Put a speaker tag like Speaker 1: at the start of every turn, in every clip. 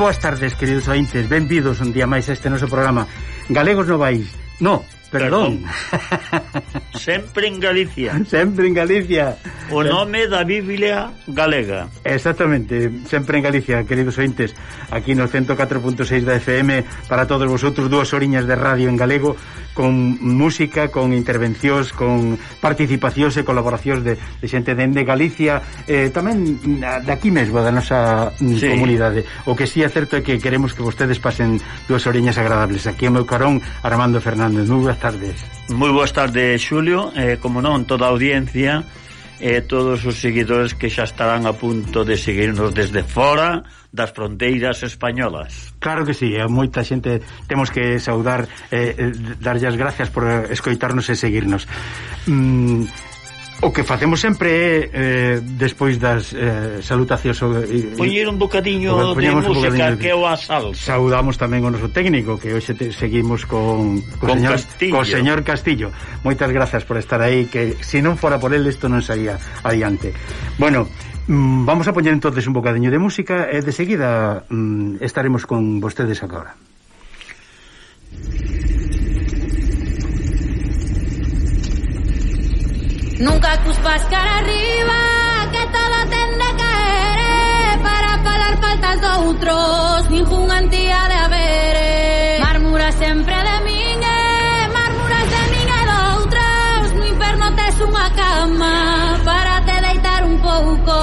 Speaker 1: boas tardes, queridos ointes. Benvidos un día máis a este noso programa. Galegos no vais. No, perdón.
Speaker 2: perdón. Sempre en Galicia.
Speaker 1: Sempre en Galicia.
Speaker 2: O nome da Biblia galega.
Speaker 1: Exactamente, sempre en Galicia, queridos ointes. Aquí no 104.6 da FM para todos vosotros, dúas oriñas de radio en galego con música, con intervencións, con participacións e colaboracións de, de xente dende Galicia, eh, tamén daqui mesmo, da nosa sí. comunidade. O que sí é certo é que queremos que vostedes pasen dúas oriñas agradables. Aquí é o meu carón, Armando Fernández. Moi boas tardes.
Speaker 2: Moi boas tardes, Xulio. Eh, como non, toda a audiencia e todos os seguidores que xa estarán a punto de seguirnos desde fora das fronteiras españolas.
Speaker 1: Claro que sí, a moita xente temos que saudar, eh, eh, darlle as gracias por escoitarnos e seguirnos. Mm, O que facemos sempre é eh, despois das eh, salutacións
Speaker 2: e, poñer un bocadiño de música bocadiño, que é o asal.
Speaker 1: Saudamos tamén o noso técnico que hoxe te, seguimos con
Speaker 2: co con
Speaker 1: señor
Speaker 2: Castillo.
Speaker 1: co señor Castillo. Moitas grazas por estar aí que se si non fora por el isto non saía adiante. Bueno, mm, vamos a poñer entonces un bocadiño de música e de seguida mm, estaremos con vostedes agora.
Speaker 3: Nunca cuspas cara arriba, que todo ten de caer eh, para pagar faltas doutros, ningún antía de haber Marmura sempre de min, marmuras de min e outros no inferno tes unha cama para te deitar un pouco.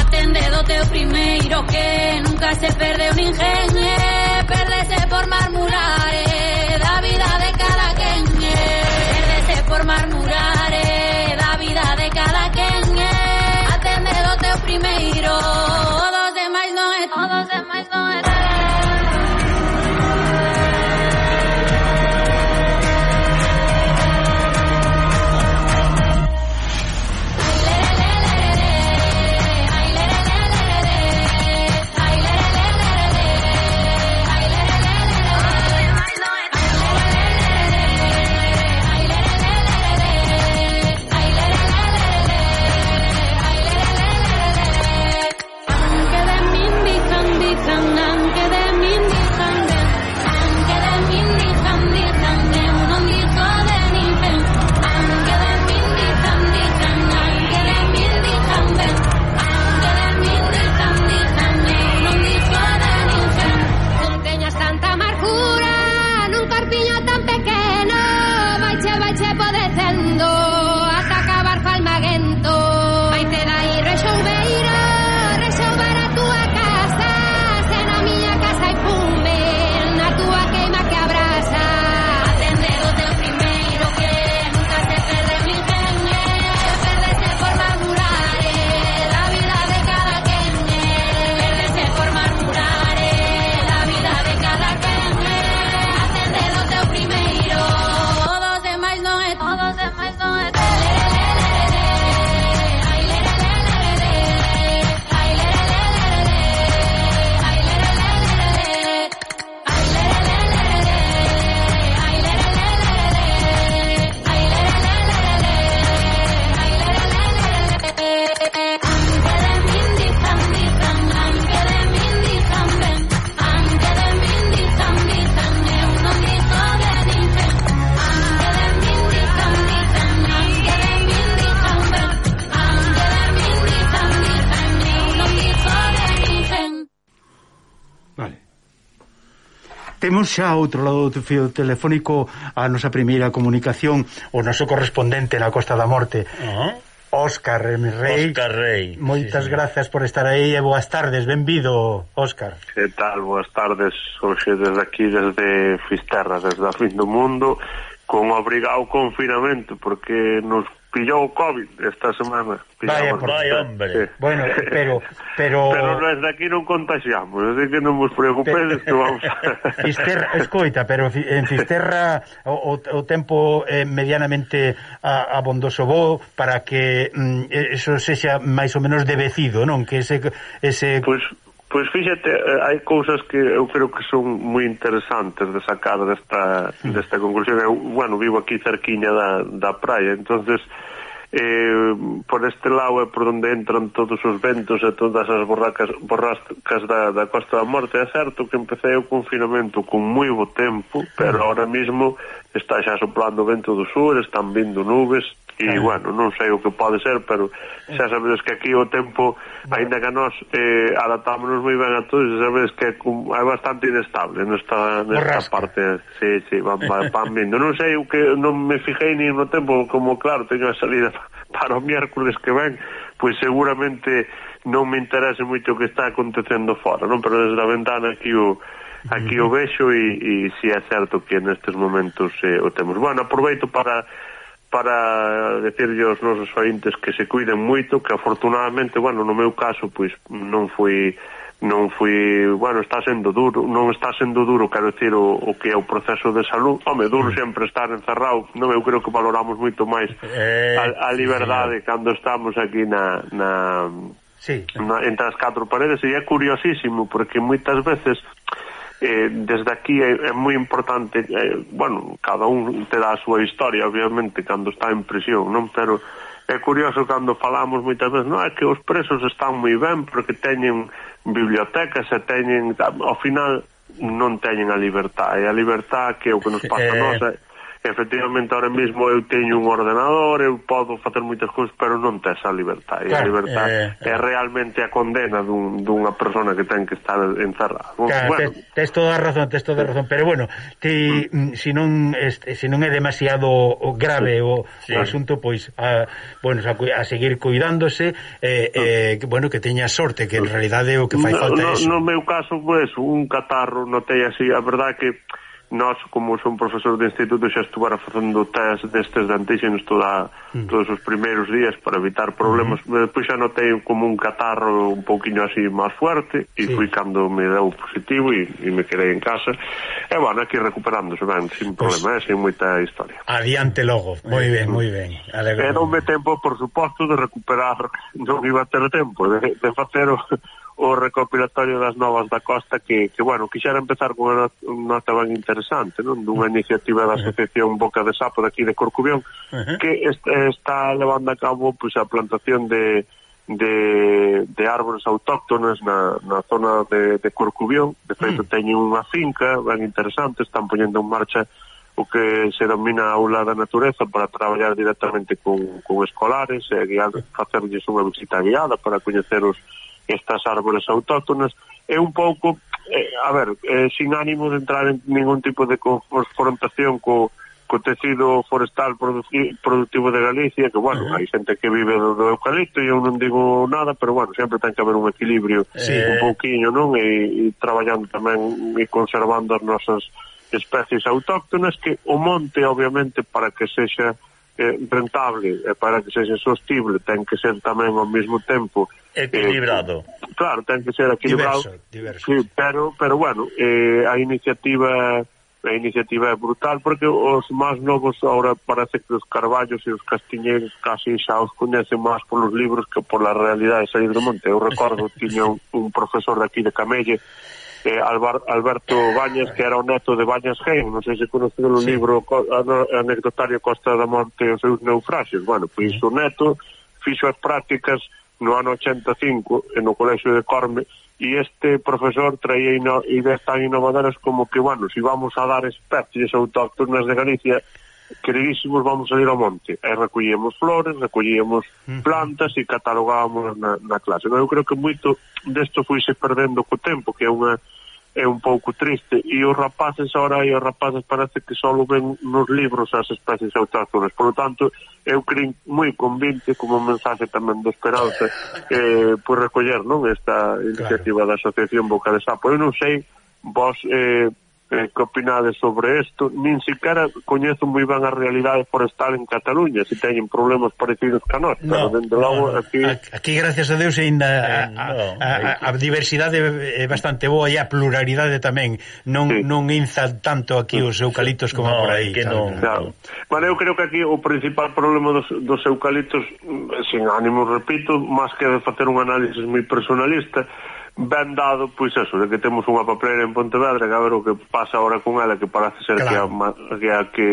Speaker 3: Atende do teu primeiro que nunca se perdeu ninguén.
Speaker 1: Temos xa outro lado do fio telefónico a nosa primeira comunicación, o noso correspondente na Costa da Morte. Uh -huh. Óscar Rey.
Speaker 2: Óscar Rey.
Speaker 1: Moitas sí, grazas por estar aí e boas tardes, benvido, Óscar.
Speaker 4: Que tal, boas tardes, hoxe desde aquí, desde Fisterra, desde a fin do mundo, con obrigado confinamento, porque nos pillou o COVID esta semana.
Speaker 1: Vaya, por vai, hombre. Sí. Bueno, pero... Pero,
Speaker 4: pero desde aquí non contagiamos, así que non vos preocupedes que vamos...
Speaker 1: Fisterra, escoita, pero en Fisterra o, o tempo é eh, medianamente abondoso bo para que mm, eso sexa máis ou menos debecido, non? Que ese... ese...
Speaker 4: Pois, pues, Pois fíxate, eh, hai cousas que eu creo que son moi interesantes de sacar desta, hmm. desta conclusión. Eu, bueno, vivo aquí cerquiña da, da praia, entonces eh, por este lado é por onde entran todos os ventos e todas as borracas, borrascas da, da Costa da Morte. É certo que empecé o confinamento con moi bo tempo, pero mm. ahora mismo está xa soplando o vento do sur, están vindo nubes, e,
Speaker 5: claro.
Speaker 4: bueno, non sei o que pode ser, pero eh. xa sabedes que aquí o tempo, aínda que nós eh, adaptámonos moi ben a todos, xa sabedes que é bastante inestable nesta, nesta
Speaker 5: Borrasca.
Speaker 4: parte. Sí, sí, van, van, van vindo. Non sei o que, non me fijei nin no tempo, como claro, teño a salida para o miércoles que ven, pois seguramente non me interese moito o que está acontecendo fora, non? Pero desde a ventana aquí o aquí o vexo e, e si é certo que nestes momentos eh, o temos. Bueno, aproveito para para decirlle aos nosos ointes que se cuiden moito, que afortunadamente, bueno, no meu caso, pois non foi non foi, bueno, está sendo duro, non está sendo duro, quero dicir, o, o que é o proceso de salud. Home, duro mm. sempre estar encerrado, non eu creo que valoramos moito máis
Speaker 5: eh,
Speaker 4: a, a liberdade cando estamos aquí na, na
Speaker 5: sí.
Speaker 4: na, entre as catro paredes, e é curiosísimo, porque moitas veces eh, desde aquí é, é moi importante eh, bueno, cada un terá a súa historia obviamente cando está en prisión non pero é curioso cando falamos moitas veces, non é que os presos están moi ben porque teñen bibliotecas e teñen, ao final non teñen a libertad, e a libertad que é o que nos pasa
Speaker 5: eh, a
Speaker 4: nós, é, efectivamente ahora mesmo eu teño un ordenador, eu podo facer moitas cousas, pero non tes a libertad. E
Speaker 5: claro, a
Speaker 4: libertad
Speaker 5: eh,
Speaker 4: é eh. realmente a condena dun, dunha persona que ten que estar encerrada.
Speaker 5: Claro,
Speaker 4: bueno.
Speaker 5: tes, tes toda a razón, tes toda a razón, pero bueno, ti mm. se si non este, si non é demasiado grave o,
Speaker 2: sí.
Speaker 5: o asunto, pois a, bueno, a, a seguir cuidándose eh, ah. eh, que, bueno, que teña sorte, que en realidade o que fai
Speaker 4: no,
Speaker 5: falta é no, eso.
Speaker 4: No meu caso, pois, pues, un catarro, notei así, a verdade que nós, como son profesor de instituto, xa estuvera facendo test destes de antígenos toda,
Speaker 5: mm.
Speaker 4: todos os primeiros días para evitar problemas.
Speaker 5: Mm-hmm. Mm.
Speaker 4: Depois xa notei como un catarro un pouquiño así máis fuerte e
Speaker 5: sí.
Speaker 4: fui cando me deu positivo e, e me quedei en casa. E, bueno, aquí recuperándose ben, sin problema, pues, eh, sin moita historia.
Speaker 5: Adiante logo, moi eh, ben, moi ben. Alegro.
Speaker 4: E non me tempo, por suposto, de recuperar, non iba a ter tempo de, de facer o o recopilatorio das novas da Costa que, que bueno, quixera empezar con unha nota ben interesante, non? Dunha iniciativa da Asociación Boca de Sapo daqui de Corcubión
Speaker 5: uh -huh.
Speaker 4: que est está levando a cabo pois, pues, a plantación de, de, de árbores autóctones na, na zona de, de Corcubión de feito uh -huh. teñen unha finca ben interesante, están poñendo en marcha o que se denomina aula da natureza para traballar directamente con, con escolares e guiar, facerlles unha visita guiada para coñecer os, estas árbores autóctonas é un pouco, eh, a ver, eh, sin ánimo de entrar en ningún tipo de confrontación co, co tecido forestal productivo de Galicia, que, bueno, uh -huh. hai xente que vive do, do eucalipto e eu non digo nada, pero, bueno, sempre ten que haber un equilibrio
Speaker 5: sí.
Speaker 4: un pouquiño, non? E, e traballando tamén e conservando as nosas especies autóctonas que o monte, obviamente, para que sexa eh, rentable e para que sexa sostible ten que ser tamén ao mesmo tempo
Speaker 2: equilibrado.
Speaker 4: Eh, claro, ten que ser equilibrado.
Speaker 5: Diverso, diverso.
Speaker 4: Sí, pero pero bueno, eh, a iniciativa a iniciativa é brutal porque os máis novos ahora parece que os Carballos e os Castiñeiros casi xa os coñecen máis polos libros que pola realidade de sair do monte. Eu recordo tiña un, un profesor aquí de Camelle eh, Albar, Alberto Bañas, que era o neto de Bañas Heim, non sei se conocido no
Speaker 5: sí.
Speaker 4: libro anecdotario Costa da Morte e os seus naufragios. Bueno, pois o neto fixo as prácticas no ano 85 no colexio de Corme e este profesor traía ideas tan innovadoras como que, bueno, se si vamos a dar especies autóctonas de Galicia queridísimos vamos a ir ao monte. E recollíamos flores, recollíamos plantas e catalogábamos na, na clase. Non, eu creo que moito desto fuise perdendo co tempo que é unha é un pouco triste. E os rapaces ahora e os rapaces parece que só ven nos libros as especies autóctonas. Por lo tanto eu creo moi convinte como mensaxe tamén de esperanza eh, por recoller non esta iniciativa claro. da Asociación Boca de Sapo. Eu non sei vos eh, eh, que opinades sobre isto nin siquiera coñezo moi ben a realidade forestal en Cataluña se teñen problemas parecidos que a nós no, pero dende logo no, aquí...
Speaker 5: aquí gracias a Deus ainda
Speaker 2: eh,
Speaker 5: a,
Speaker 2: no,
Speaker 5: a, a, a diversidade é bastante boa e a pluralidade tamén non,
Speaker 4: sí.
Speaker 5: non inza tanto aquí os eucaliptos como
Speaker 2: no,
Speaker 5: por aí
Speaker 2: que non,
Speaker 4: claro. Vale, eu creo que aquí o principal problema dos, dos eucaliptos mm, sin ánimo, repito, máis que de facer un análisis moi personalista ben dado, pois eso, de que temos unha papelera en Pontevedra, que a ver o que pasa ahora con ela, que parece ser claro. que, a, que, a, que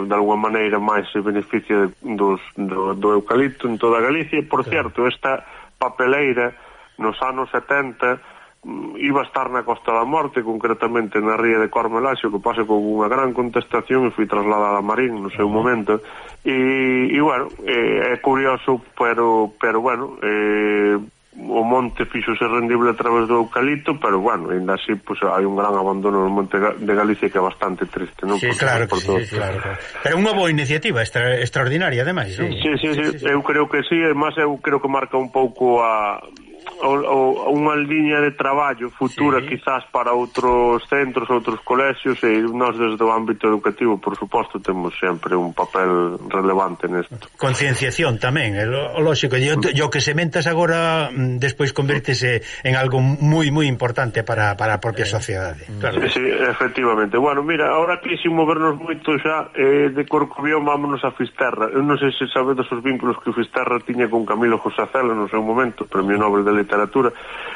Speaker 4: de alguma maneira máis se beneficia dos, do, do eucalipto en toda Galicia. Por claro. certo, esta papeleira nos anos 70 mm, iba a estar na Costa da Morte, concretamente na ría de Cormelaxo, que pase con unha gran contestación e foi trasladada a Marín no seu momento. E, e bueno, eh, é curioso, pero, pero bueno, eh, o monte fixose rendible a través do eucalipto, pero bueno, ainda así pues, hai un gran abandono no monte de Galicia que é bastante triste, non?
Speaker 5: Sí, por, claro, por todo. sí, claro, claro. Pero unha boa iniciativa extra, extraordinaria ademais,
Speaker 4: non? Sí, sí, sí, sí, sí, eu creo que sí, e máis eu creo que marca un pouco a ou, ou unha liña de traballo futura sí. quizás para outros centros, outros colexios e nós desde o ámbito educativo, por suposto, temos sempre un papel relevante nesto.
Speaker 5: Concienciación tamén, é lógico, e o que sementas agora mm, despois convértese en algo moi moi importante para, para a propia eh, sociedade. Mm.
Speaker 4: Claro. Sí, sí, efectivamente. Bueno, mira, ahora que sin movernos moito xa eh, de Corcubión vámonos a Fisterra. Eu non sei se sabedes os vínculos que Fisterra tiña con Camilo José Cela no seu momento, Premio Nobel de da literatura.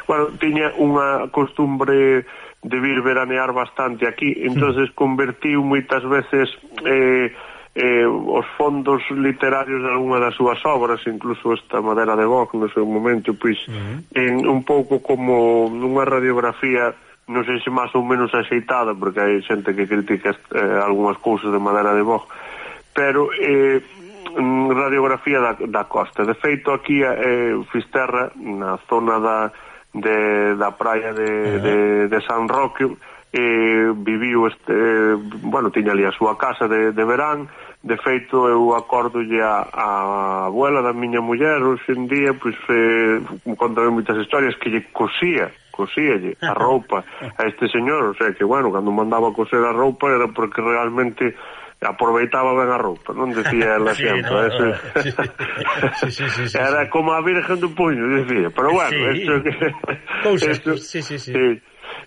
Speaker 4: Bueno, tiña unha costumbre de vir veranear bastante aquí, entonces convertiu moitas veces eh, eh, os fondos literarios de algunha das súas obras, incluso esta Madera de Boc no seu momento, pois uh -huh. en un pouco como nunha radiografía non sei se máis ou menos axeitada, porque hai xente que critica eh, algunhas cousas de Madera de Boc, pero eh, Mm, radiografía da, da costa. De feito, aquí eh, Fisterra, na zona da, de, da praia de, uh -huh. de, de San Roque, eh, viviu este, eh, bueno, tiña ali a súa casa de, de verán, de feito eu acordolle a, a abuela da miña muller hoxe en día, pois eh, contame moitas historias que lle cosía cosíalle a roupa a este señor, o sea que bueno, cando mandaba coser a roupa era porque realmente aproveitaba ben a roupa, non decía ela
Speaker 5: sí,
Speaker 4: sempre, no, eso. Sí, sí, sí, sí, era sí. como a virgen do puño, decía, pero bueno, sí. eso que
Speaker 5: Cousas, esto, sí, sí, sí. sí.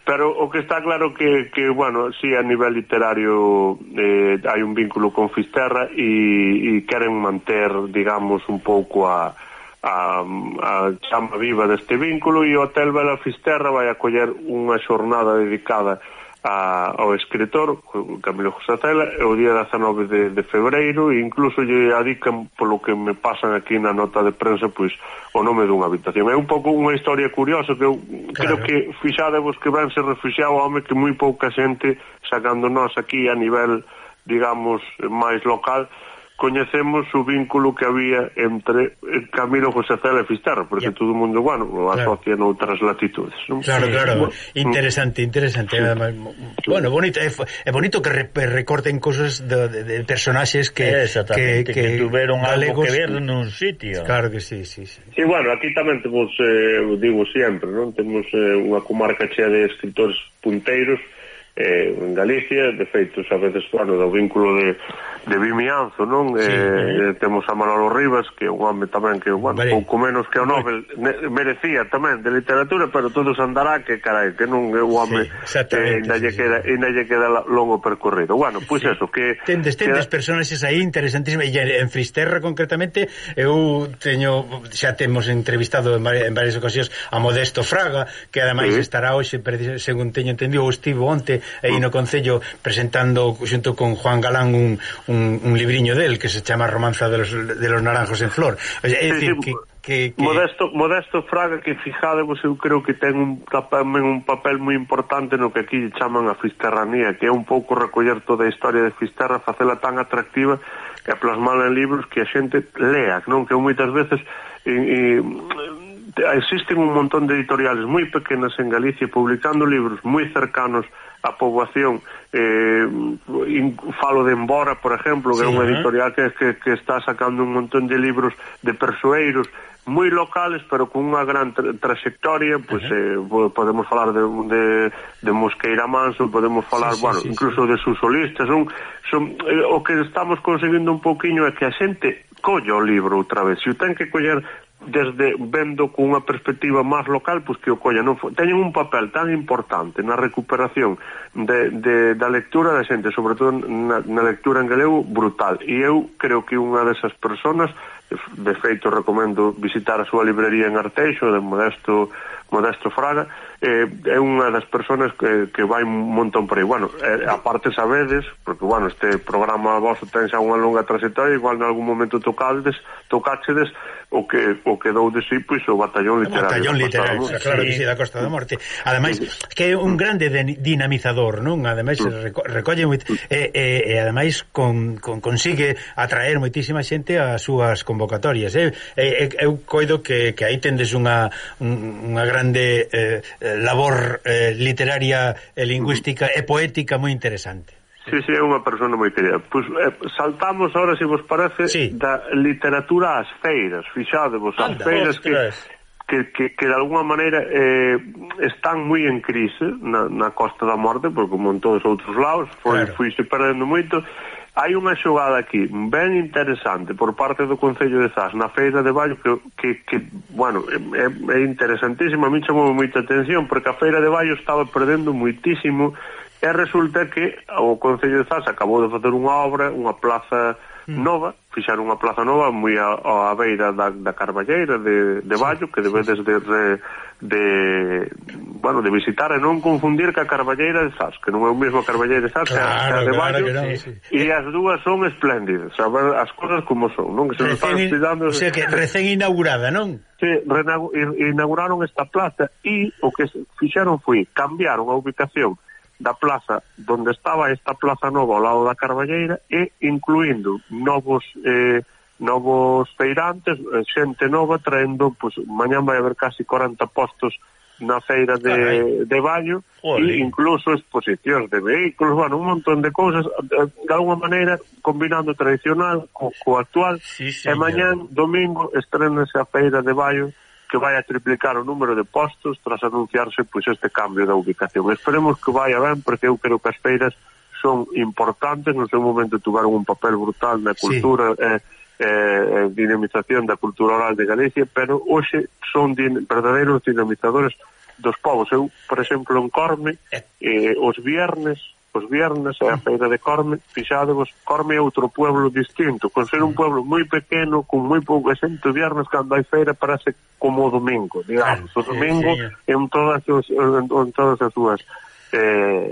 Speaker 4: Pero o que está claro que, que bueno, si sí, a nivel literario eh, hai un vínculo con Fisterra e, e queren manter, digamos, un pouco a, a, a chama viva deste vínculo e o Hotel Bela Fisterra vai acoller unha xornada dedicada a a, ao escritor Camilo José Cela o día 19 de, de febreiro e incluso lle adican polo que me pasan aquí na nota de prensa pois o nome dunha habitación é un pouco unha historia curiosa que eu claro. creo que fixadevos que ben se refuxiado home que moi pouca xente sacando nós aquí a nivel digamos máis local coñecemos o vínculo que había entre eh, Camilo José Cela e Fisterra, porque yeah. todo o mundo, bueno, o asocia claro. noutras latitudes.
Speaker 5: Non? Claro, claro, bueno, interesante, interesante. Sí. Además, bueno, bonito, é, é bonito que re, recorten cosas de, de, de personaxes que,
Speaker 2: que, que, que tuveron galegos, algo que ver nun sitio.
Speaker 5: Claro que sí, sí, sí.
Speaker 4: E sí, bueno, aquí tamén temos, eh, digo sempre, non temos eh, unha comarca chea de escritores punteiros, eh, en Galicia, de feito, xa veces bueno, do vínculo de, de Vimianzo, non? Sí, eh, eh, eh. Temos a Manolo Rivas, que é un home tamén que, bueno, vale. pouco menos que o Nobel, vale. merecía tamén de literatura, pero todos andará que, carai, que non é un home sí, que ainda lle sí, queda, sí. Ainda lle queda longo percorrido. Bueno, pois pues sí. eso, que...
Speaker 5: Tendes, tendes que... personaxes aí interesantísimas, e en Fristerra concretamente, eu teño, xa temos entrevistado en, en varias ocasións a Modesto Fraga, que ademais sí. estará hoxe, según teño entendido, ou estivo onte aí no Concello presentando xunto con Juan Galán un, un, un libriño del que se chama Romanza de los, de los Naranjos en Flor. É dicir que que, que...
Speaker 4: Modesto, Modesto Fraga que fijade vos eu creo que ten un tamén un papel moi importante no que aquí chaman a Fisterranía que é un pouco recoller toda a historia de Fisterra facela tan atractiva que plasmala en libros que a xente lea non? Que moitas veces e, e, existen un montón de editoriales moi pequenas en Galicia publicando libros moi cercanos á poboación eh, in, falo de Embora, por exemplo que sí, é unha editorial que, que, que está sacando un montón de libros de persoeiros moi locales, pero con unha gran tra trayectoria, pois pues, uh -huh. eh, podemos falar de, de, de Mosqueira Manso, podemos falar, sí, sí, bueno, sí, incluso sí. de sus solistas, son, son, eh, o que estamos conseguindo un pouquiño é que a xente colla o libro outra vez, se o ten que coller desde vendo con unha perspectiva máis local, pois que o colla non teñen un papel tan importante na recuperación de, de, da lectura da xente, sobre todo na, na lectura en galego brutal. E eu creo que unha desas persoas de feito recomendo visitar a súa librería en Arteixo, de Modesto Modesto Fraga, eh, é unha das persoas que, que vai un montón por aí. Bueno, eh, aparte sabedes, porque, bueno, este programa vos ten xa unha longa trayectoria, igual en algún momento tocaldes, tocáchedes o que o que dou de sí, pois, o batallón literario. O
Speaker 5: batallón literario, Costa claro que sí, da Costa da Morte. Ademais, que é un grande dinamizador, non? Ademais, recolle moito... E, e, e ademais, con, con, consigue atraer moitísima xente ás súas convocatorias. Eh? E, e, eu coido que, que aí tendes unha, unha grande... Eh, Eh, labor eh, literaria e lingüística e poética moi interesante.
Speaker 4: Sí, sí, é unha persona moi querida. Pois eh, saltamos ahora, se vos parece, sí. da literatura ás feiras. Fixádevos, as feiras que que, que, que de alguna maneira eh, están moi en crise na, na Costa da Morte, porque como en todos os outros lados, foi, claro. fuise perdendo moito, hai unha xogada aquí ben interesante por parte do Concello de Zas na Feira de Vallo que, que, que bueno, é, é interesantísima, a mí chamou moita atención porque a Feira de Vallo estaba perdendo moitísimo e resulta que o Concello de Zas acabou de facer unha obra, unha plaza mm. nova, fixaron unha plaza nova moi a, a beira da, da Carballeira de, de Vallo, que debedes de, de, de, bueno, de visitar e non confundir ca Carballeira de Sas, que non é o mesmo Carballeira de Sas claro, que a de Vallo, claro, claro, sí. e as dúas son espléndidas, a ver, as cosas como son, non? Que se recén, están.
Speaker 5: O sea, que recén inaugurada, non?
Speaker 4: Sí, inauguraron esta plaza e o que fixaron foi cambiaron a ubicación da plaza donde estaba esta plaza nova ao lado da Carballeira e incluindo novos eh, novos feirantes, eh, xente nova traendo, pois, pues, mañán vai haber casi 40 postos na feira de, de Vallo e incluso exposicións de vehículos, bueno, un montón de cousas eh, de alguma maneira combinando tradicional co, co actual. Sí, e mañán, domingo, estrenase a feira de Vallo que vai a triplicar o número de postos tras anunciarse pois este cambio da ubicación. Esperemos que vaya ben, porque eu creo que as feiras son importantes, no seu momento tuveron un papel brutal na cultura sí. eh, eh, dinamización da cultura oral de Galicia, pero hoxe son din, verdadeiros dinamizadores dos povos. Eu, por exemplo, en Corme, eh, eh os viernes os viernes e a mm. feira de Corme, fixadevos, Corme é outro pueblo distinto, con ser un pueblo moi pequeno, con moi pouca xente, o viernes cando hai feira parece como o domingo, digamos, ah, o domingo en todas as, en, en todas as súas eh,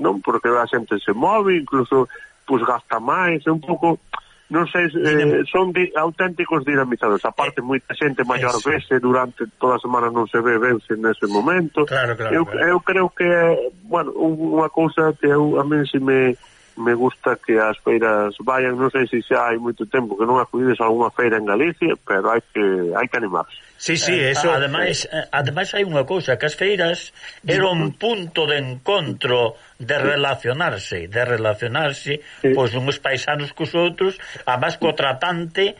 Speaker 4: non porque a xente se move, incluso pois pues, gasta máis, é un pouco non sei, eh, son di, auténticos dinamizadores. Aparte, eh, moita xente maior eso. vese durante toda a semana non se ve vense nese momento.
Speaker 5: Claro, claro,
Speaker 4: eu,
Speaker 5: claro.
Speaker 4: eu creo que, bueno, unha cousa que eu a mí se me me gusta que as feiras vayan, non sei se xa hai moito tempo que non acudides a algunha feira en Galicia, pero hai que hai que animarse.
Speaker 2: Sí, sí, eh, eso. Ademais, eh, ademais hai unha cousa, que as feiras era un punto de encontro de relacionarse, de relacionarse sí. pois uns paisanos cos outros, además co tratante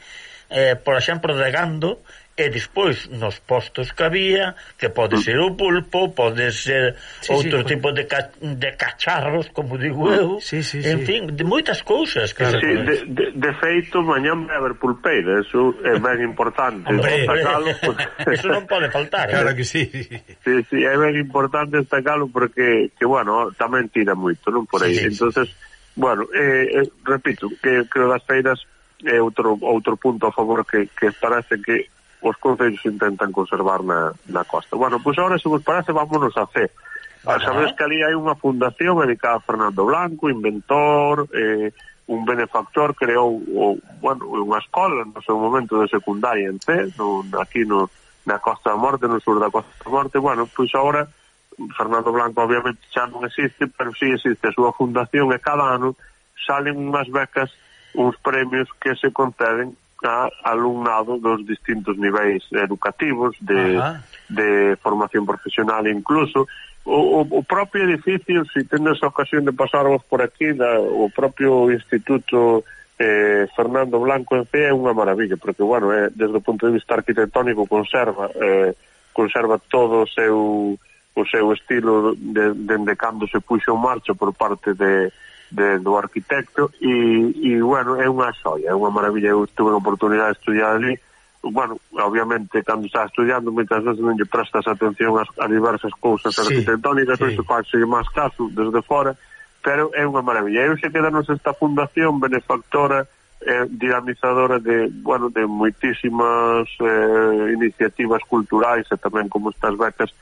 Speaker 2: eh, por exemplo de Gando e despois nos postos que había, que pode ser o pulpo, pode ser sí, outro sí, tipo de, ca de cacharros, como digo eu,
Speaker 5: sí, sí,
Speaker 2: en
Speaker 5: sí.
Speaker 2: fin, de moitas cousas.
Speaker 4: Que claro, sí, de, de, de feito, mañán vai haber pulpeira, eso é ben importante.
Speaker 2: Hombre, destacalo, porque... eso non pode faltar.
Speaker 5: Claro eh? que sí.
Speaker 4: Sí, sí, é ben importante destacalo porque, que bueno, tamén tira moito, non por aí. Sí, entonces bueno, eh, eh, repito, que creo das feiras é outro outro punto a favor que, que parece que os concellos intentan conservar na, na costa. Bueno, pois pues agora, se vos parece, vámonos a C. Ah, Sabes que ali hai unha fundación dedicada a Fernando Blanco, inventor, eh, un benefactor, creou o, bueno, unha escola no seu momento de secundaria en C, no, aquí no, na Costa da Morte, no sur da Costa da Morte. Bueno, pois agora Fernando Blanco obviamente xa non existe, pero sí existe a súa fundación e cada ano salen unhas becas uns premios que se conceden a alumnado dos distintos niveis educativos de, de formación profesional incluso. O, o, o propio edificio se si tendes a ocasión de pasarvos por aquí da, o propio instituto eh, Fernando Blanco en Cea é unha maravilla porque bueno, eh, desde o punto de vista arquitectónico conserva eh, conserva todo o seu o seu estilo dende de, de cando se puxo en marcha por parte de de, do arquitecto e, e bueno, é unha xoia, é unha maravilla. Eu tuve a oportunidade de estudiar ali. Bueno, obviamente, cando estás estudiando moitas veces non lle prestas atención ás, a diversas cousas sí, arquitectónicas sí. isto faz máis caso desde fora pero é unha maravilla. Eu se quedanos esta fundación benefactora eh, dinamizadora de, bueno, de moitísimas eh, iniciativas culturais e tamén como estas becas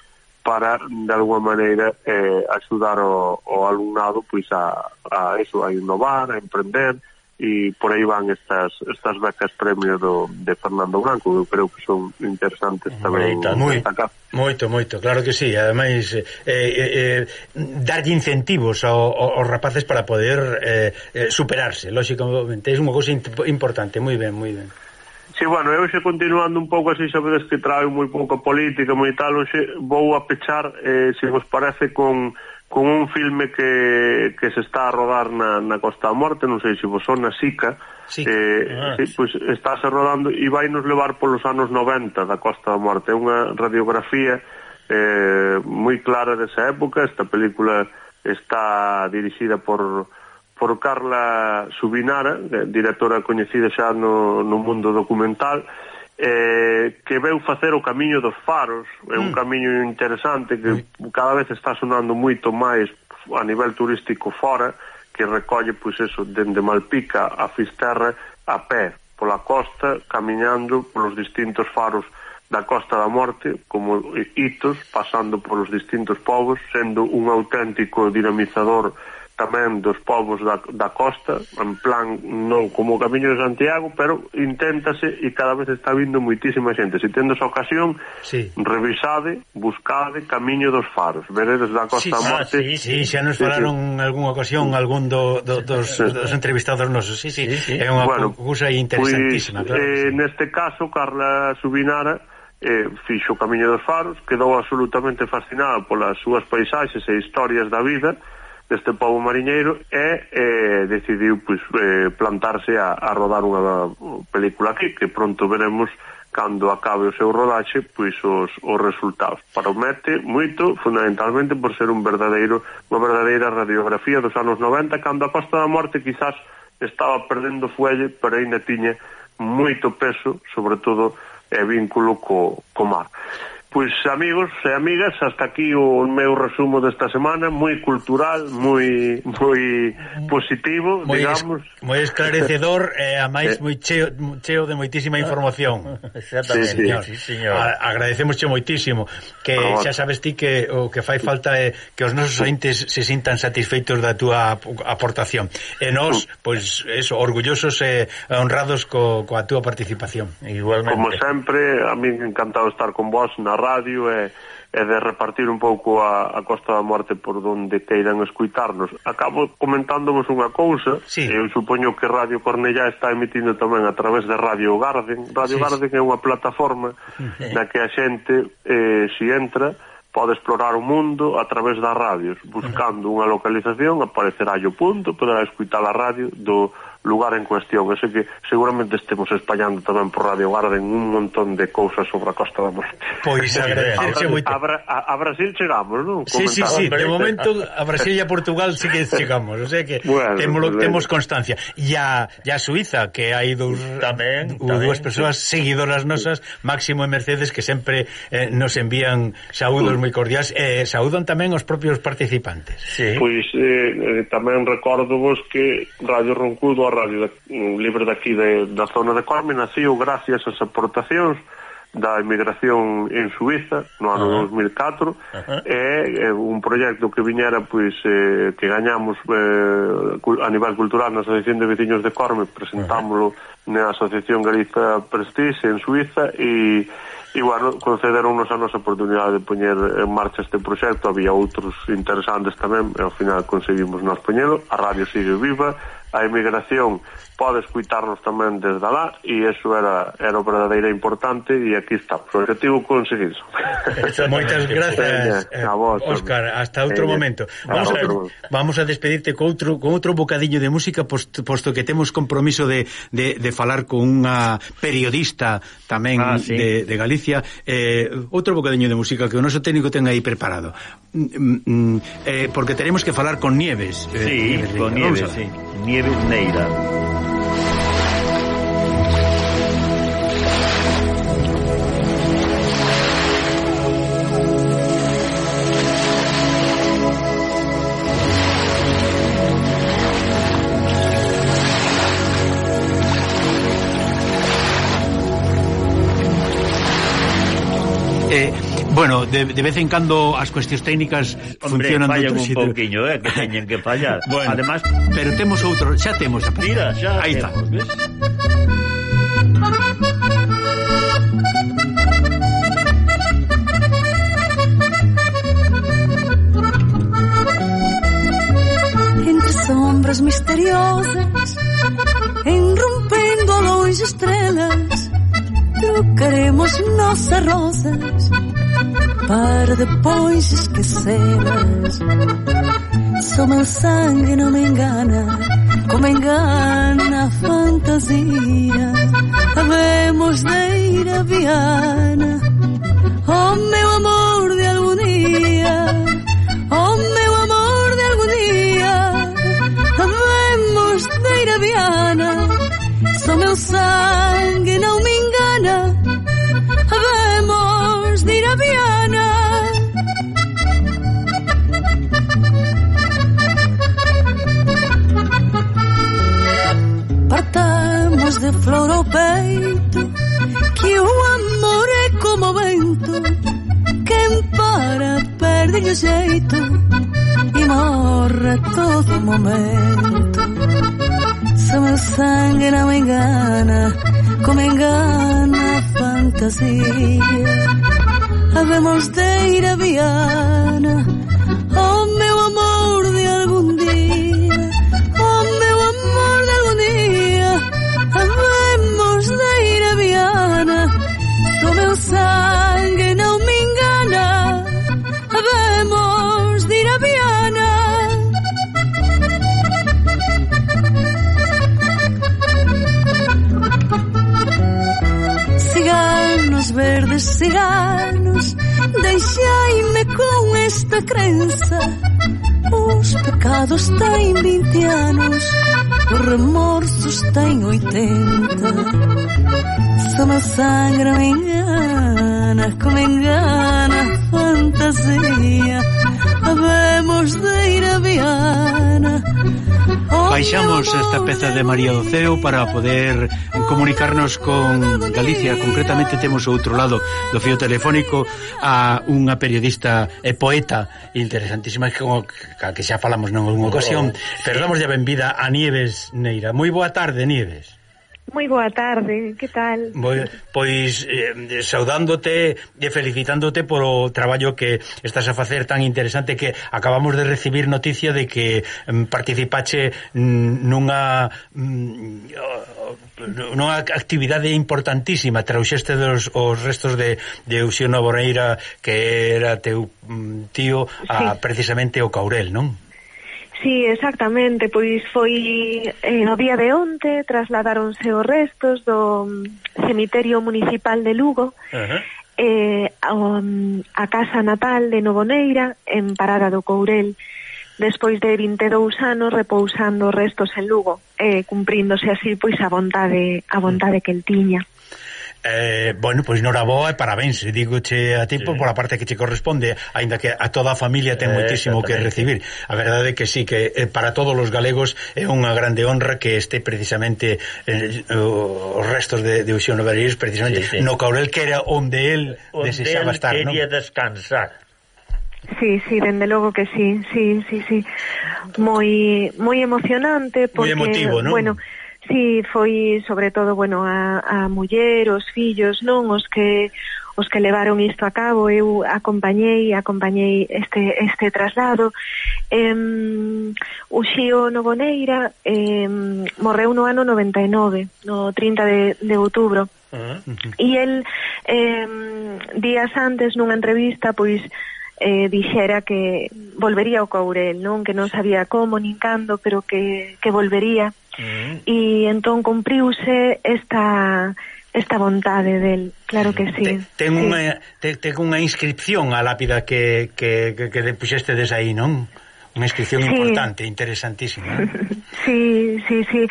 Speaker 4: para de alguma maneira eh, axudar o, o alumnado pois a, a eso, a innovar, a emprender e por aí van estas estas becas premio do, de Fernando Branco eu creo que son interesantes tamén
Speaker 1: moi, moito, moito, claro que sí ademais eh, eh, eh darlle incentivos ao, aos rapaces para poder eh, eh superarse lógicamente, é unha cousa importante moi ben, moi ben.
Speaker 4: Sí, bueno, eu xe continuando un pouco así, sabedes que trae moi pouco política, moi tal, xe vou a pechar, eh, se vos parece, con, con un filme que, que se está a rodar na, na Costa da Morte, non sei se vos son na Sica, sí. eh, ah, sí, pois pues, estáse rodando e vai nos levar polos anos 90 da Costa da Morte, é unha radiografía eh, moi clara desa época, esta película está dirixida por por Carla Subinara, eh, directora coñecida xa no, no mundo documental, eh, que veu facer o camiño dos faros, é un mm. camiño interesante que cada vez está sonando moito máis a nivel turístico fora, que recolle, pois eso, dende Malpica a Fisterra a pé, pola costa, camiñando polos distintos faros da Costa da Morte, como hitos, pasando polos distintos povos, sendo un auténtico dinamizador tamén dos povos da, da costa, en plan non como o Camiño de Santiago, pero inténtase e cada vez está vindo moitísima xente. Se tendes a ocasión, sí. revisade, buscade Camiño dos Faros, veredes da Costa sí,
Speaker 1: ah,
Speaker 4: Morte.
Speaker 1: Ah, sí, sí, xa nos falaron sí. algunha ocasión algún do, do, dos, sí. dos entrevistados nosos, sí, sí, sí, sí. é unha bueno, cousa pois, interesantísima.
Speaker 4: Pues, claro, eh, sí. Neste caso, Carla Subinara, eh, fixo o Camiño dos Faros, quedou absolutamente fascinada polas súas paisaxes e historias da vida, deste povo mariñeiro e eh, decidiu pois, eh, plantarse a, a rodar unha película aquí que pronto veremos cando acabe o seu rodaxe pois os, os resultados. Promete moito fundamentalmente por ser un verdadeiro unha verdadeira radiografía dos anos 90 cando a Costa da Morte quizás estaba perdendo fuelle pero aínda tiña moito peso sobre todo e vínculo co, co mar. Pois amigos e amigas, hasta aquí o meu resumo desta semana, moi cultural, moi moi positivo,
Speaker 1: moi
Speaker 4: digamos,
Speaker 1: es, moi esclarecedor e a máis eh. moi cheo, cheo de moitísima información.
Speaker 2: Exactamente, sí, señor. Sí, señor.
Speaker 1: A, agradecemosche moitísimo que ah, xa sabes ti que o que fai falta é que os nosos ointes se sintan satisfeitos da túa aportación. E nós, mm. pois, eso, orgullosos e honrados co, coa túa participación.
Speaker 4: Igualmente. Como sempre, a mí encantado estar con vos na radio e, e de repartir un pouco a, a Costa da Morte por donde queiran escuitarnos. Acabo comentándovos unha cousa, sí. eu supoño que Radio Cornellá está emitindo tamén a través de Radio Garden. Radio sí, Garden é unha plataforma na que a xente, eh, si entra, pode explorar o mundo a través das radios. Buscando unha localización, aparecerá o punto, poderá escutar a radio do lugar en cuestión. Así que seguramente estemos espallando tamén por Radio Garden un montón de cousas sobre a Costa da Morte.
Speaker 1: Pois agradecerche moito.
Speaker 4: A, a, a Brasil chegamos, non?
Speaker 1: Sí, sí, sí, de momento a Brasil e a Portugal sí que chegamos, o sea que bueno, temos, temos constancia. E a, e a Suiza, que hai dous tamén, tamén dúas persoas seguidoras nosas, Máximo e Mercedes, que sempre eh, nos envían saúdos moi cordiais, eh, saúdan tamén os propios participantes.
Speaker 4: Sí. Pois eh, eh tamén recordo vos que Radio Roncudo Radio Libre daqui de, da zona de Corme naciu gracias ás aportacións da emigración en Suiza no ano uh -huh. 2004 uh -huh. é, un proxecto que viñera pois eh, que gañamos eh, a nivel cultural na Asociación de Veciños de Corme presentámoslo uh -huh. na Asociación Galiza Prestige en Suiza e E, bueno, concederonnos a nosa oportunidade de poñer en marcha este proxecto Había outros interesantes tamén E ao final conseguimos nos poñelo A radio sigue viva a emigración pode escuitarnos tamén desde lá e eso era, era o verdadeiro importante e aquí está, o objetivo conseguido
Speaker 1: moitas grazas eh, a vos, Óscar, hasta outro momento. vamos a, vamos a despedirte con outro, con outro bocadillo de música posto, posto que temos compromiso de, de, de falar con unha periodista tamén ah, sí. de, de Galicia. Eh, outro bocadillo de música que o noso técnico ten aí preparado. Mm, mm, mm eh, porque teremos que falar con Nieves.
Speaker 2: Eh, Sí, Nieves, con Nieves, sí. Nieves Neira.
Speaker 1: Eh, bueno, de, de vez en cando as cuestións técnicas
Speaker 2: Hombre,
Speaker 1: funcionan
Speaker 2: fallan un pouquiño, eh, que teñen que fallar.
Speaker 1: bueno,
Speaker 2: Además,
Speaker 1: pero temos outro, xa temos a
Speaker 2: Mira, xa
Speaker 1: Aí
Speaker 2: temos, está.
Speaker 6: Ves? sombras misteriosas, enrompendo longe estrelas, trocaremos nossas rosas para depois esquecê-las. Só meu sangue não me engana, como engana a fantasia. Havemos de ir a Viana, oh meu amor de algum dia. Oh meu amor de algum dia Havemos de ir a Viana Só meu sangue Havemos de ir a Viana Partamos de flor ao peito Que o amor é como vento Quen para perde o jeito E morre a todo momento. Se meu sangue não engana Como engana a fantasia a viana. O meu amor de algún día. O meu amor de algún día. A viana. Do meu sangue esta crença. Os pecados têm 20 anos Os remorsos têm 80 Se sangue não me engana Como engana a fantasia. Havemos de ir a
Speaker 1: baixamos esta peza de María do Ceo para poder comunicarnos con Galicia. Concretamente temos outro lado do fío telefónico a unha periodista e poeta interesantísima que, que xa falamos non unha ocasión. Oh, Pero damos de benvida a Nieves Neira. Moi boa tarde, Nieves.
Speaker 7: Moi boa tarde, que tal?
Speaker 1: Moi, pois eh, saudándote e felicitándote polo traballo que estás a facer tan interesante que acabamos de recibir noticia de que mm, participache mm, nunha mm, nunha actividade importantísima, trauxeste dos os restos de, de Eusiono Boreira que era teu mm, tío a
Speaker 7: sí.
Speaker 1: precisamente o Caurel, non?
Speaker 7: Sí, exactamente, pois foi eh, no día de onte trasladáronse os restos do mm, cemiterio municipal de Lugo
Speaker 1: uh -huh.
Speaker 7: eh, a, mm, a casa natal de Novoneira en Parada do Courel despois de 22 anos repousando restos en Lugo, eh, cumpríndose así pois a vontade a vontade que el tiña.
Speaker 1: Eh, bueno, pois pues, noraboa e parabéns digo che a ti
Speaker 2: sí.
Speaker 1: pola parte que che corresponde aínda que a toda a familia ten
Speaker 2: eh,
Speaker 1: moitísimo que recibir a verdade é que sí que eh, para todos os galegos é unha grande honra que este precisamente eh, os restos de, de Uxón Novelleros precisamente
Speaker 2: sí, sí.
Speaker 1: no Caurel que era onde el
Speaker 2: onde
Speaker 1: desexaba
Speaker 2: el
Speaker 1: estar
Speaker 2: quería ¿no? descansar
Speaker 7: Sí, sí, dende logo que sí, sí, sí, sí. Moi moi emocionante porque, moi
Speaker 1: emotivo, non?
Speaker 7: bueno, Si sí, foi sobre todo, bueno, a, a muller, os fillos, non os que os que levaron isto a cabo, eu acompañei, acompañei este, este traslado. Em, o Xío Novoneira em, morreu no ano 99, no 30 de, de outubro.
Speaker 2: Uh -huh.
Speaker 7: E el em, días antes nunha entrevista pois eh, dixera que volvería ao Courel, non? Que non sabía como nin cando, pero que, que volvería.
Speaker 2: Uh -huh.
Speaker 7: E entón cumpriuse esta esta vontade del, claro que mm. sí.
Speaker 1: Te, ten
Speaker 7: sí.
Speaker 1: unha te, ten unha inscripción á lápida que que que, que puxestedes aí, non? Unha inscripción
Speaker 7: sí.
Speaker 1: importante, interesantísima. Eh?
Speaker 7: sí, sí, sí.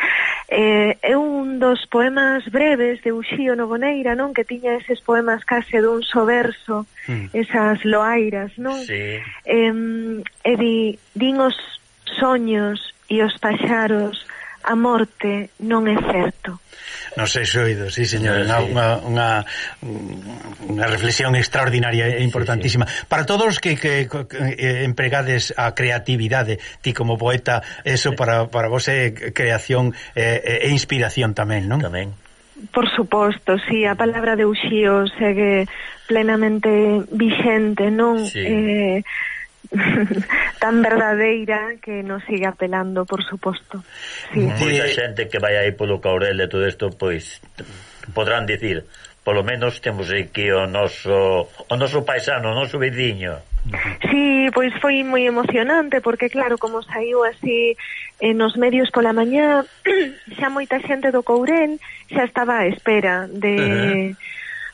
Speaker 7: Eh, é un dos poemas breves de Uxío Novoneira, non? Que tiña eses poemas case dun só verso,
Speaker 1: mm.
Speaker 7: esas loairas, non?
Speaker 2: Sí.
Speaker 7: Eh, e di, din os soños e os paxaros a morte non é certo
Speaker 5: nos sei oídos, sí, señor, eh, sí. unha, unha, unha reflexión extraordinaria e importantísima. Sí, sí. Para todos que, que, que eh, empregades a creatividade, ti como poeta, eso para, para vos é creación e, e inspiración tamén, non?
Speaker 2: Tamén.
Speaker 7: Por suposto, sí, a palabra de Uxío segue plenamente vixente, non? Sí. Eh, tan verdadeira que nos sigue apelando, por suposto.
Speaker 2: Sí. Moita xente que vai aí polo caurel e todo isto, pois podrán dicir, polo menos temos aquí o noso o noso paisano, o noso veciño.
Speaker 7: Sí, pois foi moi emocionante porque claro, como saiu así eh, nos medios pola mañá, xa moita xente do Courel xa estaba á espera de uh -huh.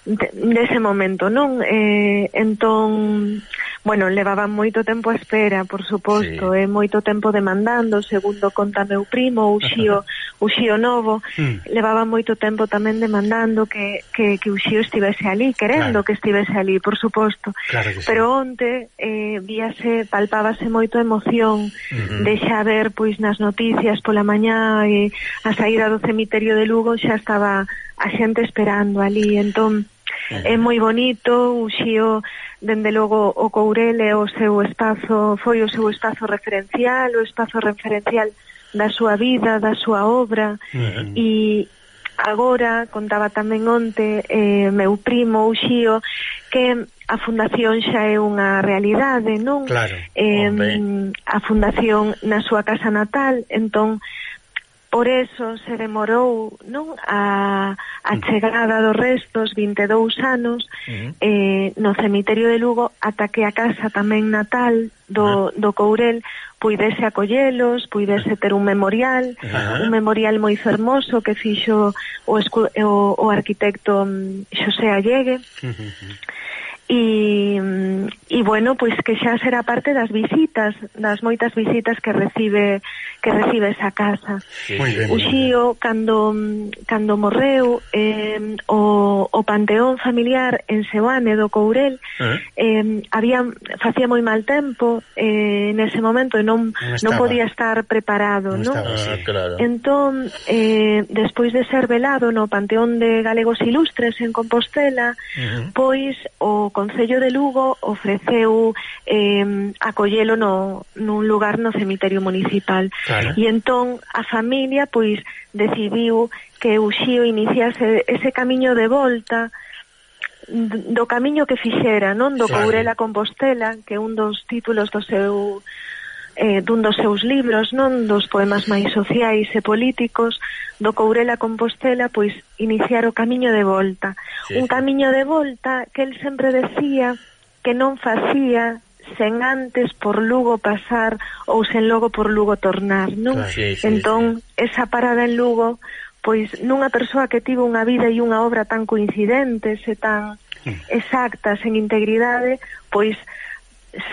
Speaker 7: de, dese momento, non? Eh, entón Bueno, levaban moito tempo a espera, por suposto, sí. e moito tempo demandando, segundo conta meu primo, o xío, o xío novo, mm. levaban moito tempo tamén demandando que, que, que o xío estivese ali, querendo claro. que estivese ali, por suposto.
Speaker 5: Claro sí.
Speaker 7: Pero onte eh, víase, palpábase moito emoción mm -hmm. de xa ver pois nas noticias pola mañá e a saída do cemiterio de Lugo xa estaba a xente esperando ali, entón é moi bonito, o xío dende logo o Courel é o seu espazo, foi o seu espazo referencial, o espazo referencial da súa vida, da súa obra uh -huh. e agora contaba tamén onte eh, meu primo Uxío que a fundación xa é unha realidade, non?
Speaker 5: Claro,
Speaker 7: eh, a fundación na súa casa natal, entón Por eso se demorou non a, a chegada dos restos 22 anos uh -huh. eh, no cemiterio de Lugo ata que a casa tamén natal do, uh -huh. do Courel puidese acollelos, puidese ter un memorial, uh -huh. un memorial moi fermoso que fixo o, o, o arquitecto mm, Xosé Allegue. Uh -huh e, e bueno, pois que xa será parte das visitas, das moitas visitas que recibe que recibe esa casa. Sí. O Xío cando cando morreu eh, o, o panteón familiar en Seoane do Courel eh, eh había facía moi mal tempo eh, nese momento e non non, non podía estar preparado, non? non?
Speaker 2: Estaba, ah, sí. claro.
Speaker 7: Entón, eh, despois de ser velado no Panteón de Galegos Ilustres en Compostela, uh -huh. pois o Concello de Lugo ofreceu eh, acollelo no, nun lugar no cemiterio municipal. Claro. E entón a familia pois decidiu que o Xío iniciase ese camiño de volta do camiño que fixera, non do claro. Courela Compostela, que é un dos títulos do seu eh, dun dos seus libros, non dos poemas máis sociais e políticos do Courela Compostela, pois iniciar o camiño de volta. Sí. Un camiño de volta que el sempre decía que non facía sen antes por Lugo pasar ou sen logo por Lugo tornar, non?
Speaker 2: Claro, sí, sí,
Speaker 7: entón,
Speaker 2: sí.
Speaker 7: esa parada en Lugo, pois nunha persoa que tivo unha vida e unha obra tan coincidentes e tan mm. exactas en integridade, pois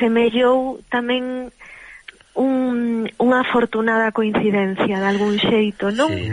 Speaker 7: semellou tamén un, unha afortunada coincidencia de algún xeito, non? Sí.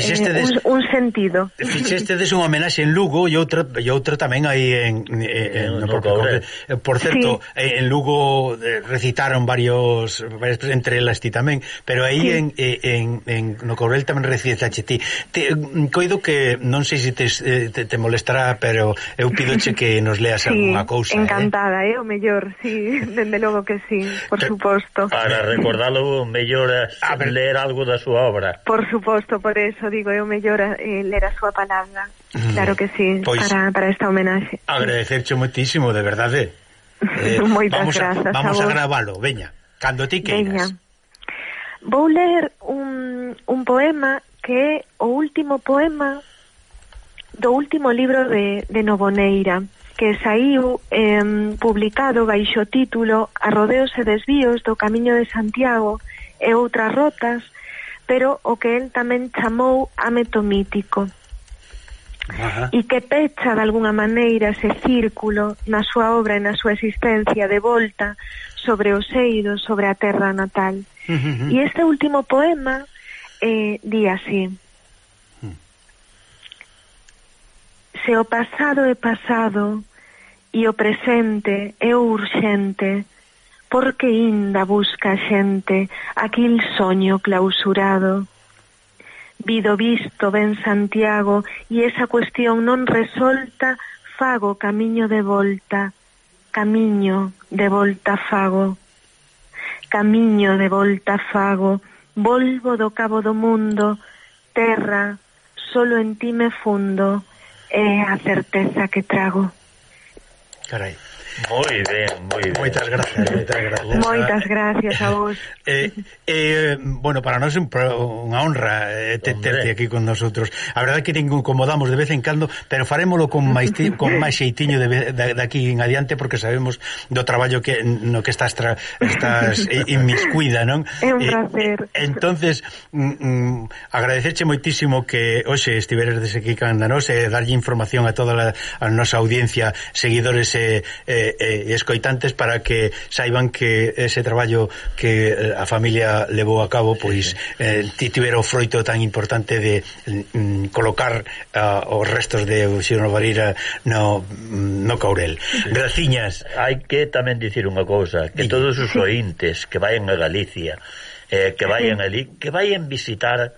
Speaker 7: Eh, des... eh, un, un sentido.
Speaker 5: Fixeste des unha homenaxe en Lugo e outra e outra tamén aí en, en, en no, no porque, Por certo, sí. en Lugo eh, eh, recitaron varios entre elas ti tamén, pero aí sí. en, en, en no Cobrel tamén recitaste ti. Te, mm, coido que non sei se te, te, te molestará, pero eu pidoche que nos leas sí, algunha cousa,
Speaker 7: encantada, eh? eh, o mellor, sí, dende logo que sí, por suposto.
Speaker 2: Para recordalo mellor eh, a ver. ler algo da súa obra.
Speaker 7: Por suposto, por eso digo, eu mellor eh, ler a súa palabra. Mm. Claro que sí, pois, para, para esta homenaxe.
Speaker 5: Agradecerche moitísimo, de verdade.
Speaker 7: Eh, Moitas
Speaker 5: vamos a, grazas. Vamos a, a gravalo, veña, cando ti queiras. Veña.
Speaker 7: Vou ler un, un poema que é o último poema do último libro de, de Novoneira que saiu eh, publicado baixo título Arrodeos e desvíos do Camiño de Santiago e outras rotas, pero o que el tamén chamou ámeto mítico. Ajá. e que pecha de alguna maneira ese círculo na súa obra e na súa existencia de volta sobre o seido, sobre a terra natal. Uh -huh. E este último poema eh, di así. Hmm. Se o pasado é pasado, e o presente é o urxente, porque inda busca a xente aquil soño clausurado. Vido visto ben Santiago e esa cuestión non resolta fago camiño de volta, camiño de volta fago. Camiño de volta fago, volvo do cabo do mundo, terra, solo en ti me fundo, é a certeza que trago.
Speaker 1: Caray.
Speaker 2: Moi ben, moi ben.
Speaker 1: Moitas gracias, moitas gracias.
Speaker 7: Moitas gracias a vos.
Speaker 1: Eh, eh, bueno, para nós é un, unha honra eh, te, terte aquí con nosotros. A verdade que ninguno incomodamos de vez en cando, pero farémolo con máis con máis xeitiño de, de, de aquí en adiante porque sabemos do traballo que no que estás tra, estás inmiscuida, non?
Speaker 7: É un eh, placer.
Speaker 1: Eh, entonces, mm, mm, agradecerche moitísimo que hoxe estiveres desde aquí cando nos e darlle información a toda a, a nosa audiencia, seguidores e eh, eh eh, e escoitantes para que saiban que ese traballo que eh, a familia levou a cabo pois eh, o froito tan importante de mm, colocar uh, os restos de Xirón Varira no, mm, no Caurel. Sí. Graciñas.
Speaker 2: Hai que tamén dicir unha cousa, que todos os ointes que vayan a Galicia, eh, que vayan ali, que vayan visitar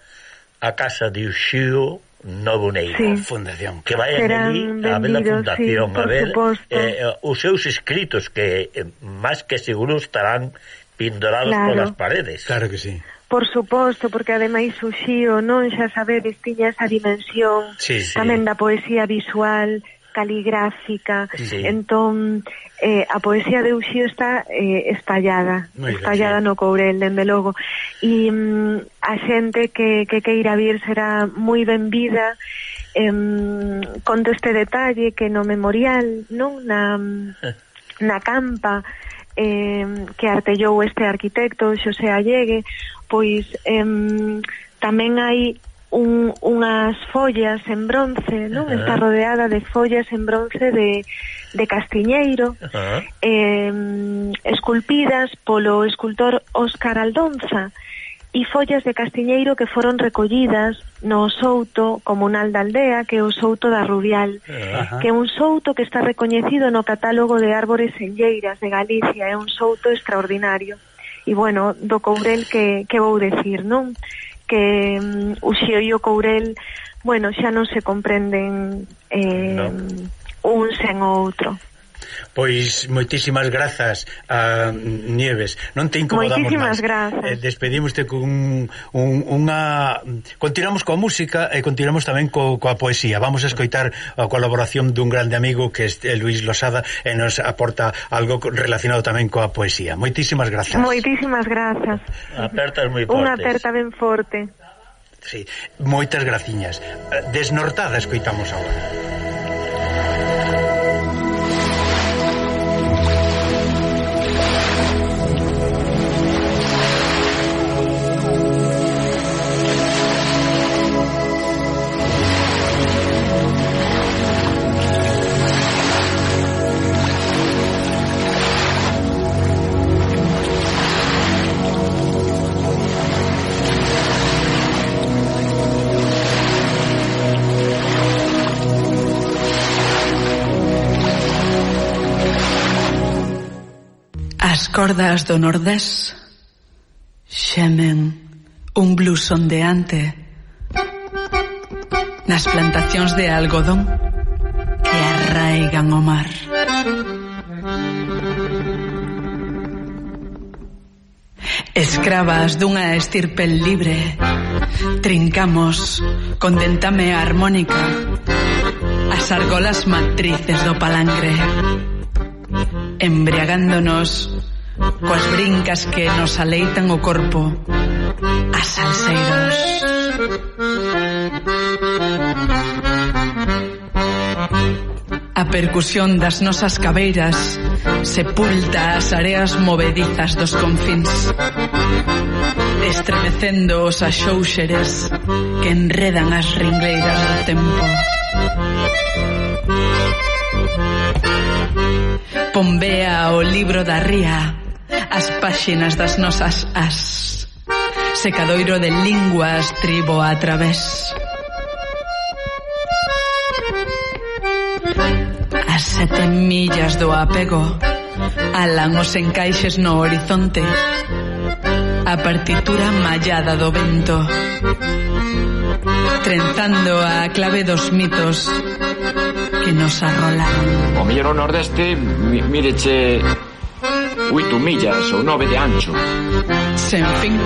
Speaker 2: a casa de Uxío Novo Neira,
Speaker 7: sí.
Speaker 1: Fundación,
Speaker 2: que
Speaker 7: vai
Speaker 2: ali a ver a Fundación,
Speaker 7: sí,
Speaker 2: a ver
Speaker 7: suposto.
Speaker 2: Eh, eh, os seus escritos que eh, máis que seguro estarán pindorados
Speaker 7: claro.
Speaker 2: polas paredes.
Speaker 1: Claro que sí.
Speaker 7: Por suposto, porque ademais o xío non xa sabedes tiña esa dimensión
Speaker 1: sí, sí.
Speaker 7: tamén da poesía visual, caligráfica.
Speaker 2: Sí.
Speaker 7: Entón, eh, a poesía de Uxío está eh, espallada,
Speaker 1: Muy
Speaker 7: espallada bien,
Speaker 1: sí.
Speaker 7: no Courel, dende logo. E mm, a xente que, que queira vir será moi ben vida em, conto este detalle que no memorial non na, na campa eh, que artellou este arquitecto Xosé Allegue pois em, tamén hai un, unhas follas en bronce, non?
Speaker 2: Uh -huh.
Speaker 7: Está rodeada de follas en bronce de, de castiñeiro,
Speaker 2: uh -huh.
Speaker 7: eh, esculpidas polo escultor Óscar Aldonza, e follas de castiñeiro que foron recollidas no souto comunal da aldea, que é o souto da Rubial,
Speaker 1: uh -huh.
Speaker 7: que é un souto que está recoñecido no catálogo de árbores enlleiras de Galicia, é un souto extraordinario. E bueno, do courel que, que vou decir, non? Que um, o Xio e o Courel bueno, xa non se comprenden eh,
Speaker 2: No.
Speaker 7: un sen o outro
Speaker 1: Pois moitísimas grazas a Nieves. Non te incomodamos
Speaker 7: Moitísimas
Speaker 1: máis.
Speaker 7: grazas.
Speaker 1: Eh, despedímoste con un, unha continuamos coa música e continuamos tamén co, coa poesía. Vamos a escoitar a colaboración dun grande amigo que é Luis Losada e nos aporta algo relacionado tamén coa poesía. Moitísimas grazas.
Speaker 7: Moitísimas grazas.
Speaker 2: Apertas moi fortes.
Speaker 7: Unha aperta ben forte.
Speaker 1: Sí, moitas graciñas. Desnortada escoitamos agora.
Speaker 8: As cordas do nordés xemen un blues ondeante nas plantacións de algodón que arraigan o mar. Escravas dunha estirpe libre Trincamos con dentame armónica As argolas matrices do palangre Embriagándonos coas brincas que nos aleitan o corpo as salseiros. A percusión das nosas cabeiras sepulta as areas movedizas dos confins estremecendo os axouxeres que enredan as ringleiras do tempo. Pombea o libro da ría As páxinas das nosas as. Secadoiro de linguas tribo a través. As sete millas do apego Alan os encaixes no horizonte. A partitura mallada do vento Trenzando a clave dos mitos que nos arrolaron.
Speaker 9: O mellor o nordeste, míreche oito millas ou nove de ancho.
Speaker 8: Sen fin,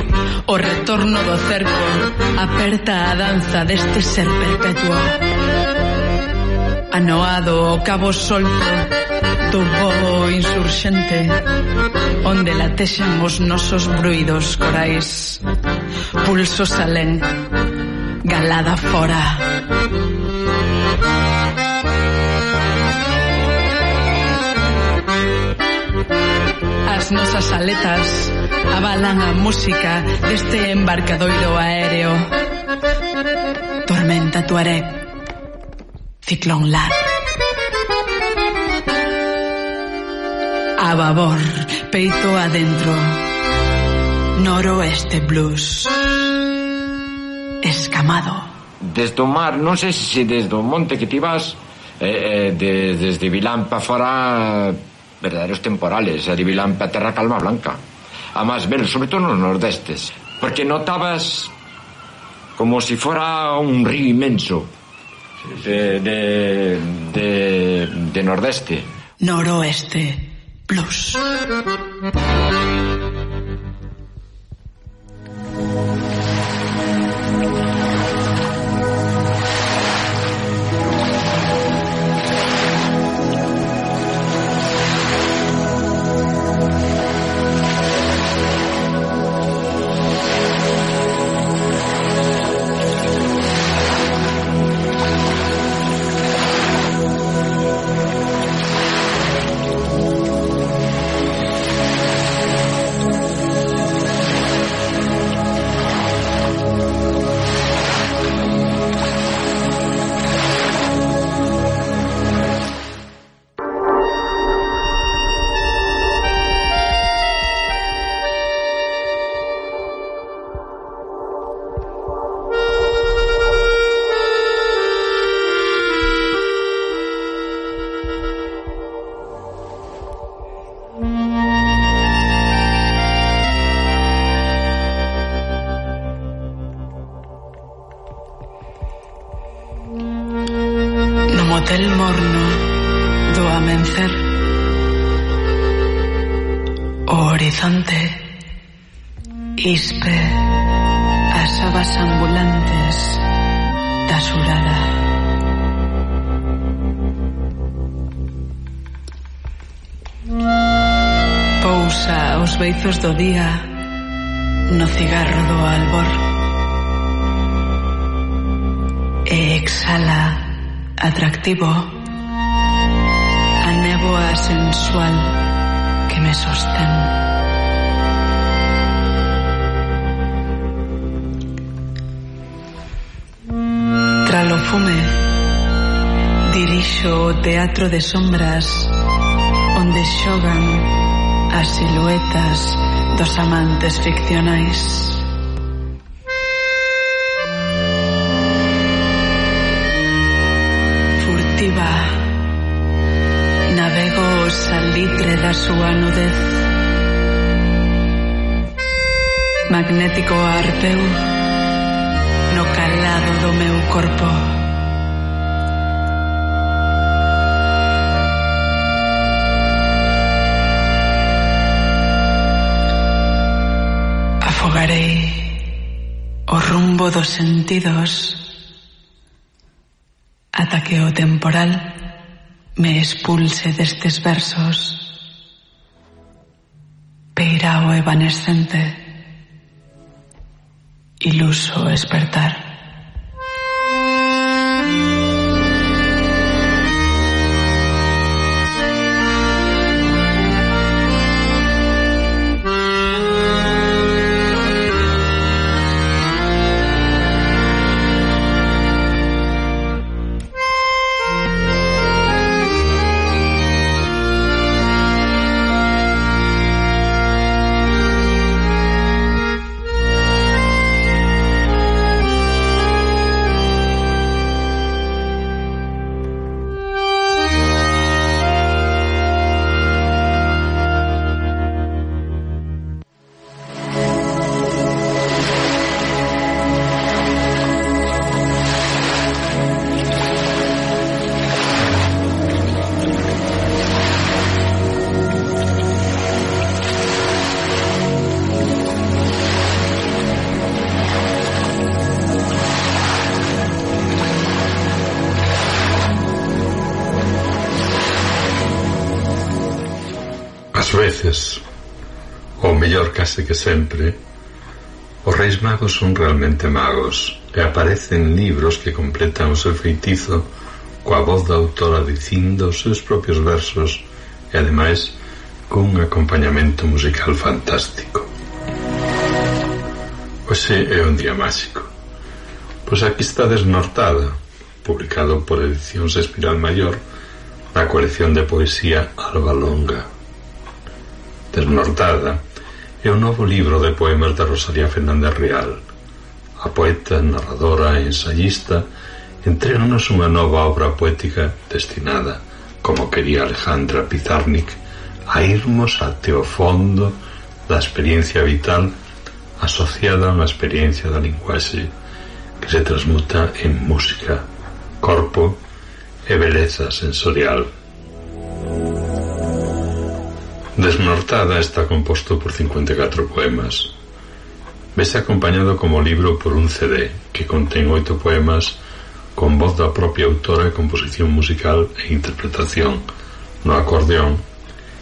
Speaker 8: o retorno do cerco aperta a danza deste ser perpetuo. Anoado o cabo solto do voo insurxente onde latexan os nosos bruidos corais pulsos alén galada fora As nosas aletas avalan a música deste embarcadoiro aéreo. Tormenta Tuareg. Ciclón Lar. A babor, peito adentro. Noroeste Blues. Escamado.
Speaker 9: Desde o mar, non sei se desde o monte que ti vas, eh, eh, de, desde Vilán para fora verdaderos temporales, pa terra calma blanca. A máis ver, sobre todo nos nordestes, porque notabas como si fora un río inmenso de, de, de, de nordeste.
Speaker 8: Noroeste Blues. do día no cigarro do albor e exhala atractivo a néboa sensual que me sostén. Tra o fume dirixo o teatro de sombras onde xogan as siluetas dos amantes ficcionais. Furtiva, navego o salitre da súa nudez. Magnético arpeu no calado do meu corpo. Sentidos. Ata que o temporal me expulse destes versos. Peirao evanescente. Iluso espertar
Speaker 10: ás veces, ou mellor case que sempre, os reis magos son realmente magos e aparecen libros que completan o seu feitizo coa voz da autora dicindo os seus propios versos e ademais cun acompañamento musical fantástico. Oxe é un día máxico. Pois aquí está Desnortada, publicado por Edicións Espiral Mayor, na colección de poesía Alba Longa. Desnortada é o novo libro de poemas de Rosalía Fernández Real. A poeta, narradora e ensayista entreganos unha nova obra poética destinada, como quería Alejandra Pizarnik, a irmos até o fondo da experiencia vital asociada a unha experiencia da linguaxe que se transmuta en música, corpo e beleza sensorial. Desnortada está composto por 54 poemas. Vese acompañado como libro por un CD que contén oito poemas con voz da propia autora e composición musical e interpretación no acordeón,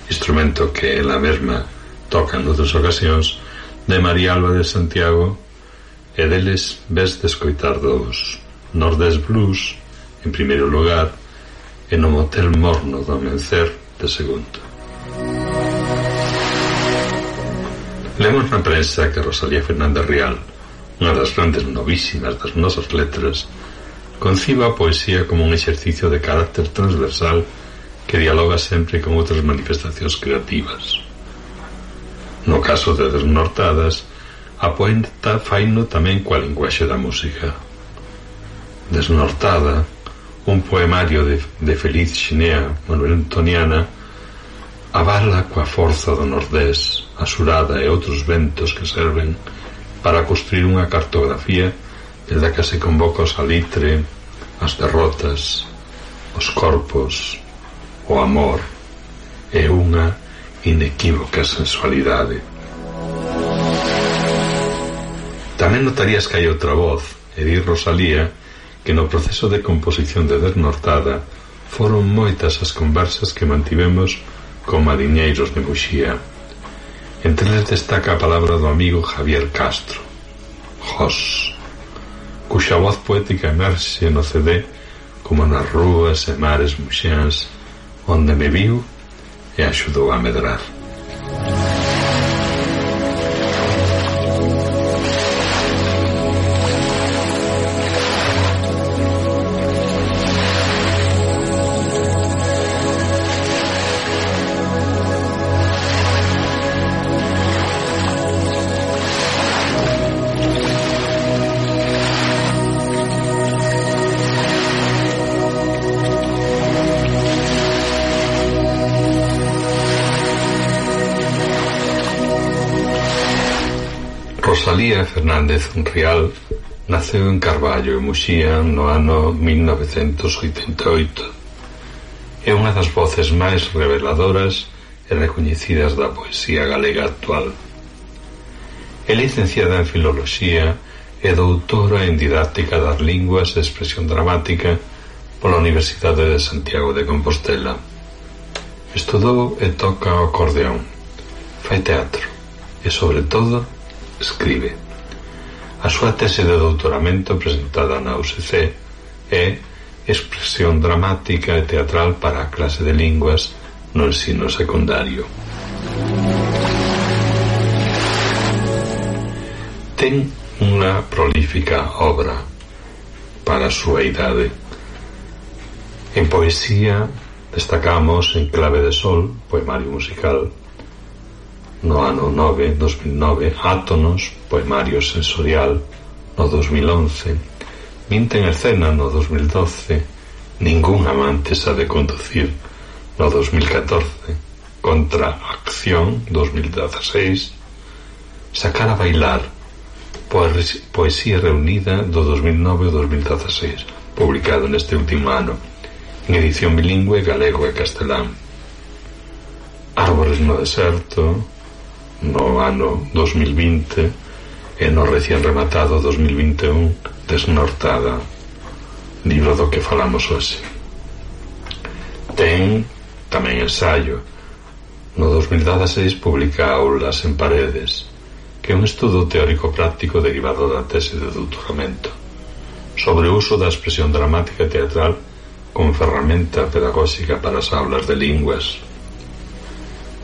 Speaker 10: instrumento que ela mesma toca en outras ocasións, de María Alba de Santiago e deles ves descoitar dos Nordés Blues en primeiro lugar e no Motel Morno do Amencer, de segundo. Lemos na prensa que Rosalía Fernández Rial, unha das grandes novísimas das nosas letras, conciba a poesía como un exercicio de carácter transversal que dialoga sempre con outras manifestacións creativas. No caso de Desnortadas, a poeta faino tamén coa linguaxe da música. Desnortada, un poemario de, de Feliz Xinea Manuel Antoniana, avala coa forza do nordés, a surada e outros ventos que serven para construir unha cartografía desde a que se convoca o salitre, as derrotas, os corpos, o amor e unha inequívoca sensualidade. Tamén notarías que hai outra voz, e di Rosalía, que no proceso de composición de Desnortada foron moitas as conversas que mantivemos con mariñeiros de Muxía. Entre eles destaca a palabra do amigo Javier Castro, Jos, cuxa voz poética emerxe no CD como nas rúas e mares muxéns onde me viu e axudou a medrar. María Fernández Unrial naceu en Carballo, Muxía, no ano 1988. É unha das voces máis reveladoras e recoñecidas da poesía galega actual. É licenciada en Filoloxía e doutora en Didáctica das Linguas e Expresión Dramática pola Universidade de Santiago de Compostela. Estudou e toca o acordeón, fai teatro e, sobre todo, escribe. A súa tese de doutoramento presentada na UCC é Expresión dramática e teatral para a clase de linguas no ensino secundario. Ten unha prolífica obra para a súa idade. En poesía destacamos En clave de sol, poemario musical, no ano 9, 2009, Átonos, poemario sensorial, no 2011, Minte en escena no 2012, Ningún amante sabe conducir no 2014, Contra acción 2016, Sacar a bailar, Poesía reunida do 2009 ao 2016, publicado neste último ano, en edición bilingüe galego e castelán. Árbores no deserto, no ano 2020 e no recién rematado 2021 Desnortada, libro do que falamos hoxe. Ten tamén ensaio. No 2016 publica Aulas en Paredes, que é un estudo teórico práctico derivado da tese de doutoramento sobre o uso da expresión dramática teatral como ferramenta pedagóxica para as aulas de linguas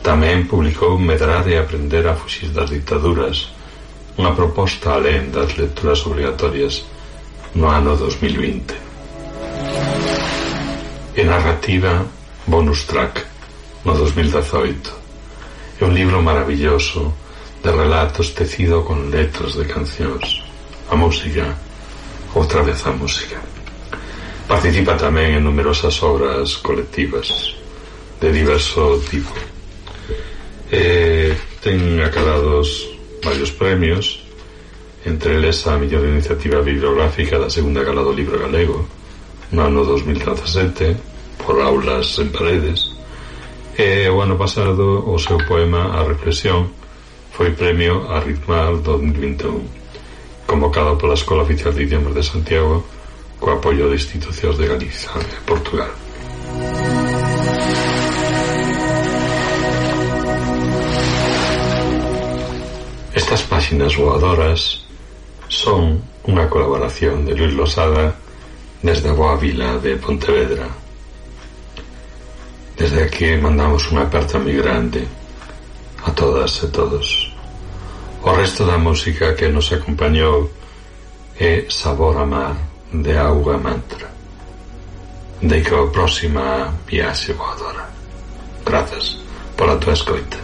Speaker 10: Tamén publicou Medrar e aprender a fuxir das dictaduras, unha proposta alén das lecturas obrigatorias no ano 2020. E narrativa Bonus Track, no 2018. É un libro maravilloso de relatos tecido con letras de cancións. A música, outra vez a música. Participa tamén en numerosas obras colectivas de diverso tipo eh, ten acadados varios premios entre eles a mellor iniciativa bibliográfica da segunda gala do libro galego no ano 2017 por aulas en paredes. E o ano pasado o seu poema A Reflexión foi premio a Ritmar 2021 convocado pola Escola Oficial de Idiomas de Santiago co apoio de institucións de Galiza e Portugal. Estas páxinas voadoras son unha colaboración de Luis Losada desde a boa vila de Pontevedra. Desde aquí mandamos unha aperta moi grande a todas e todos. O resto da música que nos acompañou é Sabor a Mar de Auga Mantra. Deica a próxima viaxe voadora. Grazas pola tua escoita.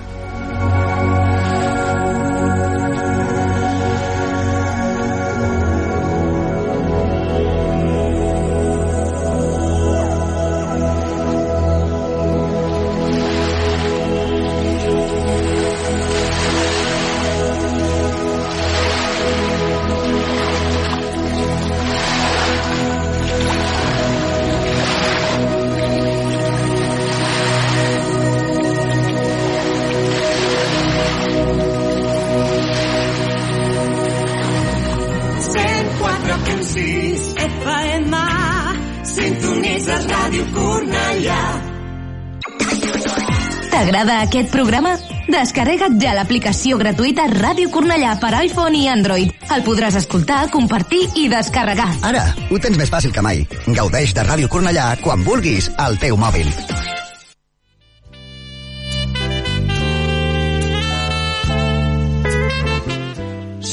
Speaker 6: FM, sintonitzes Ràdio Cornellà.
Speaker 11: T'agrada aquest programa? Descarrega't ja l'aplicació gratuïta Ràdio Cornellà per iPhone i Android. El podràs escoltar, compartir i descarregar.
Speaker 12: Ara, ho tens més fàcil que mai. Gaudeix de Ràdio Cornellà quan vulguis al teu mòbil.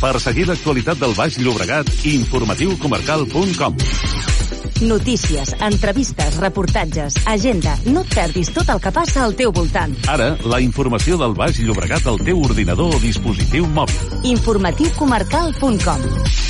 Speaker 13: Per seguir l'actualitat del Baix Llobregat, informatiucomarcal.com.
Speaker 11: Notícies, entrevistes, reportatges, agenda. No et perdis tot el que passa al teu voltant.
Speaker 13: Ara, la informació del Baix Llobregat al teu ordinador o dispositiu mòbil.
Speaker 11: informatiucomarcal.com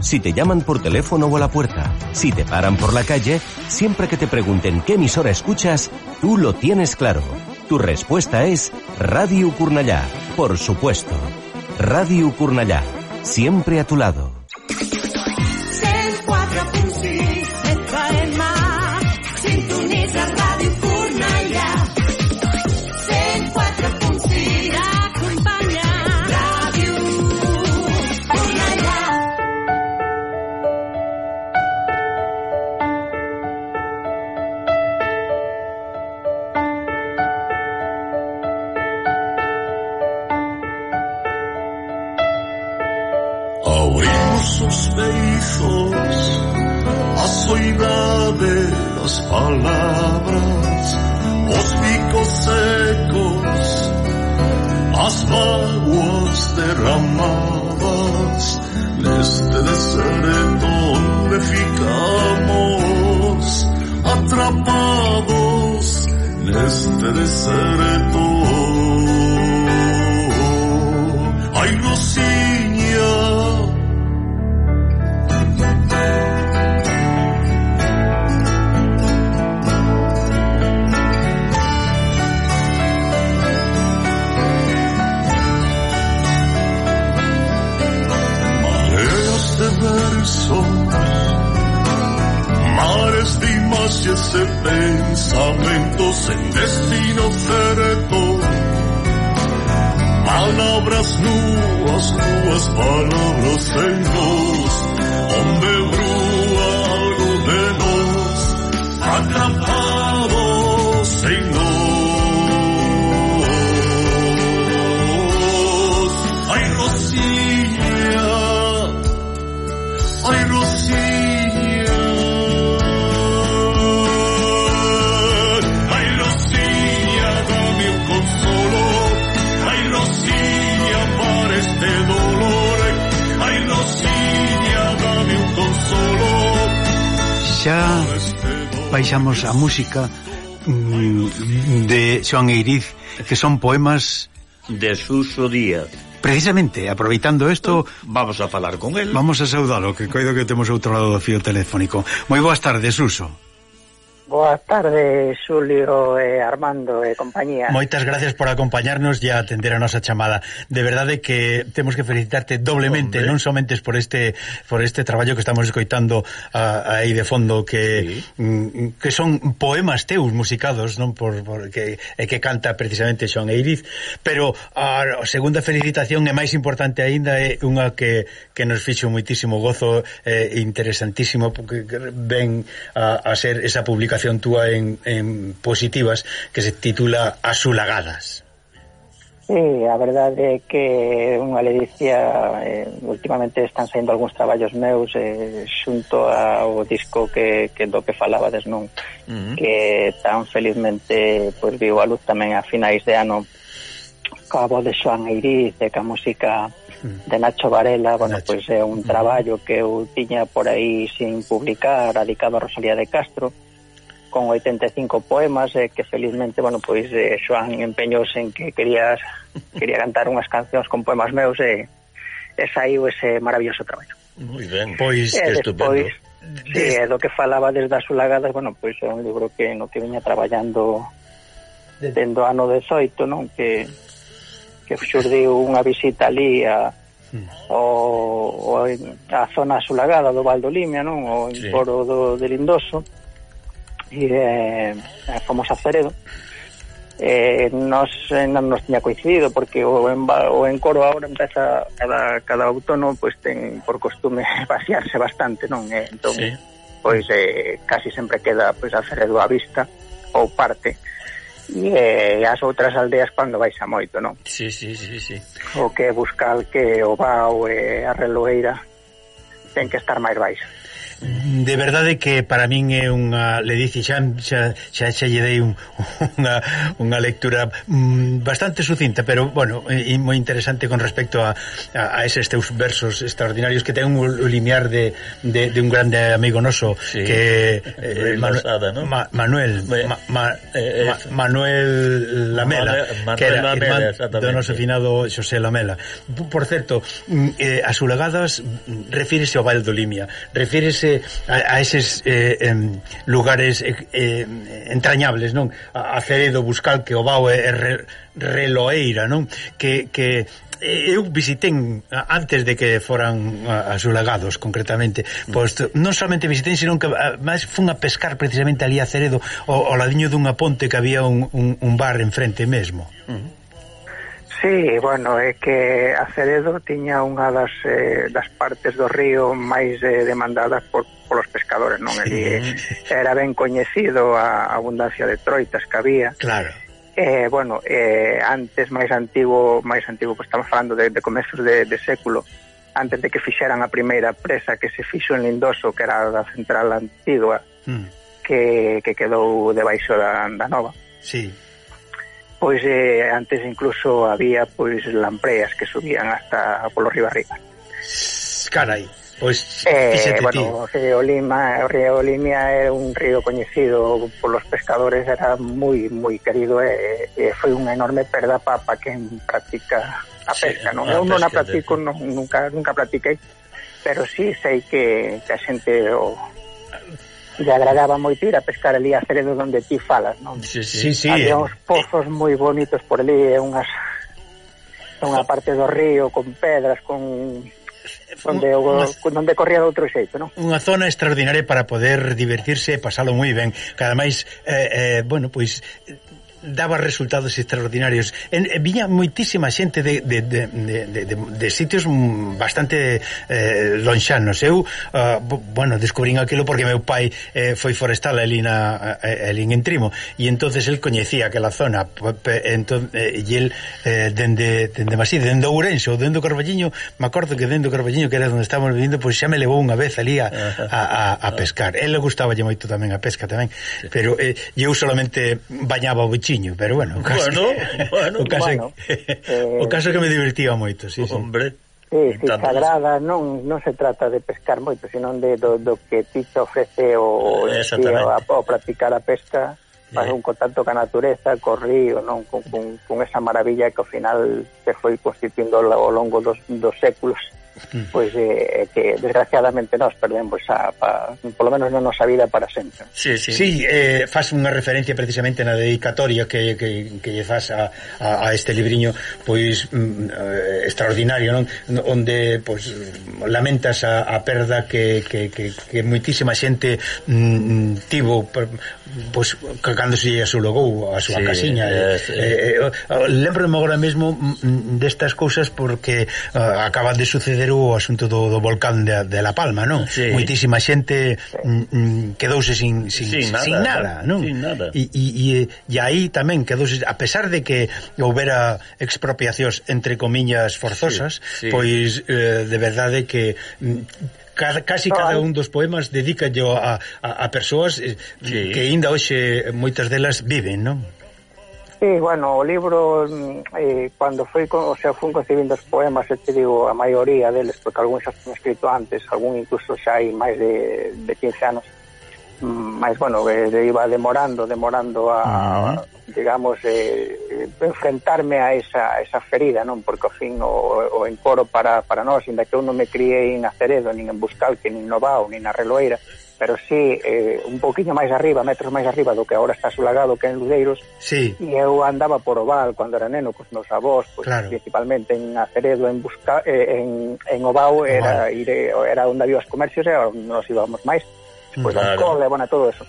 Speaker 14: Si te llaman por teléfono o a la puerta, si te paran por la calle, siempre que te pregunten qué emisora escuchas, tú lo tienes claro. Tu respuesta es Radio Curnallá, por supuesto. Radio Curnallá, siempre a tu lado.
Speaker 15: palabras, los picos secos, las aguas derramadas de este desierto donde ficamos atrapados en este desierto. Pensamientos en pensamientos en destino certo. Palabras nuevas, nuevas palabras en vos.
Speaker 1: Hombre deixamos a música mm, de Xoan Eiriz, que son poemas
Speaker 2: de Suso Díaz.
Speaker 1: Precisamente, aproveitando isto...
Speaker 2: Vamos a falar con él.
Speaker 1: Vamos a saudalo, que coido que temos outro lado do fío telefónico. Moi boas tardes, Suso.
Speaker 16: Boa tarde, Xulio e Armando e compañía.
Speaker 1: Moitas gracias por acompañarnos e atender a nosa chamada. De verdade que temos que felicitarte doblemente,
Speaker 2: Hombre.
Speaker 1: non somente por este por este traballo que estamos escoitando ah, aí de fondo que sí. mm, que son poemas teus musicados, non por, por que, que canta precisamente Xoan Eiriz, pero a, a segunda felicitación é máis importante aínda é unha que, que nos fixo moitísimo gozo eh, interesantísimo porque ben a, a ser esa publicación publicación túa en, en positivas que se titula Asulagadas.
Speaker 16: Sí, a verdade é que unha ledicia eh, últimamente están saindo algúns traballos meus eh, xunto ao disco que, que do que falabades non
Speaker 2: uh -huh.
Speaker 16: que tan felizmente pois pues, viu a luz tamén a finais de ano coa voz de Xoan Eiriz e ca música de Nacho Varela bueno, Nacho. pois é un traballo que eu tiña por aí sin publicar, adicado a Rosalía de Castro uh con 85 poemas e eh, que felizmente, bueno, pois eh, Xoan empeñouse en que quería quería cantar unhas cancións con poemas meus e, eh, e saiu ese maravilloso traballo.
Speaker 2: Moi ben,
Speaker 1: pois
Speaker 16: e, estupendo. Despois, sí, Des... do que falaba desde as ulagadas, bueno, pois é un libro que no que viña traballando dendo ano 18, non? Que que xurdiu unha visita ali a hmm. o, o a zona sulagada do Valdolimia, non? O
Speaker 2: sí.
Speaker 16: encoro do, de Lindoso. Uh eh, a famosa Ceredo, eh, nos, non nos tiña coincidido porque o en, o en ahora agora empeza cada, cada autónomo pois pues, ten por costume vaciarse bastante non eh, entón
Speaker 2: sí.
Speaker 16: pois eh, casi sempre queda pois a Ceredo a vista ou parte e eh, as outras aldeas cando vais a moito, non?
Speaker 2: Sí, sí, sí, sí.
Speaker 16: O que buscar que o Bau e eh, a Reloeira ten que estar máis baixo
Speaker 1: de verdade que para min é unha le dice xa xa, xa, xa lle dei un, unha, unha lectura mm, bastante sucinta, pero bueno, e moi interesante con respecto a, a, a eses teus versos extraordinarios que ten un limiar de, de, de un grande amigo noso
Speaker 2: sí.
Speaker 1: que
Speaker 2: eh,
Speaker 1: Manu,
Speaker 2: Sada, ¿no?
Speaker 1: ma, Manuel ma, ma,
Speaker 2: eh,
Speaker 1: ma, Manuel Lamela,
Speaker 2: Manuel,
Speaker 1: que era
Speaker 2: Lamela,
Speaker 1: irmán do noso finado Xosé Lamela. Por certo, mm, eh, as sulagadas mm, refírese ao Val do Limia, refírese ese a, a eses eh, em, lugares eh, eh, entrañables, non? A, a Ceredo, Buscal, que o Bao é, é re, reloeira, non? Que, que eh, eu visitén antes de que foran asulagados concretamente, pois non solamente visitén, senón que eh, máis fun a pescar precisamente ali a Ceredo, ao, ao ladiño dunha ponte que había un, un, un bar enfrente mesmo. Uh -huh.
Speaker 16: Sí, bueno, é que Aceredo tiña unha das, eh, das partes do río máis eh, demandadas por, polos pescadores, non? Sí. Eh, era ben coñecido a abundancia de troitas que había.
Speaker 1: Claro.
Speaker 16: Eh, bueno, eh, antes máis antigo, máis antigo, pues, estamos falando de, de comezos de, de século, antes de que fixeran a primeira presa que se fixo en Lindoso, que era da central antigua,
Speaker 1: mm.
Speaker 16: que, que quedou debaixo da, da nova.
Speaker 1: Sí
Speaker 16: pois eh, antes incluso había pois lampreas que subían hasta polo río arriba.
Speaker 1: Carai, pois
Speaker 16: eh, bueno, o río Lima, o río Limia é un río coñecido polos pescadores, era moi moi querido e, eh, e foi unha enorme perda para pa quen practica a pesca, sí,
Speaker 2: non?
Speaker 16: Eu non a practico, de... non, nunca nunca practiquei, pero sí sei que, que a xente o lle agradaba moito ir a pescar ali a Ceredo onde ti falas, non?
Speaker 2: Sí,
Speaker 1: sí, sí.
Speaker 16: Había uns pozos moi bonitos por ali, unhas unha parte do río con pedras, con onde o, una, onde corría de outro xeito, non?
Speaker 1: Unha zona extraordinaria para poder divertirse e pasalo moi ben. Que ademais eh, eh, bueno, pois daba resultados extraordinarios. En, en viña moitísima xente de, de, de, de, de, de sitios mm, bastante eh, lonxanos. Eu, uh, bueno, descubrín aquilo porque meu pai eh, foi forestal ali, na, eh, ali en Entrimo e entonces el coñecía aquela zona entón, eh, e el eh, dende, dende Masí, dende Ourense ou dende Carballiño, me acordo que dende Carballiño que era onde estábamos vivindo, pois xa me levou unha vez ali a, a, a, a pescar. Ele gustaba moito tamén a pesca tamén, pero eh, eu solamente bañaba o pouchiño, pero bueno, o caso,
Speaker 2: bueno, bueno,
Speaker 1: o caso,
Speaker 16: bueno, eh,
Speaker 1: o caso que me eh, divertía moito, sí,
Speaker 2: hombre.
Speaker 16: Sí, sí, sagrada, non, non se trata de pescar moito, senón de, do, do que ti te ofrece o, sí, o, a, o practicar a pesca faz un contacto ca natureza, co río, non? Con, con, con esa maravilla que ao final se foi constituindo ao longo dos, dos séculos pois eh, que desgraciadamente nós perdemos a, pa, polo menos na nosa vida para sempre.
Speaker 2: Sí, sí.
Speaker 1: sí eh, faz unha referencia precisamente na dedicatoria que, que, que lle faz a, a, a este libriño pois mm, eh, extraordinario, non? Onde pois lamentas a, a perda que, que, que, que moitísima xente mm, mm tivo per, pois pues, cando se lle asologou a súa
Speaker 2: sí,
Speaker 1: casiña
Speaker 2: eh,
Speaker 1: eh, eh, lembrome agora mesmo mm, mm, destas cousas porque uh, acaba de suceder o asunto do, do volcán de, de La Palma non?
Speaker 2: Sí.
Speaker 1: moitísima xente mm, mm quedouse sin, sin,
Speaker 2: sin nada,
Speaker 1: sin nada, non?
Speaker 2: Sin nada.
Speaker 1: E, e, e aí tamén quedouse a pesar de que houbera expropiacións entre comiñas forzosas
Speaker 2: sí, sí.
Speaker 1: pois eh, de verdade que mm, cada, casi cada un dos poemas dedícalle a, a, a persoas eh,
Speaker 2: sí.
Speaker 1: que aínda hoxe moitas delas viven, non?
Speaker 16: Sí, bueno, o libro mm, eh, cando foi, o sea, fun concebindo os poemas, eu te digo, a maioría deles, porque algúns xa están escrito antes, algún incluso xa hai máis de, de 15 anos, máis, bueno, eh, que iba demorando, demorando a, ah. digamos, eh, eh, enfrentarme a esa, a esa ferida, non? Porque, ao fin, o, o encoro para, para nós, inda que eu non me criei en Aceredo, nin en Buscalque, nin Novao, nin na Reloeira, pero sí eh, un poquinho máis arriba, metros máis arriba do que agora está sulagado que en Ludeiros,
Speaker 1: sí.
Speaker 16: e eu andaba por Oval cando era neno cos meus avós, pues,
Speaker 1: claro.
Speaker 16: principalmente en Aceredo, en Busca, eh, en, en Obao, era, ir, eh, era onde había os comercios e onde nos íbamos máis, pois
Speaker 2: claro.
Speaker 16: alcohol e, bueno, todo eso.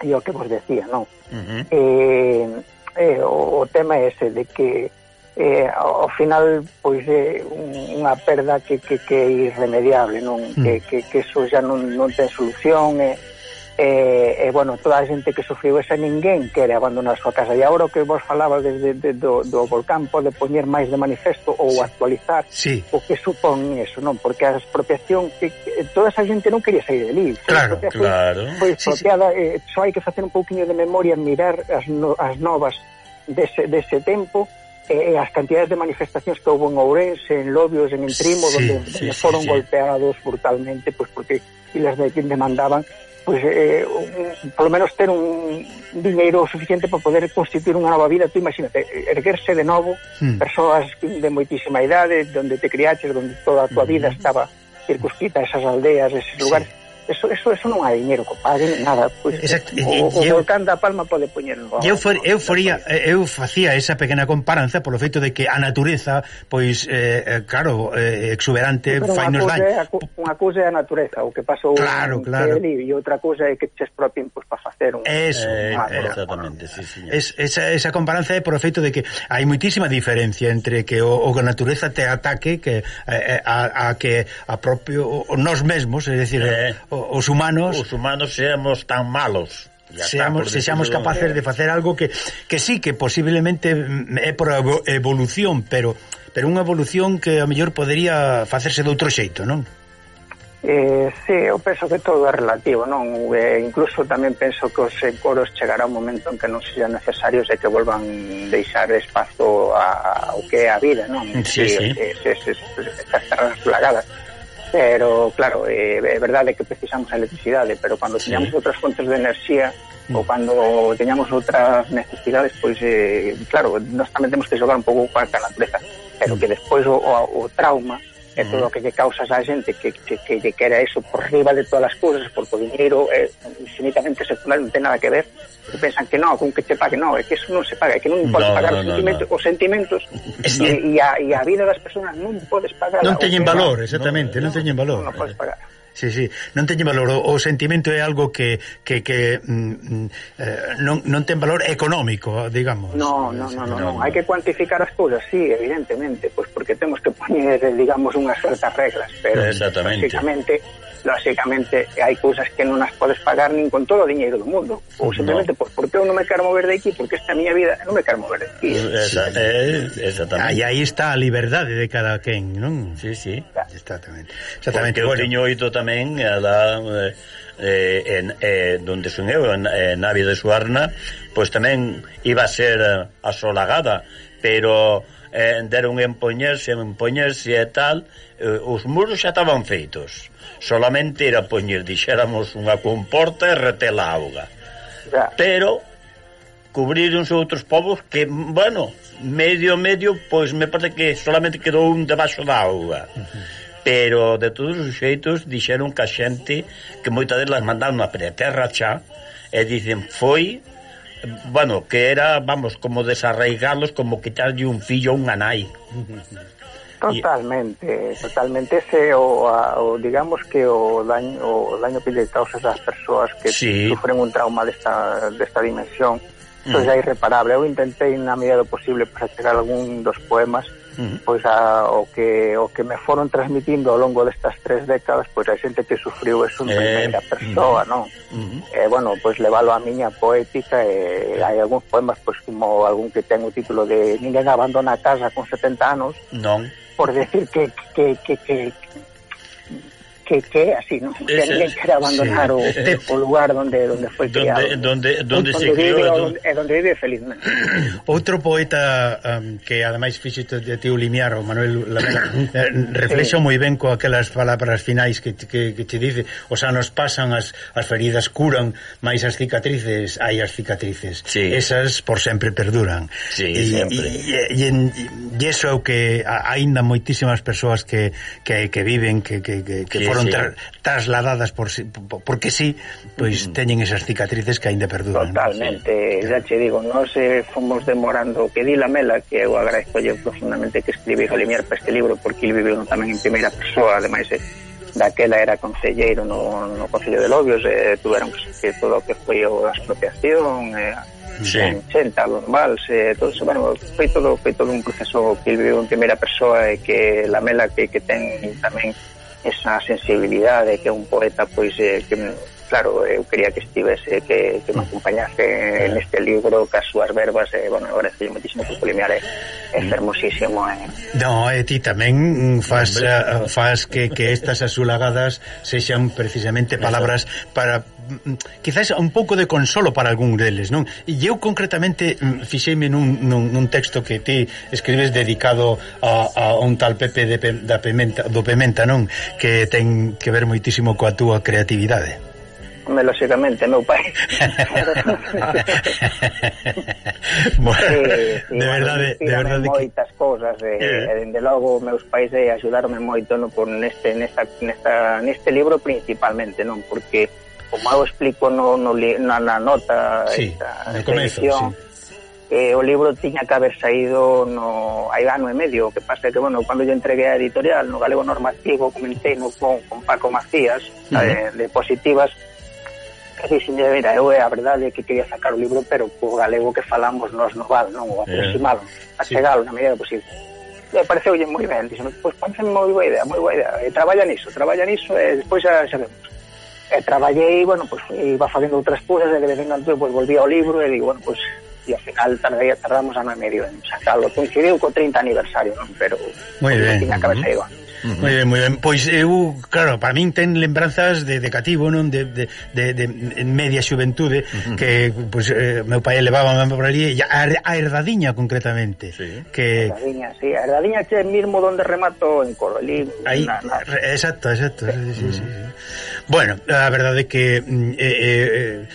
Speaker 16: E o que vos decía, non?
Speaker 2: Uh -huh.
Speaker 16: eh, eh, o, o tema ese de que eh, ao final pois é eh, unha perda que, que, que é irremediable non
Speaker 1: mm.
Speaker 16: que, que, que eso xa non, non ten solución e eh, e, e bueno, toda a xente que sufriu esa ninguén quere abandonar a súa casa e agora o que vos falaba desde de, do, do volcán pode poñer máis de manifesto ou actualizar
Speaker 1: sí.
Speaker 16: o que supón eso, non? Porque a expropiación que, que toda esa xente non quería sair de ali
Speaker 1: claro,
Speaker 2: claro.
Speaker 16: foi
Speaker 1: expropiada sí,
Speaker 16: sí. Eh, só hai que facer un pouquiño de memoria mirar as, no, as novas dese, dese tempo e eh, as cantidades de manifestacións que houve en Ourense, en Lobios, en Entrimo,
Speaker 1: sí,
Speaker 16: donde,
Speaker 2: sí,
Speaker 16: donde
Speaker 2: sí,
Speaker 16: foron
Speaker 2: sí.
Speaker 16: golpeados brutalmente, pois pues porque e las demandaban pois eh, un, polo menos ter un diñeiro suficiente para poder constituir unha nova vida, tú imagínate, erguerse de novo,
Speaker 1: mm.
Speaker 16: persoas de moitísima idade, onde te criaches, onde toda a tua hmm. vida estaba circunscrita a esas aldeas, esos eses lugares. Eso, eso, eso non hai diñeiro que nada, pois,
Speaker 1: Exacto.
Speaker 16: o, o
Speaker 1: eu,
Speaker 16: volcán da Palma pode
Speaker 1: poñer eu, for, eu, foría, eu eh, facía esa pequena comparanza polo feito de que a natureza pois, eh, eh claro, eh, exuberante fai
Speaker 16: nos
Speaker 1: daño
Speaker 16: unha cousa é a natureza, o que pasou
Speaker 1: claro,
Speaker 16: en
Speaker 1: claro.
Speaker 16: Kelly, e outra cousa é que ches expropien pois, para facer un...
Speaker 1: Eso,
Speaker 2: eh,
Speaker 16: ah,
Speaker 1: eh,
Speaker 2: exactamente, sí, señor.
Speaker 1: Es, esa, esa comparanza é polo feito de que hai moitísima diferencia entre que o, o que a natureza te ataque que, eh, eh a, a que a propio o, mesmos, é dicir,
Speaker 2: eh
Speaker 1: o, os humanos
Speaker 2: os humanos seamos tan malos Ya
Speaker 1: seamos, sexamos capaces de facer algo que, que sí, que posiblemente é por evolución, pero pero unha evolución que a mellor podería facerse de outro xeito, non?
Speaker 16: Eh, sí, eu penso que todo é relativo, non? Eh, incluso tamén penso que os coros chegará un momento en que non sean necesarios e que volvan deixar espazo a, ao que é a vida, non?
Speaker 2: Sí, sí.
Speaker 16: sí. estas terras plagadas pero claro, é, eh, é verdade que precisamos a electricidade, pero cando teñamos sí. outras fontes de enerxía mm. ou cando teñamos outras necesidades, pois eh, claro, nós tamén temos que xogar un pouco coa natureza, pero mm. que despois o, o, o trauma e todo o que lle causas á xente que, que, que lle quera eso por riba de todas as cousas, porque o dinheiro é infinitamente secular, non ten nada que ver que pensan que non, con que che pague, non, é que eso non se paga, é que non podes
Speaker 2: no,
Speaker 16: pagar
Speaker 2: no,
Speaker 16: os, sentimentos, no, os sentimentos e, e, a, e a vida das persoas non podes pagar.
Speaker 1: Non teñen valor, exactamente, non, non teñen valor.
Speaker 16: Non, non podes pagar
Speaker 1: sí, sí. Non teñe valor. O, o sentimento é algo que, que, que mm, mm, eh, non, non ten valor económico, digamos.
Speaker 16: No, no, no, no, no. hai que cuantificar as cousas, sí, evidentemente, pois porque temos que poñer, digamos, unhas certas reglas, pero
Speaker 2: Exactamente
Speaker 16: lógicamente hai cousas que non as podes pagar nin con todo o diñeiro do mundo ou simplemente, no. pois, por que eu non me quero mover de aquí porque esta miña vida non me quero mover de aquí
Speaker 2: Esa, eh, exactamente
Speaker 1: e aí está a liberdade de cada quen non?
Speaker 2: Sí, sí,
Speaker 1: exactamente,
Speaker 2: exactamente. Porque
Speaker 1: bueno.
Speaker 2: eu oito tamén a da eh, eh, en, eh, donde son eu en, en Navi de Suarna pois tamén iba a ser eh, asolagada pero eh, deron empoñerse, empoñerse e tal, eh, os muros xa estaban feitos solamente era pois, poñer, dixéramos, unha comporta e retela a auga. Ya. Pero cubríronse outros povos que, bueno, medio medio, pois me parece que solamente quedou un debaixo da auga. Pero de todos os xeitos dixeron que a xente que moita delas mandaron a preterra xa e dicen foi bueno, que era, vamos, como desarraigalos, como quitarlle un fillo a unha nai.
Speaker 16: Totalmente, totalmente ese o, a, o digamos que o daño o daño que lle causas ás persoas que
Speaker 2: sí.
Speaker 16: sufren un trauma desta desta dimensión. Eso
Speaker 2: mm.
Speaker 16: xa é irreparable. Eu intentei na medida do posible para chegar algún dos poemas
Speaker 2: mm.
Speaker 16: pois pues, a, o que o que me foron transmitindo ao longo destas tres décadas, pois pues, hai xente que sufriu eso en
Speaker 2: eh,
Speaker 16: primeira persoa,
Speaker 2: mm.
Speaker 16: non?
Speaker 2: Mm.
Speaker 16: Eh, bueno, pois levalo a miña poética e eh, hai algúns poemas pois como algún que ten o título de Ninguén abandona a casa con 70 anos.
Speaker 2: Non
Speaker 16: por decir que que que que que, que así, non?
Speaker 2: Es,
Speaker 16: Tendrían que abandonar
Speaker 2: sí.
Speaker 16: o, eh, o lugar onde onde foi criado.
Speaker 2: Donde, donde, onde, onde se criou.
Speaker 16: Vive,
Speaker 2: donde,
Speaker 16: eh, onde, onde vive felizmente.
Speaker 1: Outro poeta um, que ademais fixito de ti limiar, o Manuel Lamela, eh, reflexo sí. moi ben co aquelas palabras finais que, que, que te dice os anos pasan, as, as feridas curan, máis as cicatrices, hai as cicatrices.
Speaker 2: Sí.
Speaker 1: Esas por sempre perduran.
Speaker 2: Sí,
Speaker 1: e,
Speaker 2: sempre.
Speaker 1: E, e, e é o que aínda moitísimas persoas que, que, que viven, que, que, que, que foron
Speaker 2: sí.
Speaker 1: tra trasladadas por porque sí, pois mm. teñen esas cicatrices que aínda perduran.
Speaker 16: Totalmente. Sí. xa che digo, nós eh, fomos demorando que di la mela que eu agradezco yo profundamente que escribí Limiar para este libro porque ele viveu tamén en primeira persoa, ademais eh, daquela era concelleiro no, no Concello de Lobios, eh, tuveron que sufrir todo o que foi a expropiación, eh,
Speaker 2: sí.
Speaker 16: xenta, los vals, eh, todo eso, bueno, foi todo, foi todo un proceso que viveu en primeira persoa e que la mela que, que ten tamén esa sensibilidad de que un poeta pues eh, que claro, eu quería que estivese, que, que me acompañase en eh. este libro, que as súas verbas, eh, bueno, agradecelle moitísimo porque Polimiar, é, eh, é fermosísimo. Eh.
Speaker 1: No, e ti tamén mm, faz, Hombre. Eh, faz que, que estas asulagadas sexan precisamente palabras para mm, quizás un pouco de consolo para algún deles, non? E eu concretamente fixeime nun, nun, nun texto que ti escribes dedicado a, a un tal Pepe de, da Pementa, do Pementa, non? Que ten que ver moitísimo coa túa creatividade.
Speaker 16: Home, meu pai.
Speaker 1: bueno,
Speaker 16: sí, sí,
Speaker 1: de verdade, de verdade
Speaker 16: moitas que... cousas e,
Speaker 1: eh.
Speaker 16: e dende logo meus pais eh, axudarme moito no por neste nesta, nesta neste libro principalmente, non? Porque como eu explico no, no na, na nota
Speaker 1: sí,
Speaker 16: esta,
Speaker 1: no comezo,
Speaker 16: edición, sí eh, o libro tiña que haber saído no hai ano e medio, o que pasa que, bueno, cando yo entreguei a editorial no Galego Normativo, comentei no, con, con Paco Macías,
Speaker 2: uh
Speaker 16: eh, -huh. de Positivas, Dixenlle, mira, eu é a verdade que quería sacar o libro, pero co galego que falamos nos no val, non o eh, aproximado, eh, chegar sí. na medida do posible. E pareceulle moi ben, dixen, pois pues, parece moi boa idea, moi boa idea, e traballa niso, traballa niso, e despois xa, xa vemos. E traballei, bueno, pois, pues, iba facendo outras cousas, e de vez en cando, pois, pues, volvía ao libro, e digo, bueno, pois, pues, e ao final tardei, tardamos ano e medio en sacarlo. Coincidiu co 30 aniversario, non? pero
Speaker 1: Muy
Speaker 16: pois,
Speaker 1: ben.
Speaker 16: tiña cabeza uh -huh. Uh.
Speaker 1: Moi ben, moi ben. Pois eu, claro, para min ten lembranzas de, de cativo, non? De, de, de, de media xuventude uh -huh. que, pois, pues, eh, meu pai levaba a por ali a, a Herdadiña, concretamente.
Speaker 2: Sí.
Speaker 1: Que...
Speaker 16: Herdadiña, sí. A Herdadiña che mismo donde remato en Coro. Ali,
Speaker 1: Aí,
Speaker 16: na, na...
Speaker 1: exacto, exacto. Sí, sí, sí, sí. Bueno, a verdade é que mm, eh, eh, eh,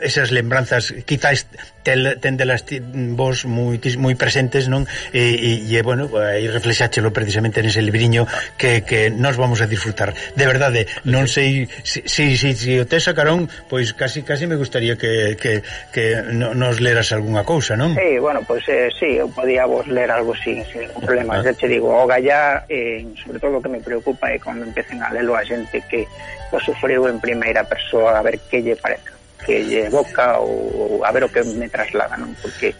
Speaker 1: esas lembranzas quizás tel, tendelas vos moi moi presentes, non? E, e, e bueno, aí reflexáchelo precisamente nese libriño que, que nos vamos a disfrutar. De verdade, non sei se si, si, si, si o te carón, pois casi casi me gustaría que, que, que nos leras algunha cousa, non?
Speaker 16: Sí, bueno, pois pues, eh, sí, eu podía vos ler algo sin, sin problema.
Speaker 1: Ah.
Speaker 16: Te digo, o gallá, eh, sobre todo o que me preocupa é cando empecen a lelo a xente que o sufriu en primeira persoa a ver que lle parece que lle evoca ou a ver o que me traslada, non? Porque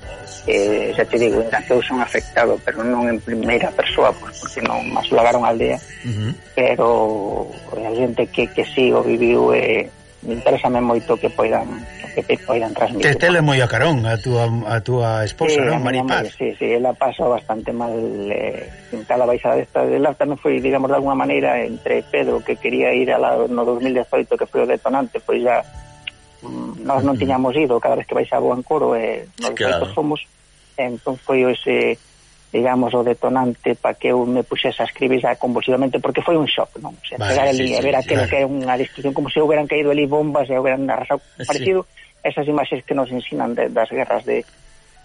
Speaker 16: eh, xa te digo, ainda que eu son afectado, pero non en primeira persoa, pois porque non me asolagaron a aldea,
Speaker 1: uh -huh.
Speaker 16: pero eh, a xente que, que sí o viviu eh, interésame moito que poidan que poidan transmitir.
Speaker 1: Que estela moi a carón a túa a túa esposa,
Speaker 16: sí,
Speaker 1: non, Maripaz.
Speaker 16: Si, sí, sí, ela pasa bastante mal eh, en cada baixada desta dela tamén foi, digamos, de alguna maneira entre Pedro que quería ir a la, no 2018 que foi o detonante, pois ya mm, nós non mm. tiñamos ido cada vez que baixaba o Ancoro e eh, nos
Speaker 2: claro.
Speaker 16: fomos entón foi ese digamos, o detonante para que eu me puxese a escribir xa convulsivamente, porque foi un shock, non? O sea,
Speaker 2: vale,
Speaker 16: pegar ali
Speaker 2: sí,
Speaker 16: e ver aquilo
Speaker 2: vale.
Speaker 16: que era unha destrucción, como se houberan caído ali bombas e houberan arrasado
Speaker 2: sí.
Speaker 16: parecido, esas imaxes que nos ensinan de, das guerras de,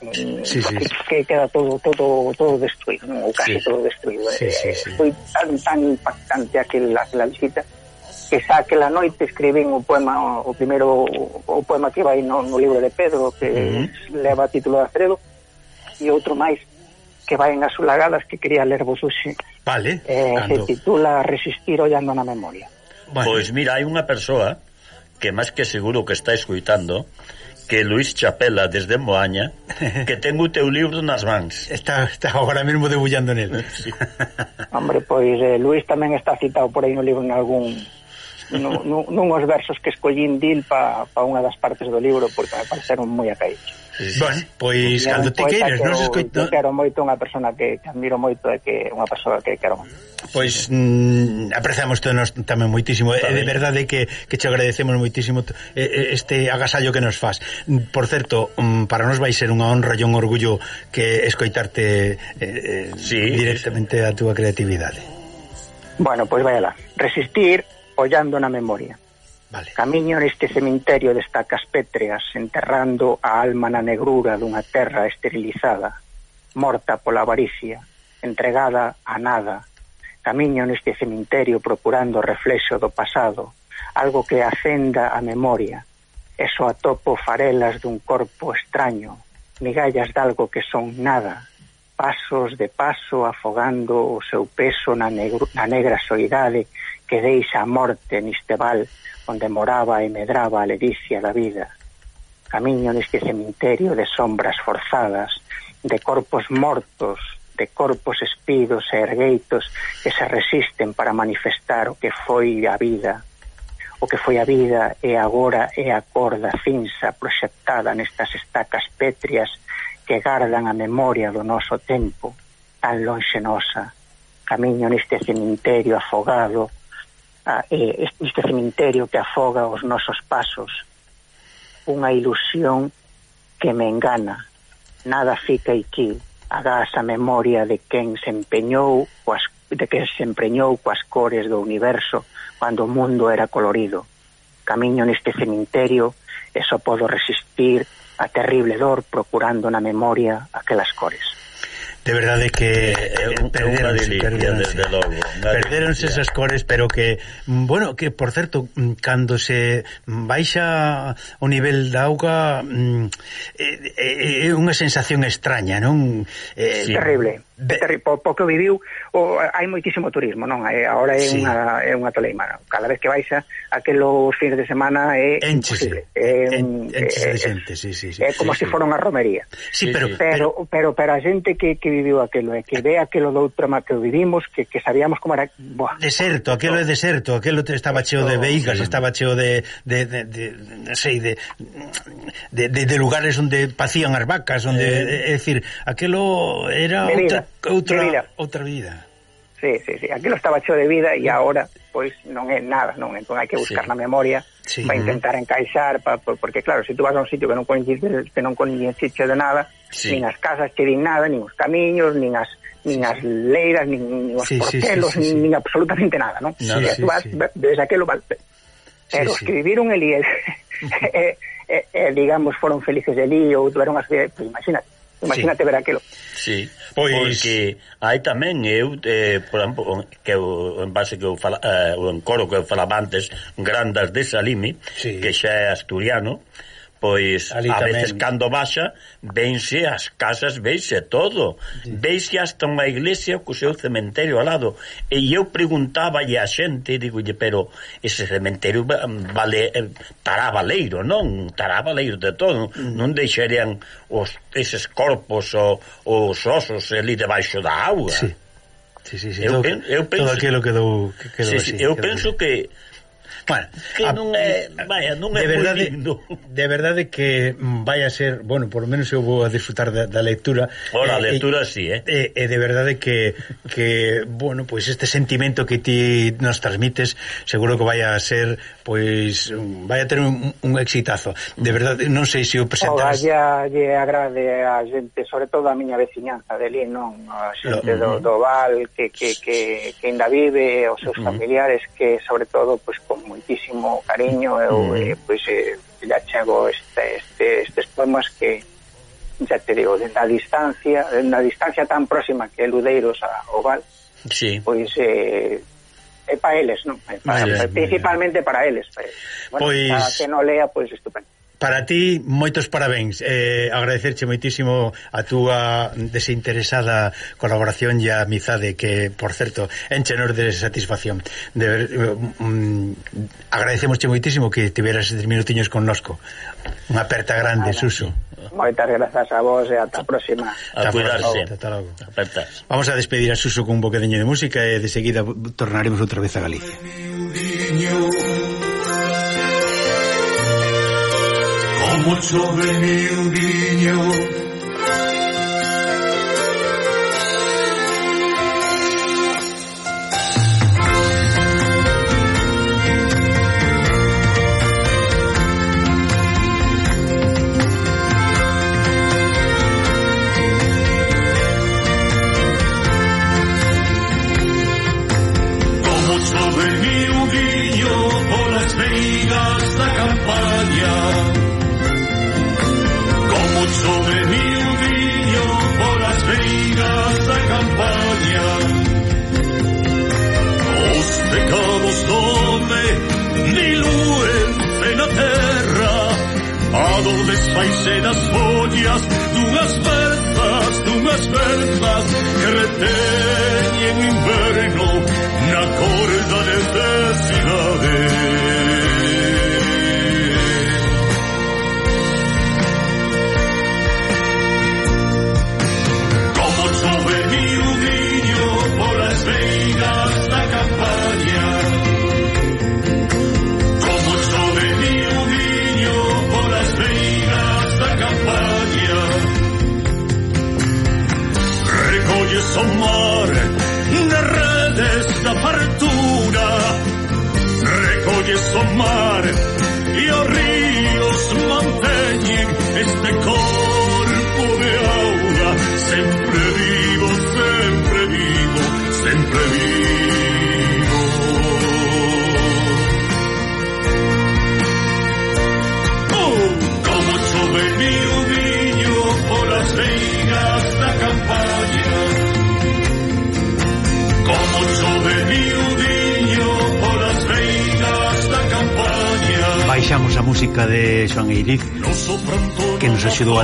Speaker 16: mm,
Speaker 1: sí, sí.
Speaker 16: que queda todo todo todo destruído, non? ou casi
Speaker 1: sí.
Speaker 16: todo destruído. Eh.
Speaker 1: Sí, sí, sí.
Speaker 16: Foi tan tan impactante aquela la visita que xa aquela noite escribín o poema o primeiro o poema que vai no, no libro de Pedro que
Speaker 1: uh
Speaker 16: -huh. leva título de Alfredo e outro máis que vai en as ulagadas que quería ler vos hoxe.
Speaker 1: Vale.
Speaker 16: Eh,
Speaker 1: cando...
Speaker 16: Se titula Resistir ollando na memoria.
Speaker 1: Vale.
Speaker 2: Pois mira, hai unha persoa que máis que seguro que está escuitando que Luis Chapela desde Moaña que ten o teu libro nas mans.
Speaker 1: Está, está agora mesmo debullando nel. Sí.
Speaker 16: Hombre, pois eh, Luis tamén está citado por aí no libro en algún nun, nun, nun os versos que escollín dil pa, pa unha das partes do libro porque me pareceron moi acaídos.
Speaker 1: Bueno, pois cando te
Speaker 16: pois,
Speaker 1: queiras, non se
Speaker 16: escoito... Quero moito unha persona que, que admiro moito e que unha persoa que quero moito.
Speaker 1: Pois mm, apreciamos todos tamén moitísimo tamén. E de verdade que, que che agradecemos moitísimo este agasallo que nos faz mm, Por certo, mm, para nos vai ser unha honra e un orgullo que escoitarte eh, eh
Speaker 2: sí,
Speaker 1: directamente sí. a túa creatividade
Speaker 16: Bueno, pois vai lá. Resistir ollando na memoria
Speaker 1: Vale.
Speaker 16: Camiño neste cemiterio de estacas pétreas enterrando a alma na negrura dunha terra esterilizada, morta pola avaricia, entregada a nada. Camiño neste cemiterio procurando o reflexo do pasado, algo que acenda a memoria. E só atopo farelas dun corpo extraño, migallas dalgo que son nada, pasos de paso afogando o seu peso na, negru, na negra soidade que deixa a morte niste val onde moraba e medraba a ledicia da vida, camiño neste cemiterio de sombras forzadas, de corpos mortos, de corpos espidos e ergueitos que se resisten para manifestar o que foi a vida, o que foi a vida e agora é a corda cinza proxectada nestas estacas pétreas que gardan a memoria do noso tempo, tan lonxe nosa. Camiño neste cemiterio afogado a, ah, eh, este cemiterio que afoga os nosos pasos unha ilusión que me engana. Nada fica aquí agás a memoria de quen se empeñou coas, de que se empeñou coas cores do universo cando o mundo era colorido. Camiño neste cemiterio e só podo resistir a terrible dor procurando na memoria aquelas cores
Speaker 1: de verdade que perderonse
Speaker 2: perdéronse,
Speaker 1: perdéronse.
Speaker 2: Desde logo, perdéronse
Speaker 1: esas cores, pero que mm, bueno, que por certo, mm, cando se baixa o nivel da auga é eh, eh, eh unha sensación extraña, non? Eh,
Speaker 16: sí. terrible po pouco viviu o, hai moitísimo turismo, non? Eh, e agora é
Speaker 1: sí.
Speaker 16: unha é unha toleima. Cada vez que baixa a aquelos fins de semana é Enchese. É,
Speaker 1: en, enchese de xente, sí, sí, sí.
Speaker 16: É como
Speaker 1: sí,
Speaker 16: se sí. foron a romería.
Speaker 1: Sí, pero,
Speaker 16: pero, pero, pero, a xente que, que viviu aquilo, é eh, que ve aquelo do outro que vivimos, que, que sabíamos como era... buah,
Speaker 1: Deserto, aquilo é deserto, aquilo estaba cheo de veigas sí. estaba cheo de, de, de, de, de, sei, de, de, de, de lugares onde pacían as vacas, onde, eh. é, é, é, é,
Speaker 16: é, é,
Speaker 1: é, é,
Speaker 16: é, é, outra, vida.
Speaker 1: outra vida.
Speaker 16: Sí, sí, sí. Aquilo estaba cheo de vida e agora pois non é nada, non? Entón hai que buscar
Speaker 2: sí.
Speaker 16: na memoria
Speaker 2: sí.
Speaker 16: para intentar encaixar, pa, porque claro, se tú vas a un sitio que non coñeces, que non coincides de nada,
Speaker 2: sí.
Speaker 16: nin as casas que din nada, nin os camiños, nin as nin as leiras, nin, nin os
Speaker 2: sí, portelos, sí,
Speaker 16: sí,
Speaker 2: sí, sí.
Speaker 16: nin, nin absolutamente nada, non?
Speaker 2: Nada, sí,
Speaker 16: tú vas,
Speaker 2: sí.
Speaker 16: ves aquelo, pero
Speaker 2: sí,
Speaker 16: os que viviron el IES, eh, eh, eh, digamos, foron felices de ali ou tiveron as... Pues, imagínate, imagínate sí. ver aquilo.
Speaker 2: Sí.
Speaker 16: Pois...
Speaker 2: Porque aí tamén eu, eh, por exemplo, que o envase que eu fala, eh, o encoro que eu falaba antes, Grandas de Salimi,
Speaker 1: sí.
Speaker 2: que xa é asturiano, pois
Speaker 1: Ali
Speaker 2: a
Speaker 1: tamén.
Speaker 2: veces cando baixa veinse as casas, veinse todo sí. veinse hasta unha iglesia co seu cementerio ao lado e eu preguntaba a xente digolle, pero ese cementerio vale, tará valeiro non, tará valeiro de todo
Speaker 1: mm.
Speaker 2: non deixarían os, eses corpos ou os osos ali debaixo da agua
Speaker 1: sí. Sí, sí, sí,
Speaker 2: eu,
Speaker 1: todo,
Speaker 2: eu penso,
Speaker 1: todo aquilo quedou, quedou
Speaker 2: sí, sí, eu
Speaker 1: quedou
Speaker 2: penso
Speaker 1: así.
Speaker 2: que
Speaker 1: Bueno,
Speaker 2: que
Speaker 1: a,
Speaker 2: non é, vaya, non é
Speaker 1: de verdade,
Speaker 2: lindo.
Speaker 1: De verdade que vai a ser, bueno, por lo menos eu vou a disfrutar da, da lectura.
Speaker 2: Oh, bueno,
Speaker 1: eh, a
Speaker 2: lectura
Speaker 1: eh,
Speaker 2: sí, eh.
Speaker 1: E eh, eh, de verdade que que bueno, pois pues este sentimento que ti nos transmites seguro que vai a ser pois um, vai a ter un, un exitazo. De verdade, non sei se o presentas...
Speaker 16: Ola, lle agrade a xente, sobre todo a miña veciñanza de Lí, non? A xente
Speaker 1: Lo,
Speaker 16: do, do Val, que, que, que, que ainda vive, os seus familiares, que sobre todo, pois, con muitísimo cariño, eu, eh, pois, eh, lle achego este, este, estes poemas que, xa te digo, dende a distancia, dende a distancia tan próxima que Ludeiros ao Val,
Speaker 2: sí.
Speaker 16: pois eh, Eh, é para eles, non? Eh, para,
Speaker 1: para,
Speaker 16: principalmente para eles. Para, bueno,
Speaker 1: pois...
Speaker 16: para que non lea, pois estupendo.
Speaker 1: para ti moitos parabéns. Eh, agradecerche moitísimo a túa desinteresada colaboración e a amizade que, por certo, enchenos de satisfacción. De, ver, mm, mm agradecemosche moitísimo que tiveras estes minutiños connosco. Unha aperta grande, Suso.
Speaker 16: Moitas grazas a vos e ata a próxima.
Speaker 2: A cuidarse.
Speaker 1: Vamos a despedir a Suso con un boquedeño de música e de seguida tornaremos outra vez a Galicia.
Speaker 15: Como chove miudiño se das follas dunhas berzas, dunhas berzas que reteñen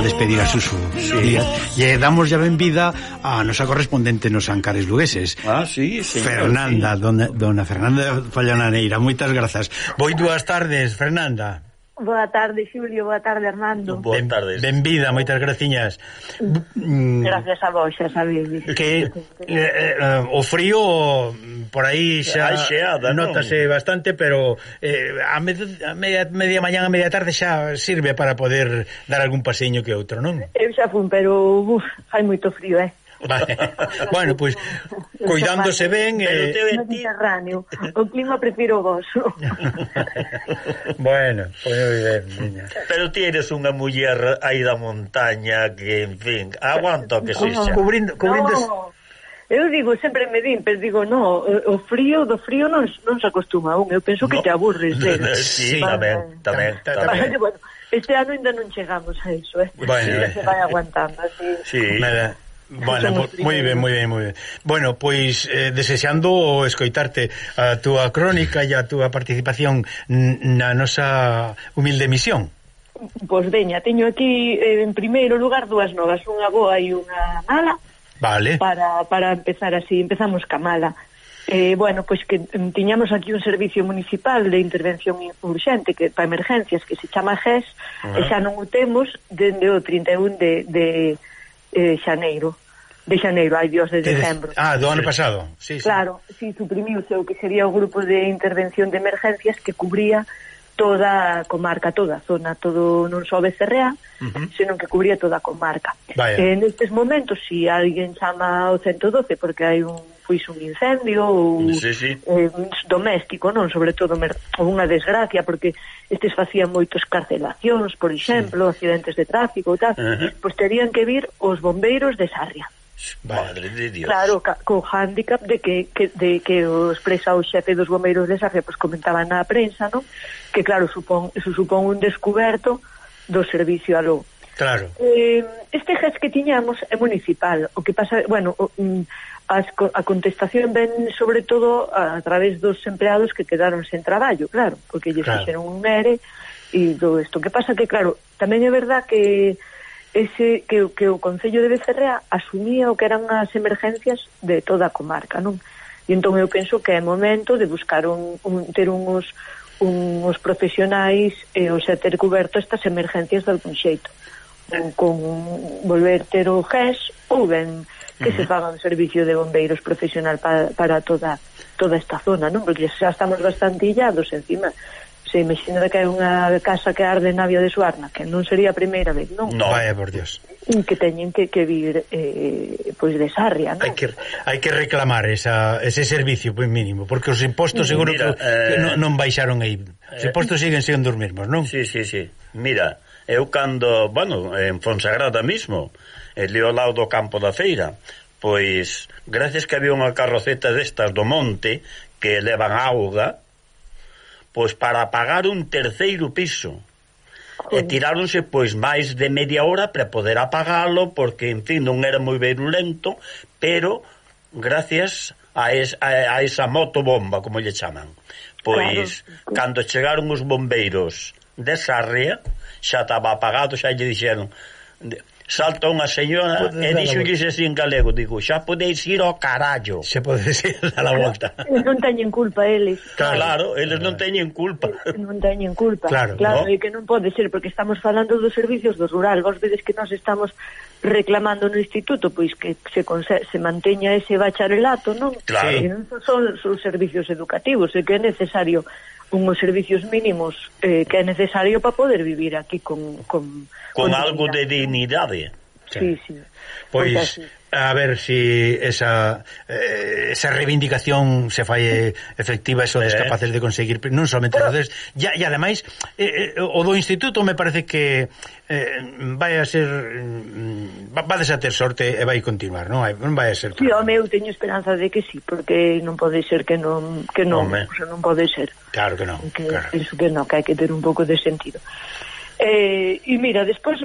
Speaker 1: despedir a Susu sí. Díaz E eh, damos ya benvida a nosa correspondente nos Ancares Lugueses
Speaker 2: Ah, sí, señor,
Speaker 1: Fernanda, sí. dona, dona Fernanda Fallananeira Moitas grazas Boi dúas tardes, Fernanda
Speaker 17: Boa tarde, Xulio, boa tarde, Armando.
Speaker 2: Boa tarde.
Speaker 1: Benvida, moitas graciñas. Mm.
Speaker 17: Gracias a vos, xa sabedes.
Speaker 1: Que eh, eh, o frío por aí xa
Speaker 2: Hai xeada,
Speaker 1: notase non? bastante, pero eh, a, med a media, media mañán a media tarde xa sirve para poder dar algún paseño que outro, non?
Speaker 17: Eu xa fun, pero uf, hai moito frío, eh.
Speaker 1: Vale. bueno, pois pues, cuidándose ben
Speaker 2: eh... no
Speaker 17: Mediterráneo. O clima prefiro vos.
Speaker 1: bueno, pois pues, ben, niña.
Speaker 2: Pero ti eres unha muller aí da montaña que, en fin, aguanto que sexa.
Speaker 1: Cubrindo, cubrindo,
Speaker 17: no. Eu digo, sempre me din, pero digo, no, o frío do frío non, non se acostuma un, eu penso que te aburres dele.
Speaker 2: sí,
Speaker 1: para,
Speaker 2: tamén, tamén, tamén.
Speaker 17: tamén. Bueno, este ano ainda non chegamos a iso, eh.
Speaker 1: Bueno,
Speaker 17: sí,
Speaker 1: eh.
Speaker 17: se vai aguantando así.
Speaker 2: Sí,
Speaker 1: nada. Bueno, moi ben, moi ben, moi ben. Bueno, pois eh, desexando escoitarte a túa crónica e a túa participación na nosa humilde misión.
Speaker 17: Pois veña, teño aquí eh, en primeiro lugar dúas novas, unha boa e unha mala.
Speaker 1: Vale.
Speaker 17: Para, para empezar así, empezamos ca mala. Eh, bueno, pois que mm, tiñamos aquí un servicio municipal de intervención urxente que para emergencias que se chama GES,
Speaker 1: uh -huh.
Speaker 17: e xa non o temos dende o 31 de, de eh, xaneiro de xaneiro, hai dios de decembro.
Speaker 1: Ah, do ano pasado. Sí, claro, sí.
Speaker 17: Claro, si suprimiuse o que sería o grupo de intervención de emergencias que cubría toda a comarca, toda a zona, todo non só Becerrea,
Speaker 1: uh -huh.
Speaker 17: senón que cubría toda a comarca.
Speaker 1: Vaya.
Speaker 17: Eh, nestes momentos, se si alguén chama ao 112 porque hai un pois un incendio ou
Speaker 2: sí, sí.
Speaker 17: Eh, doméstico, non, sobre todo unha desgracia porque estes facían moitos carcelacións, por exemplo, sí. accidentes de tráfico e tal,
Speaker 2: uh -huh.
Speaker 17: pois terían que vir os bombeiros de Sarria.
Speaker 2: Madre de Dios.
Speaker 17: Claro, ca, co handicap de que, que, de que o expresa o xefe dos bombeiros de Sarria, pois comentaban na prensa, non? Que claro, supón, eso supón un descuberto do servicio aló.
Speaker 1: Claro.
Speaker 17: Eh, este GES que tiñamos é municipal, o que pasa, bueno, o, mm, as, a contestación ven sobre todo a, a través dos empleados que quedaron sen traballo, claro, porque lle
Speaker 18: claro.
Speaker 17: fixeron un ERE e todo isto. Que pasa que, claro, tamén é verdad que ese que, que o Concello de Becerrea asumía o que eran as emergencias de toda a comarca, non? E entón eu penso que é momento de buscar un, un ter uns uns profesionais e eh, o sea, ter coberto estas emergencias de algún xeito ou con volver ter o GES ou ben que uh -huh. se faga un servicio de bombeiros profesional para, para toda toda esta zona, non? Porque xa estamos bastante illados encima se imagina que hai unha casa que arde na vía de Suarna, que non sería a primeira vez, non?
Speaker 1: No, vaya por Dios.
Speaker 17: Que teñen que, que vir eh, pois de Sarria, non?
Speaker 1: Hai que, hai que reclamar esa, ese servicio pois mínimo, porque os impostos mm, seguro
Speaker 2: Mira,
Speaker 1: que,
Speaker 2: eh,
Speaker 1: que non, eh, non baixaron aí. Os
Speaker 2: eh,
Speaker 1: impostos eh, siguen sendo os mesmos, non?
Speaker 2: Sí, sí, sí. Mira, eu cando, bueno, en Fonsagrada mismo, eh, el ao lado do campo da feira, pois, gracias que había unha carroceta destas do monte que levan auga, pois para pagar un terceiro piso. E tiráronse pois máis de media hora para poder apagalo porque en fin non era moi virulento, pero gracias a, es, a, a esa motobomba, como lle chaman. Pois claro. cando chegaron os bombeiros de Sarria, xa estaba apagado, xa lle dixeron salta unha señora e dixolles así en galego, digo, xa podeis ir ao carallo.
Speaker 1: Xa podeis ir a la volta.
Speaker 17: Non teñen culpa, eles.
Speaker 2: Claro, claro eles non teñen culpa.
Speaker 17: Non teñen culpa,
Speaker 2: claro,
Speaker 17: claro
Speaker 2: no?
Speaker 17: e que non pode ser, porque estamos falando dos servicios do rural, vos vedes que nós estamos reclamando no instituto pois que se se manteña ese bacharelato, non?
Speaker 2: Claro.
Speaker 17: Que non son os servicios educativos, e que é necesario unos servicios mínimos eh, que é necesario para poder vivir aquí con... Con,
Speaker 2: con, con algo dignidade. de dignidade.
Speaker 17: Sí, sí.
Speaker 1: Pois,
Speaker 17: pois
Speaker 1: a ver si esa eh, esa reivindicación se fai efectiva eso
Speaker 2: sodes
Speaker 1: capaces de conseguir non somente entonces ya, e ademais eh, eh, o do instituto me parece que eh, vai a ser mm, va, va a ter sorte e vai continuar, non? Non vai a ser.
Speaker 17: Si, sí, home, eu teño esperanza de que sí, porque non pode ser que non que non,
Speaker 1: home.
Speaker 17: o sea, non pode ser.
Speaker 1: Claro que non.
Speaker 17: Que claro. penso que non, que hai que ter un pouco de sentido. Eh, e mira, despois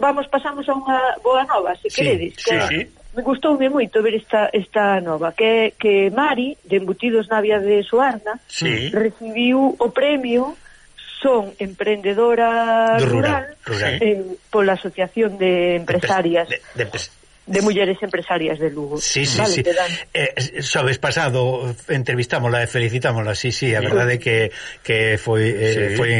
Speaker 17: vamos pasamos a unha boa nova, se
Speaker 2: sí,
Speaker 17: queredes.
Speaker 2: Sí,
Speaker 17: que,
Speaker 2: sí
Speaker 17: me gustoume moito ver esta, esta nova que, que Mari, de Embutidos na Vía de Suarna
Speaker 2: sí.
Speaker 17: recibiu o premio son emprendedora
Speaker 1: Do
Speaker 17: rural,
Speaker 1: rural, rural.
Speaker 17: Eh, pola Asociación de Empresarias
Speaker 1: de, de, de,
Speaker 17: de mulleres empresarias de Lugo.
Speaker 1: Sí, sí,
Speaker 17: vale,
Speaker 1: sí.
Speaker 17: Dan...
Speaker 1: Eh, sobes pasado entrevistámosla e felicitámosla. sí, sí, a verdade é que, que foi, eh,
Speaker 2: sí.
Speaker 1: foi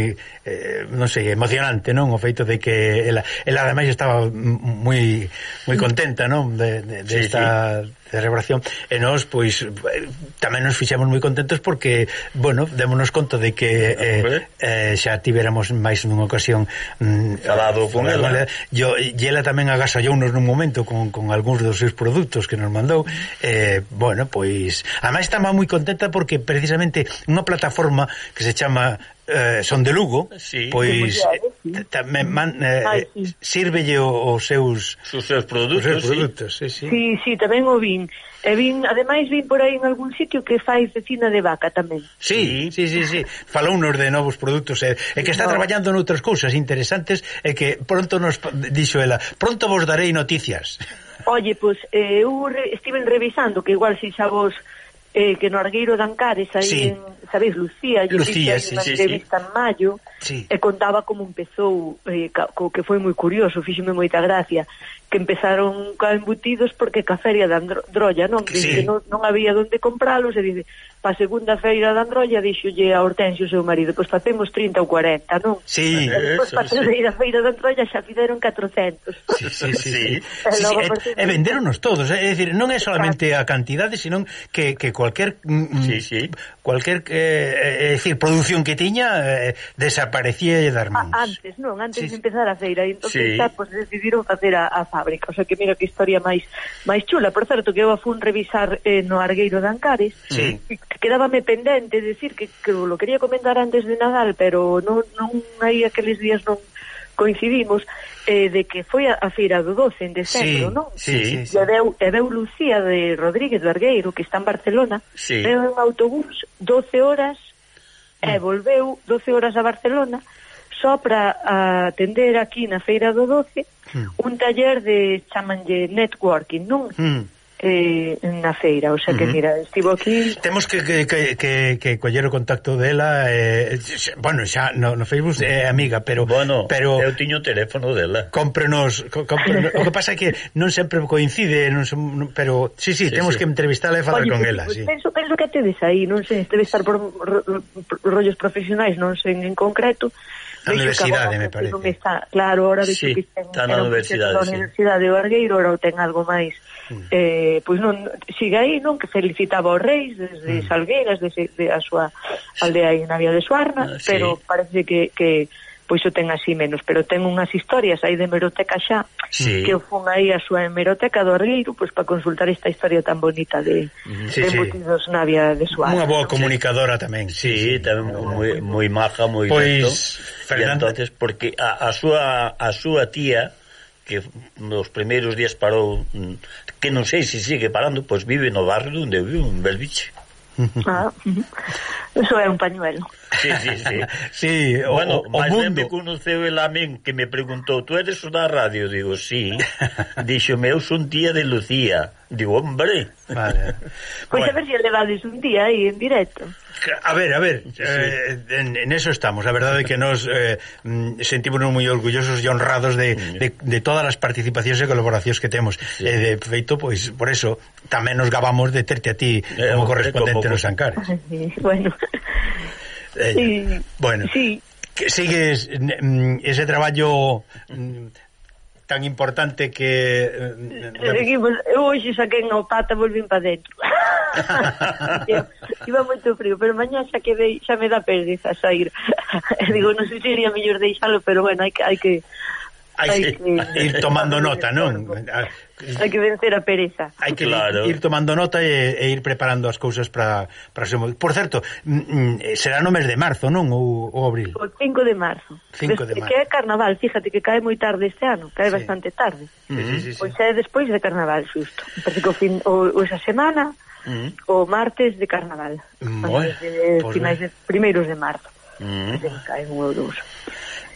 Speaker 1: eh, non sei, emocionante, non? O feito de que ela, ela ademais estaba moi moi mm. contenta, non? De, de, de
Speaker 2: sí,
Speaker 1: esta... Sí celebración e nós pois eh, tamén nos fixemos moi contentos porque, bueno, démonos conta de que eh, eh, xa tivéramos máis nunha ocasión mm,
Speaker 2: falado con ela.
Speaker 1: Yo e ela tamén agasallounos nun momento con, con algúns dos seus produtos que nos mandou. Eh, bueno, pois ademais estaba moi contenta porque precisamente unha plataforma que se chama eh, son de Lugo,
Speaker 2: sí.
Speaker 1: pois eh, tamén man, eh,
Speaker 17: Ai, sí.
Speaker 1: sírvelle os seus
Speaker 2: os seus produtos,
Speaker 1: os seus produtos, sí. Sí,
Speaker 17: sí. sí, sí, tamén o vin. E vin, ademais vin por aí en algún sitio que fai cecina de vaca tamén.
Speaker 1: Sí, sí, sí, sí. Falounos de novos produtos e, e que está
Speaker 17: no.
Speaker 1: traballando noutras cousas interesantes e que pronto nos dixo ela, pronto vos darei noticias.
Speaker 17: Oye, pois pues, eh, eu re, estiven revisando que igual se xa vos eh, que no Argueiro de Ancares aí
Speaker 1: sí.
Speaker 17: en, sabéis, Lucía lle
Speaker 1: Lucía, sí,
Speaker 17: unha
Speaker 1: sí,
Speaker 17: entrevista sí. en maio
Speaker 1: sí.
Speaker 17: e contaba como empezou eh, co que foi moi curioso, fíxeme moita gracia que empezaron ca embutidos porque ca feria de Androlla, non? Que,
Speaker 1: sí.
Speaker 17: non, non había onde compralos e dice, pa segunda feira de Androlla dixolle a Hortensio o seu marido, pois facemos 30 ou 40, non?
Speaker 1: Sí, eh,
Speaker 17: e despois
Speaker 1: eso, pa
Speaker 17: terceira sí. feira de Androlla xa fideron 400.
Speaker 1: Sí, sí, sí. sí.
Speaker 17: e,
Speaker 1: sí,
Speaker 17: logo,
Speaker 1: sí, e, e venderonos todos, eh, é dicir, non é solamente a cantidade, senón que, que cualquier mm, mm
Speaker 2: sí, sí
Speaker 1: cualquier eh, eh, decir produción que tiña eh, desaparecía e dar mans.
Speaker 17: Antes, non, antes sí. de empezar a feira, e entón
Speaker 1: sí.
Speaker 17: Xa, pues, decidiron facer a, a fábrica, o sea que mira que historia máis máis chula. Por certo, que eu a fun revisar eh, no Argueiro de Ancares,
Speaker 1: sí.
Speaker 17: quedábame pendente, decir que, que lo quería comentar antes de Nadal, pero non, non hai aqueles días non coincidimos eh, de que foi a, a feira do 12 en decembro,
Speaker 1: sí,
Speaker 17: non?
Speaker 1: Sí, sí, sí.
Speaker 17: E deu, e deu Lucía de Rodríguez Bargueiro, que está en Barcelona,
Speaker 2: sí.
Speaker 17: veu en autobús 12 horas
Speaker 1: mm.
Speaker 17: e volveu 12 horas a Barcelona só para atender aquí na feira do 12 mm. un taller de chamanlle networking, non?
Speaker 1: Mm
Speaker 17: eh, na feira, o sea que
Speaker 1: uh -huh.
Speaker 17: mira, estivo aquí
Speaker 1: Temos que, que, que, que, que coller o contacto dela eh, bueno, xa no, no Facebook é eh, amiga, pero
Speaker 2: bueno,
Speaker 1: pero
Speaker 2: eu tiño o teléfono dela
Speaker 1: Cómprenos, cómprenos o que pasa é que non sempre coincide non son, non, pero sí, sí,
Speaker 2: sí
Speaker 1: temos
Speaker 2: sí.
Speaker 1: que entrevistala e falar
Speaker 17: Oye,
Speaker 1: con ela sí.
Speaker 17: penso, penso que tedes aí, non sei, debe estar por ro, rollos profesionais, non sei en concreto
Speaker 1: Na universidade, me parece.
Speaker 17: Está, claro, ahora vexo
Speaker 2: sí,
Speaker 17: que está,
Speaker 2: está na universidade, sí.
Speaker 17: universidade de Argueiro, ahora ten algo máis
Speaker 1: mm.
Speaker 17: eh, pois non siga aí, non, que felicitaba os reis desde
Speaker 1: mm.
Speaker 17: Salgueiras, desde de a súa aldea aí na Vía de Suarna,
Speaker 2: ah, sí.
Speaker 17: pero parece que, que pois o ten así menos, pero ten unhas historias aí de hemeroteca xa,
Speaker 2: sí.
Speaker 17: que eu fun aí a súa hemeroteca do Arleiro, pois para consultar esta historia tan bonita de, mm-hmm.
Speaker 1: sí,
Speaker 17: de embutidos sí. na vía de Suárez.
Speaker 1: Unha boa comunicadora tamén. Sí,
Speaker 2: sí tamén moi moi maja, moi
Speaker 1: pois,
Speaker 2: lento.
Speaker 1: Fernanda...
Speaker 2: E entonces, porque a, a súa a súa tía que nos primeiros días parou que non sei se sigue parando pois vive no barrio onde eu vivo, en Belviche
Speaker 17: ah, eso é un pañuelo.
Speaker 2: Sí, sí, sí.
Speaker 1: sí o,
Speaker 2: bueno,
Speaker 1: o, o
Speaker 2: máis
Speaker 1: mundo.
Speaker 2: ben me conoceu el a min que me preguntou, tú eres da radio? Digo, sí. Dixome, eu son tía de Lucía. Digo, hombre.
Speaker 1: Vale.
Speaker 17: Pois
Speaker 1: bueno.
Speaker 17: a ver se si levades un día aí en directo.
Speaker 1: A ver, a ver, sí. eh, en, en eso estamos. A verdade é que nos eh, mm, sentímonos moi orgullosos e honrados de, de, de todas as participacións e colaboracións que temos. Sí. Eh, de feito, pois, por eso, tamén nos gabamos de terte a ti
Speaker 2: eh,
Speaker 1: como correspondente
Speaker 2: como...
Speaker 1: no Sancares.
Speaker 17: Sí, bueno... Sí.
Speaker 1: Bueno.
Speaker 17: Sí.
Speaker 1: Que sigues mm, mm, ese traballo mm, tan importante que... Mm, mm,
Speaker 17: Seguimos, eu hoxe saquei o pata e volvín para dentro. Iba moito frío, pero mañá xa quedei, xa me dá perdiz a sair. digo, non sei se iría mellor deixalo, pero bueno, hai que, hai que
Speaker 1: hai
Speaker 17: que,
Speaker 1: que ir tomando nota, non?
Speaker 17: Hai que vencer a pereza.
Speaker 1: Hai que
Speaker 2: claro.
Speaker 1: ir, ir tomando nota e, e ir preparando as cousas para para Por certo, mm, mm, será no mes de marzo, non? Ou, ou abril?
Speaker 17: O 5 de marzo.
Speaker 1: 5 de marzo.
Speaker 17: Que é carnaval, fíjate que cae moi tarde este ano, cae
Speaker 1: sí.
Speaker 17: bastante tarde.
Speaker 1: Sí, sí, sí, sí.
Speaker 17: Pois é despois de carnaval, xusto. Parece que o fin o, o esa semana Mm. o martes de carnaval. Moi, de,
Speaker 1: pues
Speaker 17: finais de primeiros de marzo.
Speaker 2: Mm.
Speaker 17: Pois Caen un ou dous.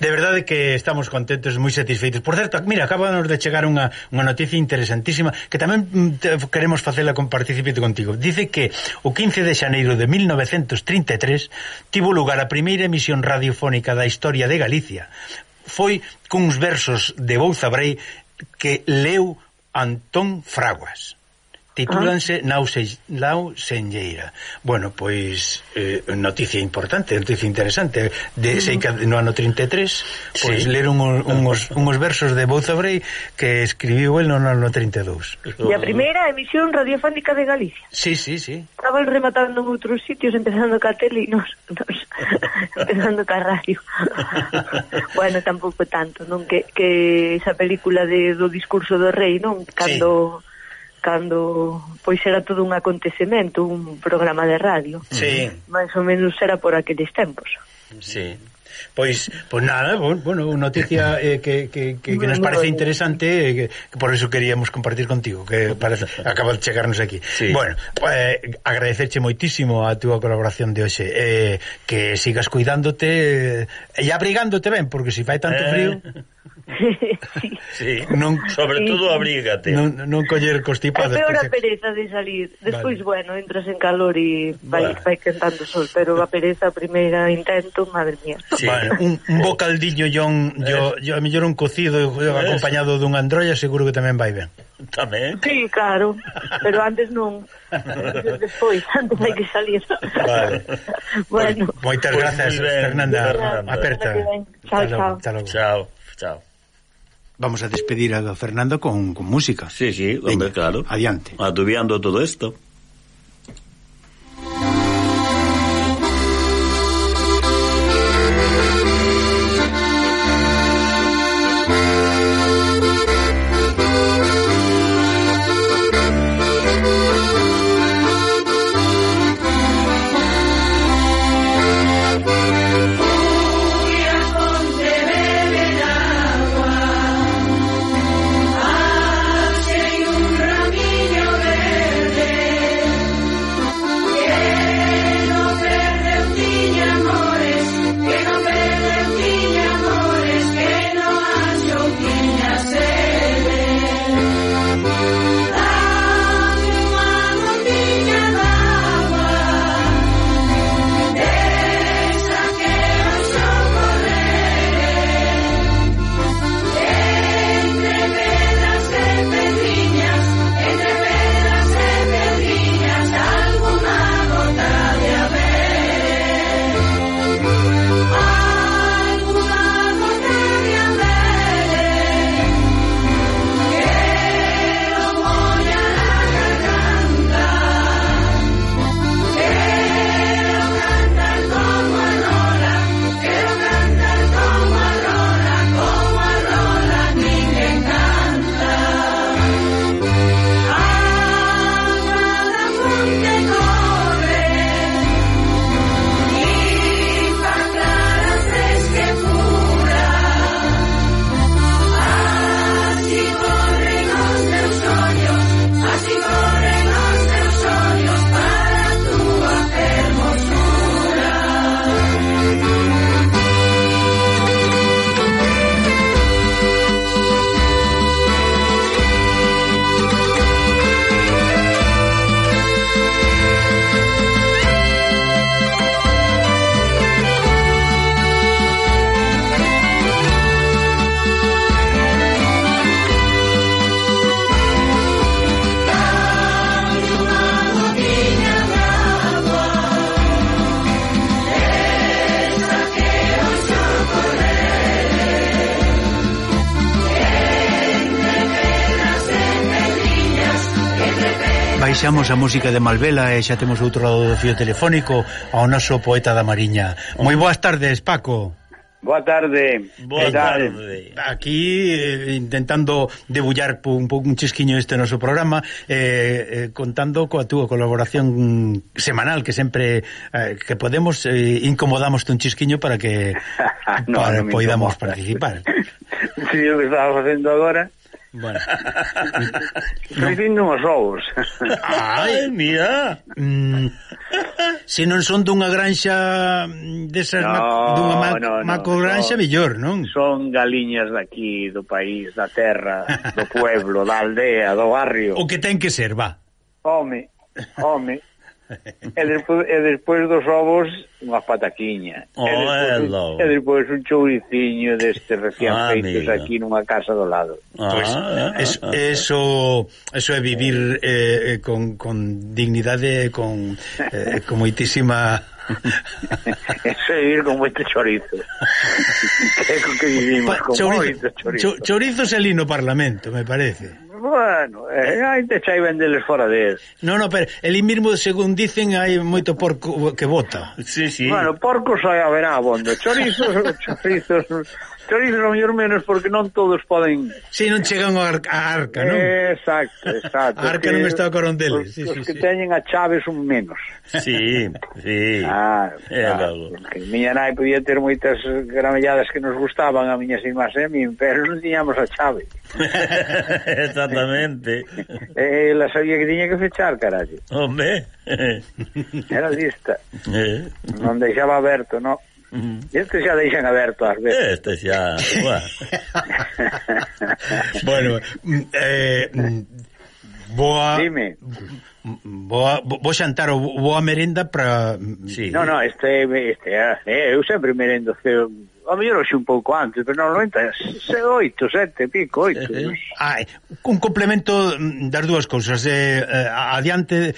Speaker 1: De verdade que estamos contentos, moi satisfeitos. Por certo, mira, acabamos de chegar unha, unha noticia interesantísima que tamén mm, te, queremos facela con partícipe contigo. Dice que o 15 de xaneiro de 1933 tivo lugar a primeira emisión radiofónica da historia de Galicia. Foi cuns versos de Bouza Brei que leu Antón Fraguas. Titúlanse Nau, se, Nau Senlleira. Bueno, pois eh, noticia importante, noticia interesante. De, sei que no ano 33 pois
Speaker 2: sí.
Speaker 1: leron un, unhos, unhos versos de Bouza Brei que escribiu el no ano 32.
Speaker 17: E a primeira emisión radiofónica de Galicia.
Speaker 1: Sí, sí, sí.
Speaker 17: Estaban rematando en outros sitios empezando ca tele e nos, nos empezando ca radio. bueno, tampouco tanto, non que, que esa película de, do discurso do rei, non? Cando... Sí cando pois era todo un acontecemento, un programa de radio.
Speaker 1: Sí.
Speaker 17: Mais ou menos era por aqueles tempos.
Speaker 1: Sí. Pois, pois nada, bueno, noticia eh, que, que, que, que nos parece interesante eh, que, que por eso queríamos compartir contigo que parece, acaba de chegarnos aquí
Speaker 2: sí.
Speaker 1: bueno, eh, agradecerche moitísimo a túa colaboración de hoxe eh, que sigas cuidándote eh, e abrigándote ben, porque se si fai tanto
Speaker 2: eh.
Speaker 1: frío
Speaker 2: sí.
Speaker 1: non,
Speaker 2: sobre
Speaker 17: sí.
Speaker 2: todo abrígate.
Speaker 1: Non, non coller
Speaker 17: costipa.
Speaker 1: É
Speaker 17: peor a pereza de salir. Despois,
Speaker 1: vale.
Speaker 17: bueno, entras en calor e vai,
Speaker 1: vale.
Speaker 17: vai cantando sol, pero a pereza a primeira intento, madre mía. Sí.
Speaker 1: Vale. un, un eh. bocaldiño yo, yo, yo, a mellor un cocido yo, acompañado dun androlla seguro que tamén vai ben.
Speaker 2: Tamén?
Speaker 17: Sí, claro, pero antes non. Despois, antes hai que salir.
Speaker 1: Vale.
Speaker 17: bueno.
Speaker 1: Moitas pues,
Speaker 2: gracias, pues,
Speaker 1: Fernanda.
Speaker 2: Fernanda.
Speaker 1: Aperta.
Speaker 17: Chao, chao.
Speaker 2: Chao. Chao
Speaker 1: vamos a despedir a Fernando con, con música.
Speaker 18: Sí, sí, hombre,
Speaker 1: Veña,
Speaker 18: claro.
Speaker 1: Adiante.
Speaker 18: Atuviando todo esto.
Speaker 1: baixamos a música de Malvela e xa temos outro lado do fio telefónico ao noso poeta da Mariña. Moi boas tardes, Paco.
Speaker 19: Boa tarde.
Speaker 2: Boa tarde.
Speaker 1: Aquí eh, intentando debullar un pouco un chisquiño este noso programa eh, eh, contando coa túa colaboración semanal que sempre eh, que podemos eh, incomodamos un chisquiño para que
Speaker 19: no,
Speaker 1: para,
Speaker 19: no
Speaker 1: poidamos participar.
Speaker 19: Si sí, o que estaba facendo agora
Speaker 1: Bueno.
Speaker 19: Estou dicindo os ovos.
Speaker 1: Ai, mira. Mm, se non son dunha granxa desas
Speaker 19: no,
Speaker 1: ma, dunha ma,
Speaker 19: no, no,
Speaker 1: macogranxa
Speaker 19: no,
Speaker 1: mellor, non?
Speaker 19: Son galiñas daqui do país, da terra, do pueblo, da aldea, do barrio.
Speaker 1: O que ten que ser, va.
Speaker 19: Home, home e, despois, e despois dos ovos unha pataquiña
Speaker 2: oh,
Speaker 19: e, despois, e despois un chouriciño deste recién
Speaker 2: ah,
Speaker 19: feitos
Speaker 2: amiga.
Speaker 19: aquí nunha casa do lado
Speaker 1: pois, ah, pues, ah, es, ah, eso, eso é vivir eh, con, con dignidade con, eh, con moitísima
Speaker 19: Eso é vivir con moito chorizo. que é con que vivimos, pa, con chorizo, moito chorizo.
Speaker 1: Cho, chorizo selí no Parlamento, me parece
Speaker 19: bueno, eh, hai te chai vendeles fora de
Speaker 1: No, no, pero el mismo, según dicen, hai moito porco que bota.
Speaker 2: Sí, sí.
Speaker 19: Bueno, porcos hai haberá abondo. Chorizos, chorizos, Chorizo non mellor menos porque non todos poden...
Speaker 1: Si, non chegan a arca, a arca non?
Speaker 19: Exacto, exacto.
Speaker 1: A arca que, non está a corondeles.
Speaker 19: Os,
Speaker 1: sí,
Speaker 19: os
Speaker 1: sí,
Speaker 19: que
Speaker 1: sí.
Speaker 19: teñen a chave son menos.
Speaker 2: Si, sí, si. Sí.
Speaker 19: Ah,
Speaker 2: é
Speaker 19: claro. Miña nai podía ter moitas gramelladas que nos gustaban a miñas irmás e min, pero non tiñamos a chave.
Speaker 2: Exactamente.
Speaker 19: Eh, la sabía que tiña que fechar, carallo.
Speaker 2: Hombre.
Speaker 19: Era lista.
Speaker 2: Eh.
Speaker 19: Non deixaba aberto, no. Este xa deixan aberto ás veces.
Speaker 2: Este xa...
Speaker 1: bueno, mm, eh, mm, boa...
Speaker 19: Dime.
Speaker 1: Boa, boa xantar ou boa merenda para...
Speaker 2: Sí.
Speaker 19: Mm, no, no, este... este ah, eh, eu sempre merendo ceo a mellor hoxe un pouco antes, pero normalmente se oito, sete, pico, oito.
Speaker 1: Eh, eh. Ai, un complemento das dúas cousas, eh, eh, adiante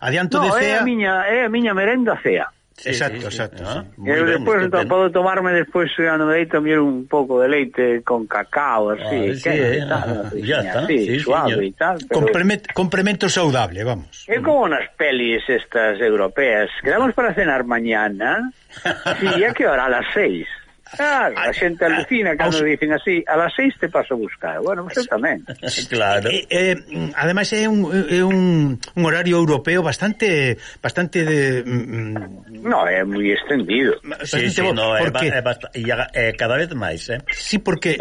Speaker 1: adianto
Speaker 19: no,
Speaker 1: de
Speaker 19: eh,
Speaker 1: cea.
Speaker 19: É a miña, é a miña merenda cea.
Speaker 1: Sí, exacto, sí,
Speaker 19: exacto. Ah. ¿no? Pero bien, despois estupendo. ¿eh? podo tomarme despois cando me dei un pouco de leite con cacao, así,
Speaker 2: ah,
Speaker 19: sí,
Speaker 2: eh,
Speaker 19: tal,
Speaker 2: ya está,
Speaker 19: así,
Speaker 2: sí,
Speaker 19: suave
Speaker 2: señor.
Speaker 19: y tal, pero...
Speaker 1: complemento, complemento saudable, vamos.
Speaker 19: É como nas pelis estas europeas, quedamos para cenar mañana, sí, ¿a que hora a las seis. Claro, a xente ah, alucina cando aos... dicen así, a las seis te paso a buscar. Bueno, você tamén.
Speaker 2: Claro.
Speaker 1: E, eh, eh ademais é un, é un, un horario europeo bastante bastante de mm, mm.
Speaker 19: No, é moi extendido.
Speaker 2: Sí, sí,
Speaker 1: bo,
Speaker 2: no,
Speaker 1: porque...
Speaker 2: é, bast... é, é eh, cada vez máis, eh?
Speaker 1: Sí, porque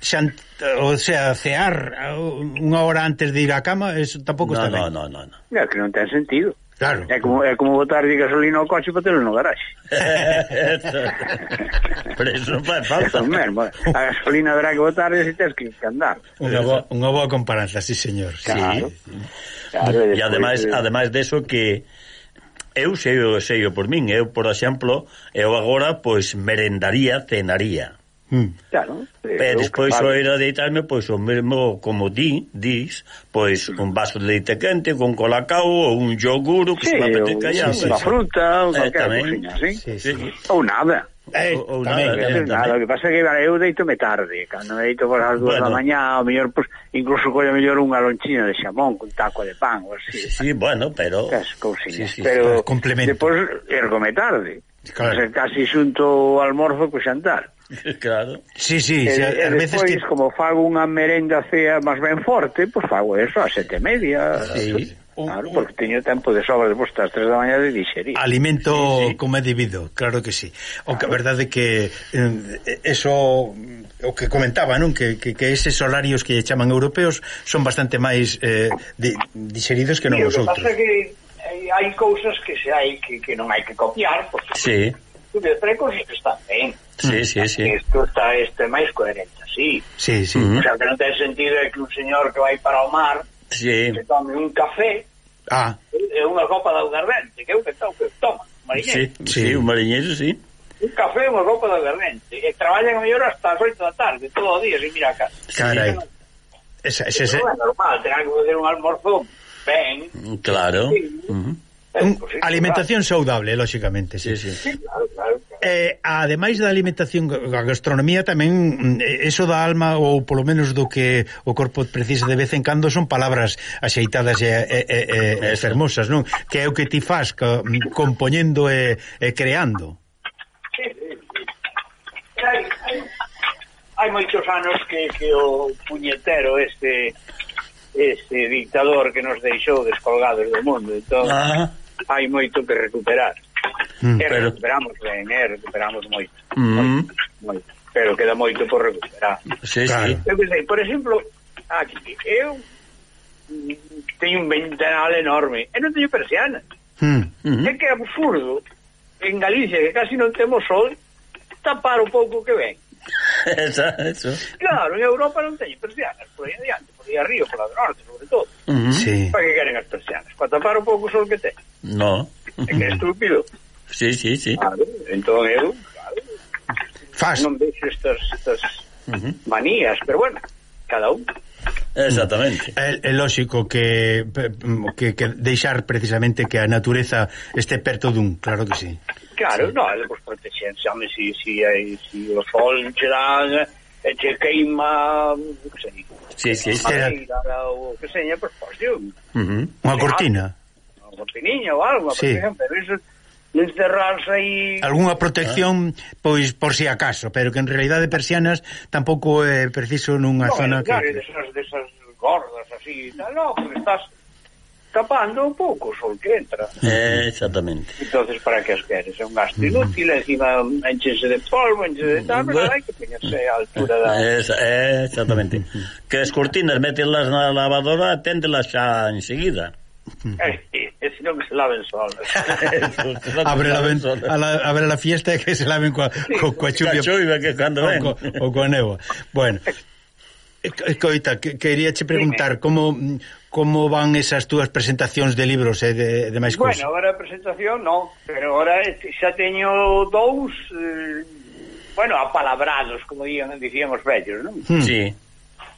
Speaker 1: xan, o sea, cear ah, unha hora antes de ir á cama, eso tampouco
Speaker 2: no,
Speaker 1: está
Speaker 2: no,
Speaker 1: ben.
Speaker 2: No, no, no, no.
Speaker 19: É que non ten sentido.
Speaker 1: Claro.
Speaker 19: É como, é como botar de gasolina ao coche para telo no garaxe.
Speaker 2: Pero iso non faz falta.
Speaker 19: Eso mesmo. Eh. A gasolina habrá que botar e tens que andar.
Speaker 1: Unha boa, unha boa comparanza, sí, señor.
Speaker 19: Claro.
Speaker 1: Sí.
Speaker 19: claro
Speaker 2: e ademais,
Speaker 19: de...
Speaker 2: ademais deso que eu sei o sei por min, eu por exemplo, eu agora pois merendaría, cenaría.
Speaker 1: Mm.
Speaker 19: Claro. Pero
Speaker 2: despois o era deitarme, pois o mesmo como ti, dis, pois un vaso de leite quente con colacao ou un yoguro que
Speaker 19: sí,
Speaker 2: se me
Speaker 19: apetece
Speaker 2: sí, sí,
Speaker 19: Unha fruta, ou
Speaker 2: eh, tamén,
Speaker 19: cocina, sí?
Speaker 2: Sí, sí.
Speaker 19: Ou nada.
Speaker 1: Eh,
Speaker 2: ou, ou
Speaker 1: tamén,
Speaker 2: nada,
Speaker 19: eh,
Speaker 2: tamén,
Speaker 19: nada, o que pasa é que vale, eu deito me tarde, cando me deito por as dúas
Speaker 2: bueno.
Speaker 19: da mañá, o mellor, pues, incluso colle mellor unha lonchina de xamón con taco de pan, ou así.
Speaker 2: Sí, sí, bueno, pero...
Speaker 19: Cas, cousiñas,
Speaker 2: sí, sí,
Speaker 19: pero,
Speaker 1: complemento.
Speaker 19: Depois, ergome tarde.
Speaker 1: Claro.
Speaker 19: Casi xunto o almorzo co xantar.
Speaker 2: Claro.
Speaker 1: Sí, sí,
Speaker 19: e,
Speaker 1: xa,
Speaker 19: e
Speaker 1: veces
Speaker 19: despois,
Speaker 1: que...
Speaker 19: como fago unha merenda cea máis ben forte, pois pues fago eso a sete media.
Speaker 1: Ah, sí.
Speaker 19: Claro, porque teño tempo de sobra de das tres da mañá de digerir.
Speaker 1: Alimento sí, sí. como é debido, claro que sí. O claro. que a verdade que eh, eso o que comentaba, non, que, que, que eses horarios que chaman europeos son bastante máis eh, di, dixeridos que non os outros.
Speaker 19: Pasa que hai cousas que se hai que, que non hai que copiar, porque
Speaker 2: sí.
Speaker 19: Pero hai cousas que están ben. Mm.
Speaker 2: Sí, sí, sí.
Speaker 19: Isto está este máis coherente, sí.
Speaker 1: Sí, sí.
Speaker 19: O sea, que non ten sentido é que un señor que vai para o mar
Speaker 2: sí.
Speaker 19: se tome un café
Speaker 1: ah.
Speaker 19: e unha copa de aguardente, que é o que, to, que toma, mariñeiro.
Speaker 2: Sí,
Speaker 19: sí,
Speaker 2: sí, un mariñeiro, sí.
Speaker 19: Un café e unha copa de aguardente. E eh, traballan mellor hasta as 8 da tarde, todo o día, sin mirar a casa.
Speaker 1: Carai. Esa, esa, esa...
Speaker 19: É normal, terá que fazer un almorzón ben.
Speaker 2: Claro.
Speaker 19: Sí.
Speaker 2: Uh -huh.
Speaker 1: Un, alimentación saudable, lógicamente sí,
Speaker 2: sí. sí.
Speaker 19: sí claro, claro.
Speaker 1: Eh, ademais da alimentación, a gastronomía tamén mm, eso da alma ou polo menos do que o corpo precisa de vez en cando son palabras axeitadas e, e, e, e, e fermosas, non? Que é o que ti fas co, compoñendo e, e creando.
Speaker 19: Hai, hai, hai moitos anos que, que o puñetero este este dictador que nos deixou descolgados do mundo, entón
Speaker 2: ah.
Speaker 19: hai moito que recuperar.
Speaker 1: Mm,
Speaker 19: e
Speaker 2: pero...
Speaker 19: recuperamos ben, eh, recuperamos moito,
Speaker 2: mm.
Speaker 19: moito, pero queda moito por recuperar.
Speaker 2: Sí,
Speaker 1: claro.
Speaker 2: sí.
Speaker 19: Eu sei, por exemplo, aquí, eu teño un ventanal enorme e non teño persiana.
Speaker 1: Mm,
Speaker 2: -hmm.
Speaker 19: É que é absurdo en Galicia, que casi non temos sol, tapar o pouco que ven.
Speaker 2: eso, eso.
Speaker 19: Claro, en Europa non teñen persianas, por aí adiante, por aí arriba, por la norte, sobre todo.
Speaker 2: Uh -huh.
Speaker 1: sí.
Speaker 19: Para que queren as persianas? Para tapar un pouco o sol que ten.
Speaker 2: No.
Speaker 19: É que é estúpido.
Speaker 2: Sí, sí, sí.
Speaker 19: Claro, entón eu claro,
Speaker 1: Fas.
Speaker 19: non deixo estas, estas
Speaker 2: uh -huh.
Speaker 19: manías, pero bueno, cada un.
Speaker 2: Exactamente.
Speaker 1: É, é lógico que, que, que deixar precisamente que a natureza este perto dun, claro que sí.
Speaker 19: Claro, sí. no, é pues, protexense, home, si, si, si o sol che e che queima, que sei,
Speaker 2: sí, sí, a sí,
Speaker 19: madeira, o que sei, por pois, uh
Speaker 2: -huh.
Speaker 1: Unha cortina.
Speaker 19: Ah, cortiniña ou algo,
Speaker 1: sí.
Speaker 19: por exemplo, pero iso encerrarse aí...
Speaker 1: Alguna protección, pois, por si acaso, pero que en realidad de persianas tampouco é preciso nunha
Speaker 19: no,
Speaker 1: zona...
Speaker 19: Claro,
Speaker 1: que...
Speaker 19: desas, desas gordas así tal, no, porque estás tapando un pouco o sol que entra.
Speaker 2: Eh, exactamente.
Speaker 19: entonces para que as queres? É un gasto inútil, encima enchese de polvo, enchese de tal, pero hai que poñerse a altura da...
Speaker 2: Es, eh, exactamente. que as cortinas, mételas na lavadora, aténdelas xa enseguida.
Speaker 19: Eh, si no que se laven solos.
Speaker 1: abre, la ven, a la, abre la fiesta que se laven coa, eh, co, eh, coa chuvia,
Speaker 2: chuvia que cando ven.
Speaker 1: O, co, o coa neva. Bueno, Escoita, que, queríache preguntar como como van esas túas presentacións de libros e eh, de, de máis cousas.
Speaker 19: Bueno, agora a presentación non, pero agora xa teño dous eh, bueno, apalabrados, como dían, dicían os vellos, non?
Speaker 1: Hmm.
Speaker 2: Sí.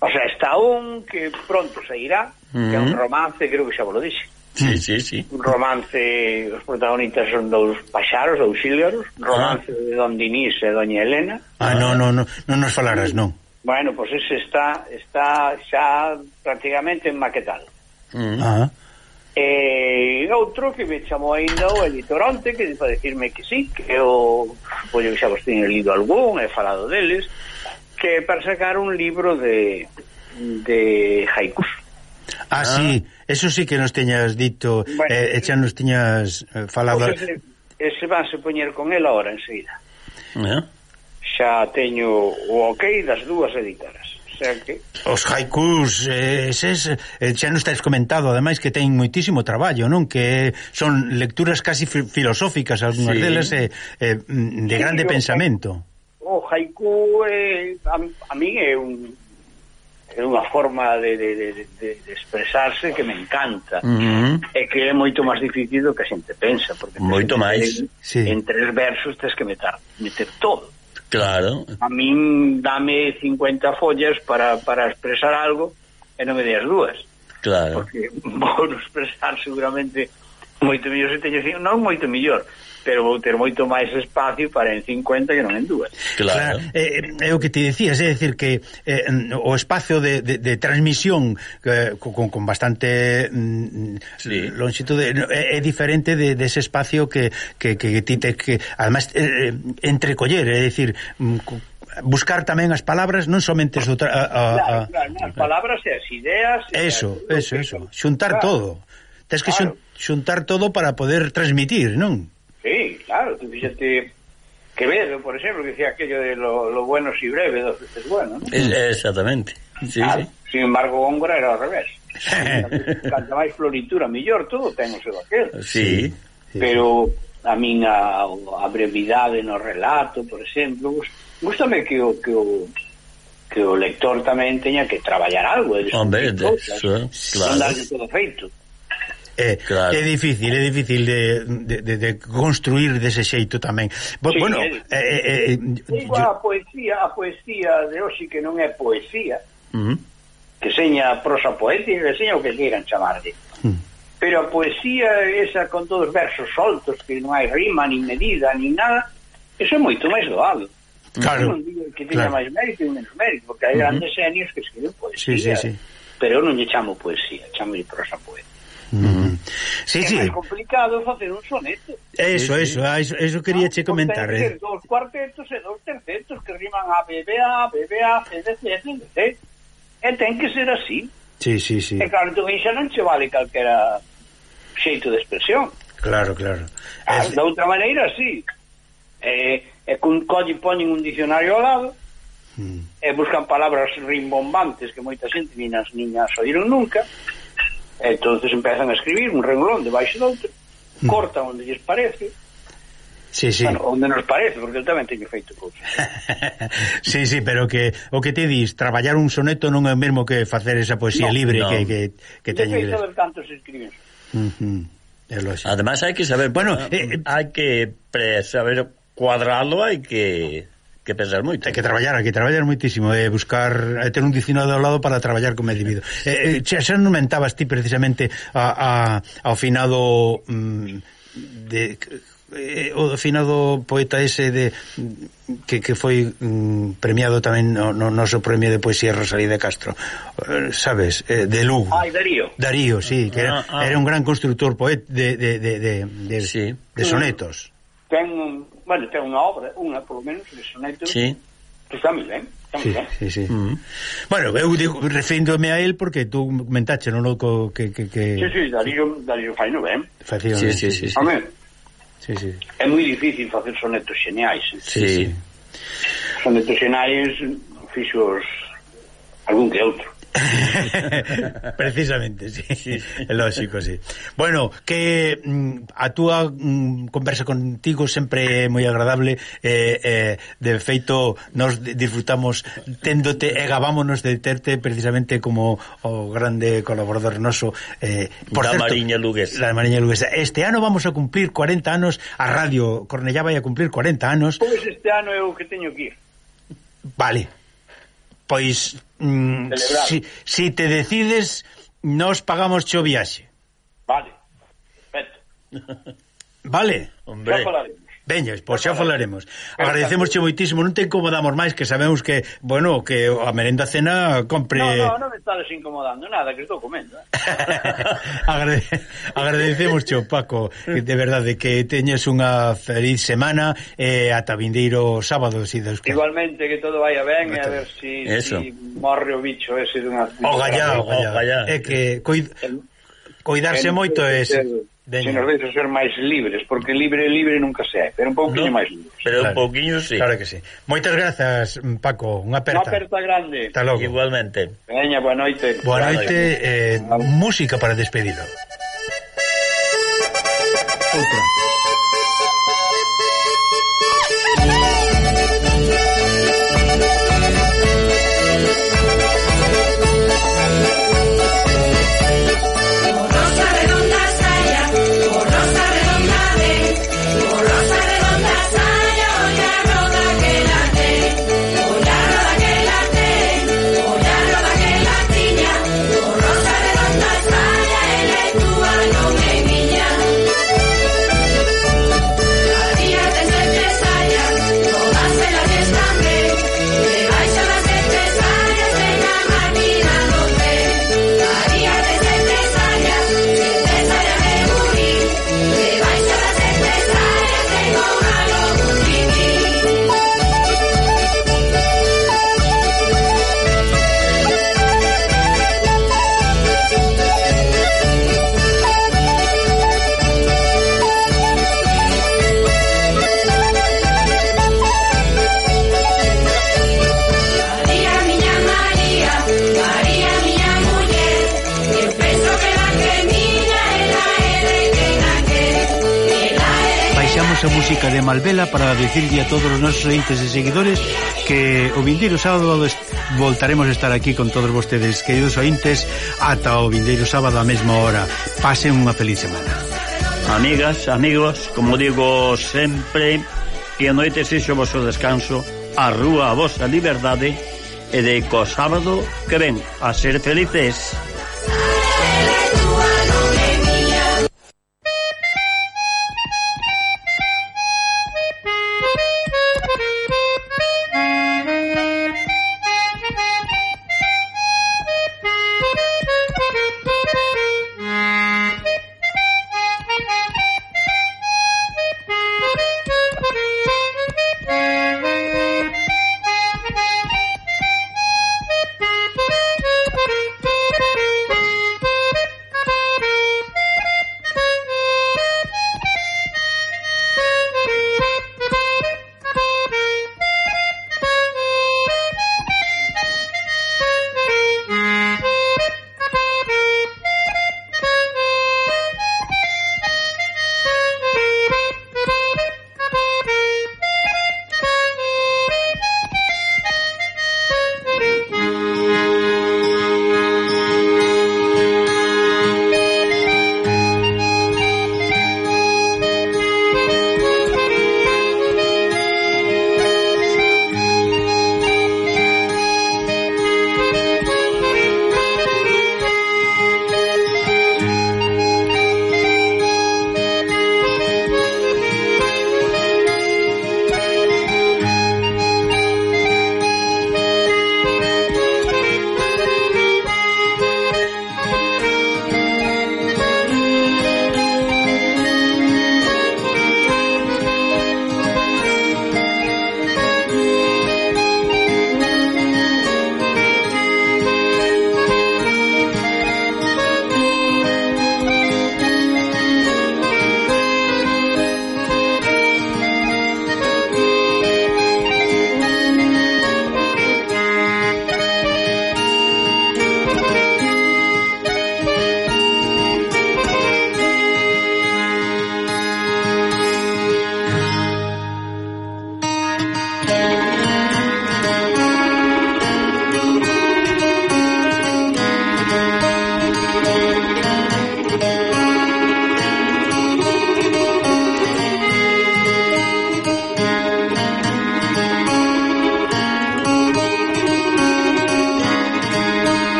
Speaker 19: O sea, está un que pronto sairá, mm que é un romance, creo que xa vos lo dixe.
Speaker 2: Sí, sí, sí.
Speaker 19: Un romance, os protagonistas son dous paxaros, dous xílgaros, ah. romance ah. de Don Dinís e Doña Elena.
Speaker 1: Ah, no, no, no, non nos falaras, non.
Speaker 19: Bueno, pois pues ese está, está xa prácticamente maquetado.
Speaker 2: Mm.
Speaker 1: Ah.
Speaker 19: E eh, outro que me chamou ainda o Elitoronte, que para decirme que sí, que eu, pois pollo que xa vos teño lido algún, he falado deles, que para sacar un libro de, de haikus.
Speaker 1: Ah, ah, sí, eso sí que nos teñas dito,
Speaker 19: bueno,
Speaker 1: eh, eh e xa nos teñas eh, falado...
Speaker 19: Ese, ese vanse poñer con el ahora, enseguida.
Speaker 2: Eh?
Speaker 19: Xa teño o ok das dúas editoras. O sea que...
Speaker 1: Os haikus, eh, eses, eh, xa nos estáis comentado, ademais, que ten moitísimo traballo, non? Que son lecturas casi filosóficas, algunhas
Speaker 2: sí.
Speaker 1: delas, eh, eh, de
Speaker 19: sí,
Speaker 1: grande pensamento
Speaker 19: o haiku é, a, a mí é un é unha forma de, de, de, de expresarse que me encanta
Speaker 2: uh
Speaker 19: -huh. e que é moito máis difícil do que a xente pensa porque
Speaker 2: moito máis
Speaker 1: sí.
Speaker 19: en tres versos tens que meter, meter todo
Speaker 2: claro
Speaker 19: a min dame 50 follas para, para expresar algo e non me deas dúas
Speaker 2: claro.
Speaker 19: porque vou expresar seguramente moito mellor se teño non moito mellor pero vou ter moito máis espacio para en 50 que non en dúas.
Speaker 2: Claro.
Speaker 1: claro. É, é o que te dicías, é dicir que eh, o espacio de, de, de transmisión eh, con, con bastante mm,
Speaker 2: sí.
Speaker 1: longitude é, é diferente de, de ese espacio que que, que, que ti te que además eh, eh entrecoller, é dicir mm, buscar tamén as palabras, non somente as outras a, a, a...
Speaker 19: Claro, claro, as palabras e as ideas.
Speaker 1: Eso,
Speaker 19: as...
Speaker 1: eso, eso, xuntar
Speaker 19: claro.
Speaker 1: todo. Tes que
Speaker 19: claro.
Speaker 1: xuntar todo para poder transmitir, non?
Speaker 19: Sí, claro, tú fixaste Quevedo, por exemplo, que decía aquello de lo, lo bueno si breve, dos veces bueno, ¿no?
Speaker 2: Exactamente, sí,
Speaker 19: claro,
Speaker 2: sí.
Speaker 19: Sin embargo, Góngora era ao revés. Canta máis floritura, mellor, todo ten o seu aquel.
Speaker 2: Sí. sí.
Speaker 19: Pero a min a a brevidade no relato, por exemplo, gustame que o que o que o lector tamén teña que traballar algo,
Speaker 2: Hombre, de, claro.
Speaker 19: non darlle todo feito.
Speaker 1: É,
Speaker 2: claro.
Speaker 1: é difícil, é difícil de, de, de, de construir dese xeito tamén. Bo,
Speaker 19: sí,
Speaker 1: bueno,
Speaker 19: é,
Speaker 1: é, é,
Speaker 19: digo,
Speaker 1: yo...
Speaker 19: a poesía, a poesía de hoxe que non é poesía.
Speaker 2: Uh -huh.
Speaker 19: Que seña prosa poética, que seña o que queiran chamarlle.
Speaker 1: Uh -huh.
Speaker 19: Pero a poesía esa con todos versos soltos que non hai rima, nin medida, nin nada, eso é moito máis doado.
Speaker 1: Claro.
Speaker 19: Non digo que teña
Speaker 1: claro.
Speaker 19: máis mérito e menos mérito, porque hai
Speaker 1: uh -huh.
Speaker 19: grandes genios que escriben poesía.
Speaker 1: Sí, sí, sí.
Speaker 19: Pero eu non lle chamo poesía, chamo prosa poética.
Speaker 1: Mm. Sí,
Speaker 19: é
Speaker 1: sí.
Speaker 19: máis complicado facer un soneto.
Speaker 1: Eso, sí, eso, sí. eso, eso quería che comentar. Eh.
Speaker 19: Dos cuartetos e dos tercetos que riman a BBA, BBA, CDC, CDC. E ten que ser así.
Speaker 1: Sí, sí, sí.
Speaker 19: E claro, entón tú xa non che vale calquera xeito de expresión.
Speaker 1: Claro, claro.
Speaker 19: Ah,
Speaker 1: es...
Speaker 19: De outra maneira, sí. E, e cun colle poñen un dicionario ao lado
Speaker 1: mm.
Speaker 19: e buscan palabras rimbombantes que moita xente nin as niñas oíron nunca entonces empezan a escribir un renglón debaixo do outro
Speaker 1: mm.
Speaker 19: cortan onde lles parece
Speaker 1: Sí, sí.
Speaker 19: Bueno, onde nos parece, porque eu tamén teño feito cousas.
Speaker 1: sí, sí, pero que o que te dis, traballar un soneto non é o mesmo que facer esa poesía
Speaker 19: no,
Speaker 1: libre
Speaker 2: no.
Speaker 1: que que que
Speaker 19: teño. que... saber cantos escribes.
Speaker 1: Uh -huh.
Speaker 2: Además hai que saber, bueno, eh, eh, hai que pre saber cuadrarlo, hai que que pensar moito.
Speaker 1: Hai que traballar, hai que traballar moitísimo, e eh, buscar, eh, ter un dicionado ao lado para traballar como individuo. Eh, eh, xa non mentabas ti precisamente a, a, ao finado mm, de eh, o finado poeta ese de que, que foi mm, premiado tamén no, no noso premio de poesía Rosalía de Castro eh, sabes, eh, de Lugo
Speaker 19: Ai, Darío
Speaker 1: Darío, sí, que era,
Speaker 19: ah, ah.
Speaker 1: era un gran constructor poeta de, de, de, de, de,
Speaker 2: sí.
Speaker 1: de sonetos
Speaker 19: ten un, bueno, ten unha obra, unha polo menos de sonetos.
Speaker 1: Sí.
Speaker 19: Que está moi ben.
Speaker 1: Sí, sí, sí. Mm. -hmm. Bueno, eu digo, reféndome a él porque tú comentaste, non loco que, que, que...
Speaker 19: Sí, sí, Darío, Darío fai no ben.
Speaker 1: Facía
Speaker 2: sí, sí, sí, sí.
Speaker 19: A
Speaker 1: sí, sí.
Speaker 19: é moi difícil facer sonetos xeniais. Eh.
Speaker 2: Sí, sí. sí.
Speaker 19: Sonetos xeniais fixos algún que outro.
Speaker 1: Precisamente, sí. sí. Lógico, sí. Bueno, que mm, a túa mm, conversa contigo sempre é moi agradable eh, eh, de feito nos disfrutamos téndote e gabámonos de terte precisamente como o grande colaborador noso eh, por
Speaker 2: da
Speaker 1: certo,
Speaker 2: Mariña Luguesa.
Speaker 1: La Mariña Luguesa. Este ano vamos a cumplir 40 anos a radio Cornellá vai a cumplir 40 anos.
Speaker 19: Pois este ano é o que teño que ir.
Speaker 1: Vale. Pois mm,
Speaker 19: celebrar.
Speaker 1: Si, si te decides, nos pagamos cho viaxe.
Speaker 19: Vale, perfecto.
Speaker 1: vale,
Speaker 19: hombre.
Speaker 1: Veñas, por xa falaremos. Agradecemos che moitísimo, non te incomodamos máis que sabemos que, bueno, que a merenda cena compre
Speaker 19: No, no, non me estades incomodando nada, que estou comendo. Eh?
Speaker 1: Agrade... Agradecemos che Paco, que de verdade que teñes unha feliz semana e eh, ata vindeiro sábado si Deus.
Speaker 19: Igualmente que todo vaya ben e a ver si,
Speaker 1: Eso.
Speaker 19: si morre o bicho ese dunha
Speaker 1: O gallá, o gallá. É que coid... Coidarse moito é. Deña.
Speaker 19: se nos deixa ser máis libres, porque libre, libre nunca se é, pero un pouquinho no, máis libres.
Speaker 2: Pero
Speaker 1: claro.
Speaker 2: un pouquiño sí.
Speaker 1: Claro que sí. Moitas grazas, Paco, unha aperta.
Speaker 19: Unha
Speaker 1: aperta
Speaker 19: grande.
Speaker 1: Hasta logo.
Speaker 2: Igualmente.
Speaker 19: Veña, boa noite.
Speaker 1: Boa, boa noite. Eh, música para despedido. Outra. música de Malvela para decirle a todos os nosos entes e seguidores que o vindeiro sábado voltaremos a estar aquí con todos vostedes, queridos ointes, ata o vindeiro sábado a mesma hora. Pasen unha feliz semana.
Speaker 2: Amigas, amigos, como digo sempre, que a noite sexo o vosso descanso, a rúa a vosa liberdade e de co sábado que ven a ser felices.